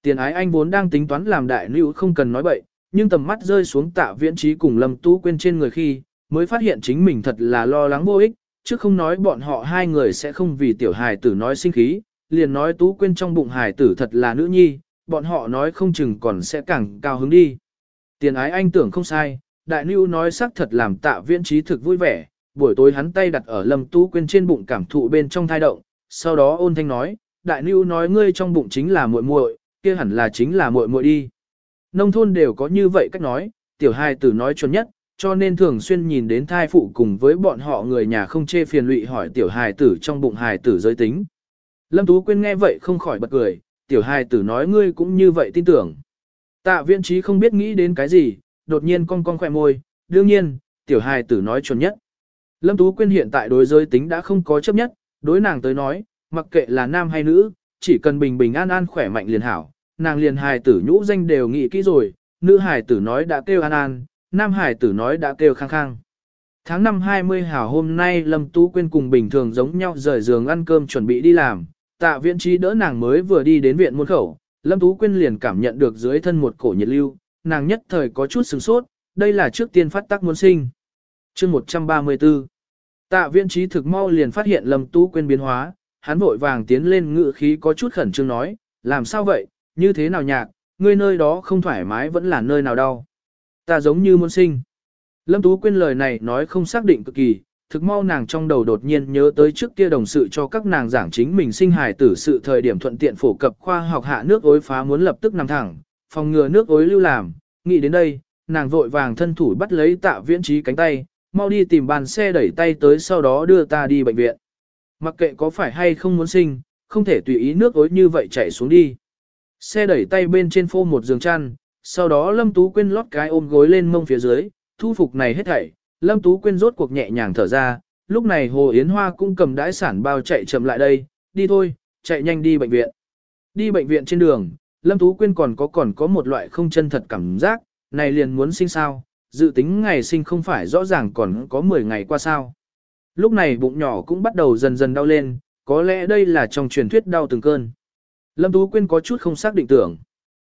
Tiền ái anh vốn đang tính toán làm đại nữ không cần nói bậy, nhưng tầm mắt rơi xuống tạ viễn trí cùng lâm tú quên trên người khi, mới phát hiện chính mình thật là lo lắng vô ích, chứ không nói bọn họ hai người sẽ không vì tiểu hài tử nói sinh khí, liền nói tú quên trong bụng hài tử thật là nữ nhi, bọn họ nói không chừng còn sẽ càng cao hứng đi. Tiền ái anh tưởng không sai, đại nữ nói xác thật làm tạ viễn trí thực vui vẻ, buổi tối hắn tay đặt ở lâm tú quên trên bụng cảm thụ bên trong thai động, sau đó ôn thanh nói, đại nữ nói ngươi trong bụng chính là muội muội, kia hẳn là chính là muội muội đi. Nông thôn đều có như vậy cách nói, tiểu hài tử nói chuẩn nhất, cho nên thường xuyên nhìn đến thai phụ cùng với bọn họ người nhà không chê phiền lụy hỏi tiểu hài tử trong bụng hài tử giới tính. Lâm Tú Quyên nghe vậy không khỏi bật cười, tiểu hài tử nói ngươi cũng như vậy tin tưởng. Tạ viên trí không biết nghĩ đến cái gì, đột nhiên cong cong khỏe môi, đương nhiên, tiểu hài tử nói chuẩn nhất. Lâm Tú Quyên hiện tại đối giới tính đã không có chấp nhất, đối nàng tới nói, mặc kệ là nam hay nữ, chỉ cần bình bình an an khỏe mạnh liền hảo, nàng liền hài tử nhũ danh đều nghĩ kỹ rồi, nữ hài tử nói đã kêu an an, nam hài tử nói đã kêu khang khang. Tháng 5 20 hảo hôm nay Lâm Tú Quyên cùng bình thường giống nhau rời giường ăn cơm chuẩn bị đi làm, tạ viện trí đỡ nàng mới vừa đi đến viện môn khẩu, Lâm Tú Quyên liền cảm nhận được dưới thân một cổ nhiệt lưu, nàng nhất thời có chút sửng sốt, đây là trước tiên phát tác muốn sinh. chương 134 Tạ viện trí thực mau liền phát hiện Lâm Tú Quyên biến hóa, hắn vội vàng tiến lên ngự khí có chút khẩn trương nói, làm sao vậy, như thế nào nhạc, ngươi nơi đó không thoải mái vẫn là nơi nào đau. Ta giống như muốn sinh. Lâm Tú Quyên lời này nói không xác định cực kỳ, thực mau nàng trong đầu đột nhiên nhớ tới trước kia đồng sự cho các nàng giảng chính mình sinh hài tử sự thời điểm thuận tiện phổ cập khoa học hạ nước ối phá muốn lập tức nằm thẳng, phòng ngừa nước ối lưu làm, nghĩ đến đây, nàng vội vàng thân thủ bắt lấy tạ viễn trí cánh tay, mau đi tìm bàn xe đẩy tay tới sau đó đưa ta đi bệnh viện. Mặc kệ có phải hay không muốn sinh, không thể tùy ý nước ối như vậy chảy xuống đi. Xe đẩy tay bên trên phô một giường chăn, sau đó Lâm Tú Quyên lót cái ôm gối lên mông phía dưới, thu phục này hết thảy, Lâm Tú Quyên rốt cuộc nhẹ nhàng thở ra, lúc này Hồ Yến Hoa cũng cầm đãi sản bao chạy chậm lại đây, đi thôi, chạy nhanh đi bệnh viện. Đi bệnh viện trên đường, Lâm Tú Quyên còn có còn có một loại không chân thật cảm giác, này liền muốn sinh sao, dự tính ngày sinh không phải rõ ràng còn có 10 ngày qua sao. Lúc này bụng nhỏ cũng bắt đầu dần dần đau lên, có lẽ đây là trong truyền thuyết đau từng cơn. Lâm Tú Quyên có chút không xác định tưởng.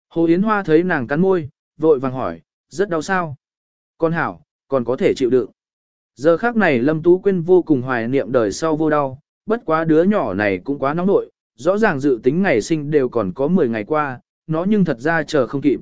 Hồ Yến Hoa thấy nàng cắn môi, vội vàng hỏi, rất đau sao? Con hảo, còn có thể chịu đựng. Giờ khác này Lâm Tú Quyên vô cùng hoài niệm đời sau vô đau, bất quá đứa nhỏ này cũng quá nóng nội, rõ ràng dự tính ngày sinh đều còn có 10 ngày qua, nó nhưng thật ra chờ không kịp.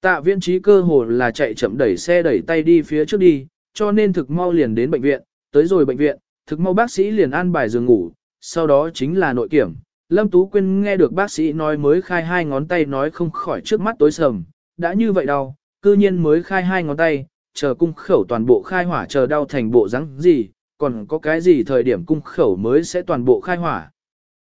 Tạ viên trí cơ hồ là chạy chậm đẩy xe đẩy tay đi phía trước đi, cho nên thực mau liền đến bệnh viện, tới rồi bệnh viện, thực mau bác sĩ liền an bài giường ngủ, sau đó chính là nội kiểm. Lâm Tú Quyên nghe được bác sĩ nói mới khai hai ngón tay nói không khỏi trước mắt tối sầm, đã như vậy đau, cư nhiên mới khai hai ngón tay, chờ cung khẩu toàn bộ khai hỏa chờ đau thành bộ rắn gì, còn có cái gì thời điểm cung khẩu mới sẽ toàn bộ khai hỏa.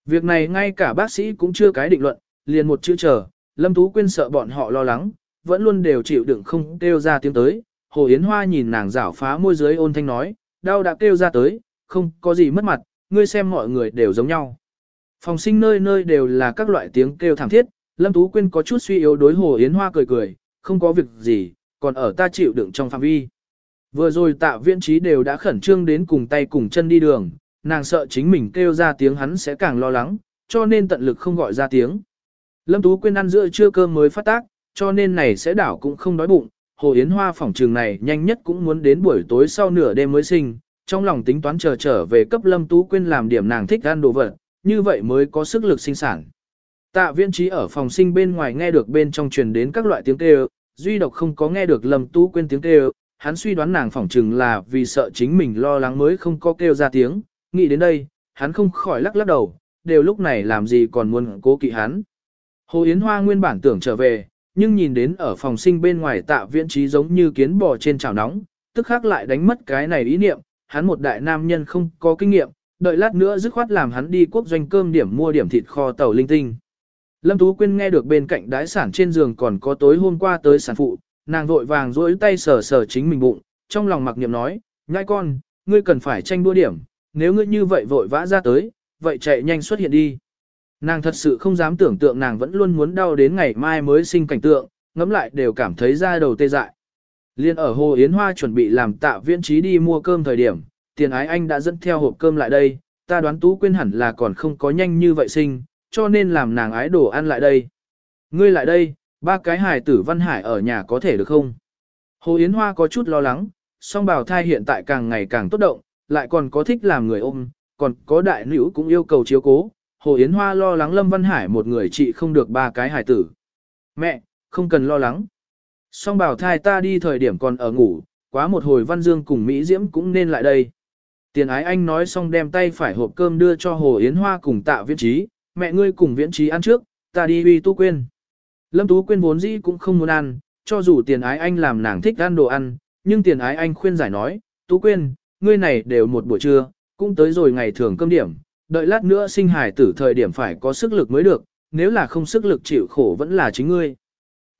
Việc này ngay cả bác sĩ cũng chưa cái định luận, liền một chữ chờ, Lâm Tú Quyên sợ bọn họ lo lắng, vẫn luôn đều chịu đựng không kêu ra tiếng tới. Hồ Yến Hoa nhìn nàng rảo phá môi dưới ôn thanh nói, đau đã kêu ra tới, không có gì mất mặt, ngươi xem mọi người đều giống nhau. Phòng sinh nơi nơi đều là các loại tiếng kêu thảm thiết, Lâm Tú Quyên có chút suy yếu đối Hồ Yến Hoa cười cười, không có việc gì, còn ở ta chịu đựng trong phạm vi. Vừa rồi tạ viện trí đều đã khẩn trương đến cùng tay cùng chân đi đường, nàng sợ chính mình kêu ra tiếng hắn sẽ càng lo lắng, cho nên tận lực không gọi ra tiếng. Lâm Tú Quyên ăn giữa trưa cơm mới phát tác, cho nên này sẽ đảo cũng không đói bụng, Hồ Yến Hoa phòng trường này nhanh nhất cũng muốn đến buổi tối sau nửa đêm mới sinh, trong lòng tính toán chờ trở về cấp Lâm Tú Quyên làm điểm nàng thích ăn đồ vật, như vậy mới có sức lực sinh sản. Tạ viên trí ở phòng sinh bên ngoài nghe được bên trong truyền đến các loại tiếng kêu, duy độc không có nghe được lầm Tú quên tiếng kêu, hắn suy đoán nàng phỏng chừng là vì sợ chính mình lo lắng mới không có kêu ra tiếng, nghĩ đến đây, hắn không khỏi lắc lắc đầu, đều lúc này làm gì còn muốn cố kỵ hắn. Hồ Yến Hoa nguyên bản tưởng trở về, nhưng nhìn đến ở phòng sinh bên ngoài tạ viễn trí giống như kiến bò trên chảo nóng, tức khắc lại đánh mất cái này ý niệm, hắn một đại nam nhân không có kinh nghiệm, đợi lát nữa dứt khoát làm hắn đi quốc doanh cơm điểm mua điểm thịt kho tàu linh tinh. Lâm Tú Quyên nghe được bên cạnh đái sản trên giường còn có tối hôm qua tới sản phụ, nàng vội vàng duỗi tay sờ sờ chính mình bụng, trong lòng mặc niệm nói, nhai con, ngươi cần phải tranh đua điểm, nếu ngươi như vậy vội vã ra tới, vậy chạy nhanh xuất hiện đi. Nàng thật sự không dám tưởng tượng nàng vẫn luôn muốn đau đến ngày mai mới sinh cảnh tượng, ngẫm lại đều cảm thấy da đầu tê dại. Liên ở Hồ Yến Hoa chuẩn bị làm tạ viễn trí đi mua cơm thời điểm, tiền ái anh đã dẫn theo hộp cơm lại đây, ta đoán Tú Quyên hẳn là còn không có nhanh như vậy sinh, cho nên làm nàng ái đồ ăn lại đây. Ngươi lại đây, ba cái hài tử Văn Hải ở nhà có thể được không? Hồ Yến Hoa có chút lo lắng, song bào thai hiện tại càng ngày càng tốt động, lại còn có thích làm người ôm, còn có đại nữ cũng yêu cầu chiếu cố. Hồ Yến Hoa lo lắng Lâm Văn Hải một người trị không được ba cái hài tử. Mẹ, không cần lo lắng. Song bào thai ta đi thời điểm còn ở ngủ, quá một hồi Văn Dương cùng Mỹ Diễm cũng nên lại đây. Tiền ái anh nói xong đem tay phải hộp cơm đưa cho Hồ Yến Hoa cùng tạ viễn trí, mẹ ngươi cùng viễn trí ăn trước, ta đi uy tu quên. Lâm Tú Quyên vốn dĩ cũng không muốn ăn, cho dù tiền ái anh làm nàng thích ăn đồ ăn, nhưng tiền ái anh khuyên giải nói, Tú Quyên, ngươi này đều một buổi trưa, cũng tới rồi ngày thường cơm điểm, đợi lát nữa sinh Hải tử thời điểm phải có sức lực mới được, nếu là không sức lực chịu khổ vẫn là chính ngươi.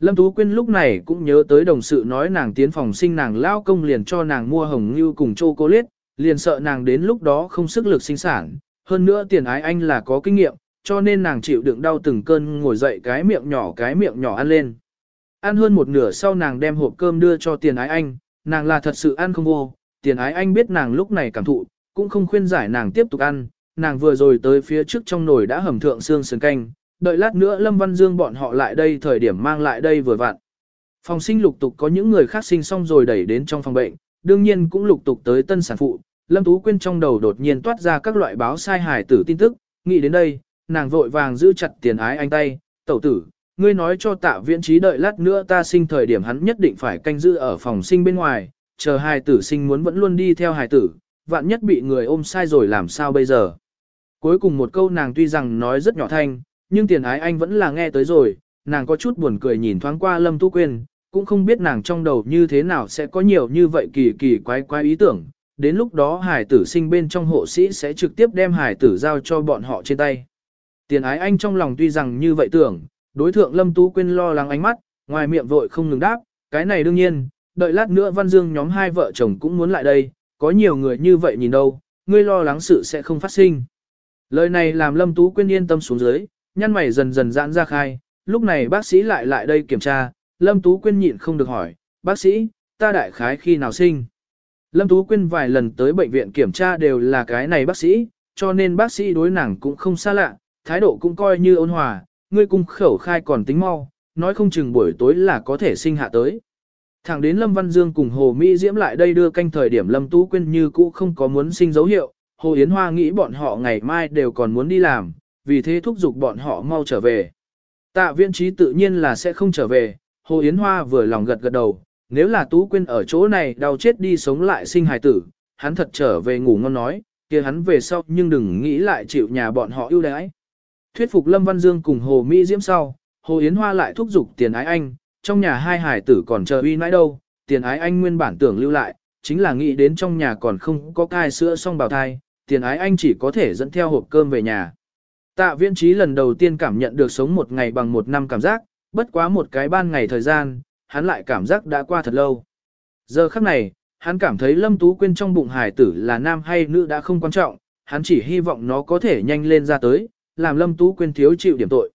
Lâm Tú Quyên lúc này cũng nhớ tới đồng sự nói nàng tiến phòng sinh nàng lao công liền cho nàng mua hồng như cùng chocolate, liền sợ nàng đến lúc đó không sức lực sinh sản. Hơn nữa tiền ái anh là có kinh nghiệm, cho nên nàng chịu đựng đau từng cơn ngồi dậy cái miệng nhỏ cái miệng nhỏ ăn lên. Ăn hơn một nửa sau nàng đem hộp cơm đưa cho tiền ái anh, nàng là thật sự ăn không vô, tiền ái anh biết nàng lúc này cảm thụ, cũng không khuyên giải nàng tiếp tục ăn, nàng vừa rồi tới phía trước trong nồi đã hầm thượng xương sườn canh, đợi lát nữa Lâm Văn Dương bọn họ lại đây thời điểm mang lại đây vừa vặn. Phòng sinh lục tục có những người khác sinh xong rồi đẩy đến trong phòng bệnh, đương nhiên cũng lục tục tới tân sản phụ. Lâm Tú Quyên trong đầu đột nhiên toát ra các loại báo sai hài tử tin tức, nghĩ đến đây, nàng vội vàng giữ chặt tiền ái anh tay, tẩu tử, ngươi nói cho tạ viễn trí đợi lát nữa ta sinh thời điểm hắn nhất định phải canh giữ ở phòng sinh bên ngoài, chờ hài tử sinh muốn vẫn luôn đi theo hài tử, vạn nhất bị người ôm sai rồi làm sao bây giờ. Cuối cùng một câu nàng tuy rằng nói rất nhỏ thanh, nhưng tiền ái anh vẫn là nghe tới rồi, nàng có chút buồn cười nhìn thoáng qua Lâm Tu Quyên, cũng không biết nàng trong đầu như thế nào sẽ có nhiều như vậy kỳ kỳ quái quái ý tưởng, đến lúc đó hải tử sinh bên trong hộ sĩ sẽ trực tiếp đem hải tử giao cho bọn họ trên tay. Tiền ái anh trong lòng tuy rằng như vậy tưởng, đối thượng Lâm tú Quyên lo lắng ánh mắt, ngoài miệng vội không ngừng đáp, cái này đương nhiên, đợi lát nữa Văn Dương nhóm hai vợ chồng cũng muốn lại đây, có nhiều người như vậy nhìn đâu, ngươi lo lắng sự sẽ không phát sinh. Lời này làm Lâm Tú Quyên yên tâm xuống dưới, nhăn mày dần dần giãn ra khai, lúc này bác sĩ lại lại đây kiểm tra, Lâm Tú Quyên nhịn không được hỏi, bác sĩ, ta đại khái khi nào sinh? Lâm Tú Quyên vài lần tới bệnh viện kiểm tra đều là cái này bác sĩ, cho nên bác sĩ đối nàng cũng không xa lạ, thái độ cũng coi như ôn hòa, ngươi cung khẩu khai còn tính mau, nói không chừng buổi tối là có thể sinh hạ tới. Thẳng đến Lâm Văn Dương cùng Hồ Mỹ Diễm lại đây đưa canh thời điểm Lâm Tú Quyên như cũ không có muốn sinh dấu hiệu, Hồ Yến Hoa nghĩ bọn họ ngày mai đều còn muốn đi làm, vì thế thúc giục bọn họ mau trở về. Tạ viên trí tự nhiên là sẽ không trở về, Hồ Yến Hoa vừa lòng gật gật đầu, nếu là Tú Quyên ở chỗ này đau chết đi sống lại sinh hài tử, hắn thật trở về ngủ ngon nói, kia hắn về sau nhưng đừng nghĩ lại chịu nhà bọn họ ưu đãi. Thuyết phục Lâm Văn Dương cùng Hồ Mỹ Diễm sau, Hồ Yến Hoa lại thúc giục tiền ái anh, trong nhà hai hài tử còn chờ uy nãi đâu, tiền ái anh nguyên bản tưởng lưu lại, chính là nghĩ đến trong nhà còn không có cai sữa xong bào thai, tiền ái anh chỉ có thể dẫn theo hộp cơm về nhà. Tạ viễn trí lần đầu tiên cảm nhận được sống một ngày bằng một năm cảm giác, bất quá một cái ban ngày thời gian, hắn lại cảm giác đã qua thật lâu. Giờ khắc này, hắn cảm thấy Lâm Tú Quyên trong bụng hải tử là nam hay nữ đã không quan trọng, hắn chỉ hy vọng nó có thể nhanh lên ra tới, làm Lâm Tú Quyên thiếu chịu điểm tội.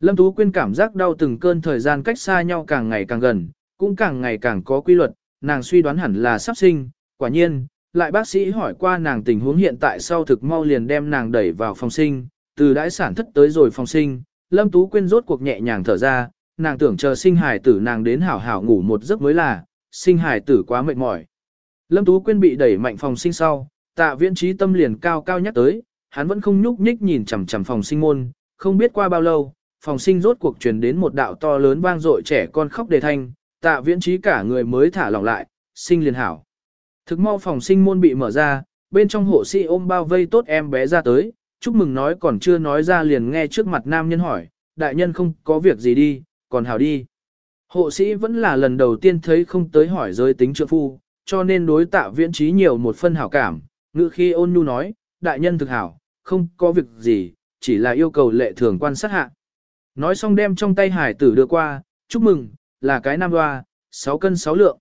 Lâm Tú Quyên cảm giác đau từng cơn thời gian cách xa nhau càng ngày càng gần, cũng càng ngày càng có quy luật, nàng suy đoán hẳn là sắp sinh, quả nhiên, lại bác sĩ hỏi qua nàng tình huống hiện tại sau thực mau liền đem nàng đẩy vào phòng sinh, từ đãi sản thất tới rồi phòng sinh, Lâm Tú Quyên rốt cuộc nhẹ nhàng thở ra, nàng tưởng chờ sinh hài tử nàng đến hảo hảo ngủ một giấc mới là, sinh hài tử quá mệt mỏi. Lâm Tú Quyên bị đẩy mạnh phòng sinh sau, tạ viễn trí tâm liền cao cao nhắc tới, hắn vẫn không nhúc nhích nhìn chằm chằm phòng sinh môn, không biết qua bao lâu, phòng sinh rốt cuộc truyền đến một đạo to lớn vang dội trẻ con khóc đề thanh, tạ viễn trí cả người mới thả lỏng lại, sinh liền hảo. Thực mau phòng sinh môn bị mở ra, bên trong hộ sĩ ôm bao vây tốt em bé ra tới, chúc mừng nói còn chưa nói ra liền nghe trước mặt nam nhân hỏi, đại nhân không có việc gì đi, còn hảo đi. Hộ sĩ vẫn là lần đầu tiên thấy không tới hỏi giới tính trượng phu, cho nên đối tạ viễn trí nhiều một phân hảo cảm, ngự khi ôn nhu nói, đại nhân thực hảo, không có việc gì, chỉ là yêu cầu lệ thường quan sát hạ. Nói xong đem trong tay hải tử đưa qua, chúc mừng, là cái nam hoa, 6 cân 6 lượng.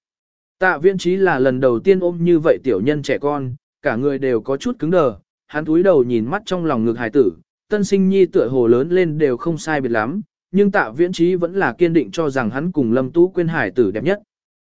Tạ viễn trí là lần đầu tiên ôm như vậy tiểu nhân trẻ con, cả người đều có chút cứng đờ, hắn túi đầu nhìn mắt trong lòng ngực hải tử, tân sinh nhi tựa hồ lớn lên đều không sai biệt lắm, nhưng tạ viễn trí vẫn là kiên định cho rằng hắn cùng Lâm Tú Quyên hải tử đẹp nhất.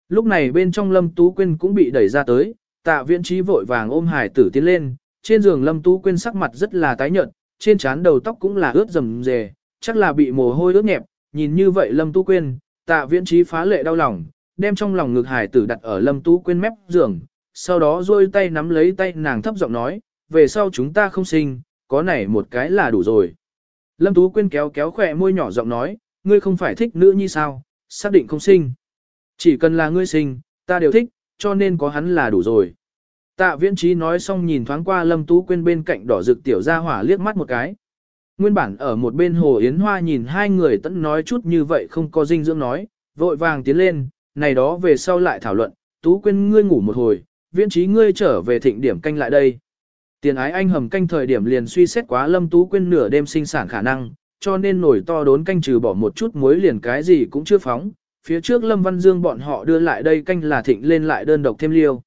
Lúc này bên trong Lâm Tú Quyên cũng bị đẩy ra tới, tạ viễn trí vội vàng ôm hải tử tiến lên, trên giường Lâm Tú Quyên sắc mặt rất là tái nhợt, trên trán đầu tóc cũng là ướt rầm rề, chắc là bị mồ hôi ướt nhẹp, nhìn như vậy Lâm Tú Quyên, tạ viễn trí phá lệ đau lòng, đem trong lòng ngực hải tử đặt ở Lâm Tú Quyên mép giường, sau đó rôi tay nắm lấy tay nàng thấp giọng nói, về sau chúng ta không sinh, có này một cái là đủ rồi. Lâm Tú Quyên kéo kéo khỏe môi nhỏ giọng nói, ngươi không phải thích nữ như sao, xác định không sinh. Chỉ cần là ngươi sinh, ta đều thích, cho nên có hắn là đủ rồi. Tạ viễn trí nói xong nhìn thoáng qua Lâm Tú Quyên bên cạnh đỏ rực tiểu ra hỏa liếc mắt một cái. Nguyên bản ở một bên hồ Yến Hoa nhìn hai người tẫn nói chút như vậy không có dinh dưỡng nói, vội vàng tiến lên, này đó về sau lại thảo luận, Tú Quyên ngươi ngủ một hồi, viễn trí ngươi trở về thịnh điểm canh lại đây. Tiền ái anh hầm canh thời điểm liền suy xét quá Lâm Tú Quyên nửa đêm sinh sản khả năng, cho nên nổi to đốn canh trừ bỏ một chút muối liền cái gì cũng chưa phóng. Phía trước Lâm Văn Dương bọn họ đưa lại đây canh là thịnh lên lại đơn độc thêm liêu.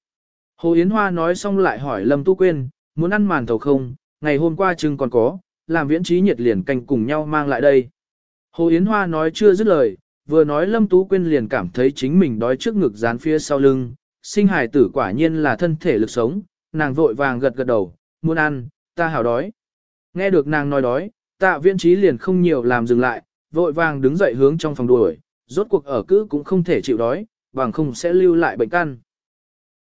Hồ Yến Hoa nói xong lại hỏi Lâm Tú Quyên, muốn ăn màn thầu không, ngày hôm qua chừng còn có, làm viễn trí nhiệt liền canh cùng nhau mang lại đây. Hồ Yến Hoa nói chưa dứt lời, vừa nói Lâm Tú Quyên liền cảm thấy chính mình đói trước ngực dán phía sau lưng, sinh hài tử quả nhiên là thân thể lực sống, nàng vội vàng gật gật đầu, muốn ăn, ta hảo đói. Nghe được nàng nói đói, tạ viễn trí liền không nhiều làm dừng lại, vội vàng đứng dậy hướng trong phòng đuổi, rốt cuộc ở cữ cũng không thể chịu đói, bằng không sẽ lưu lại bệnh căn.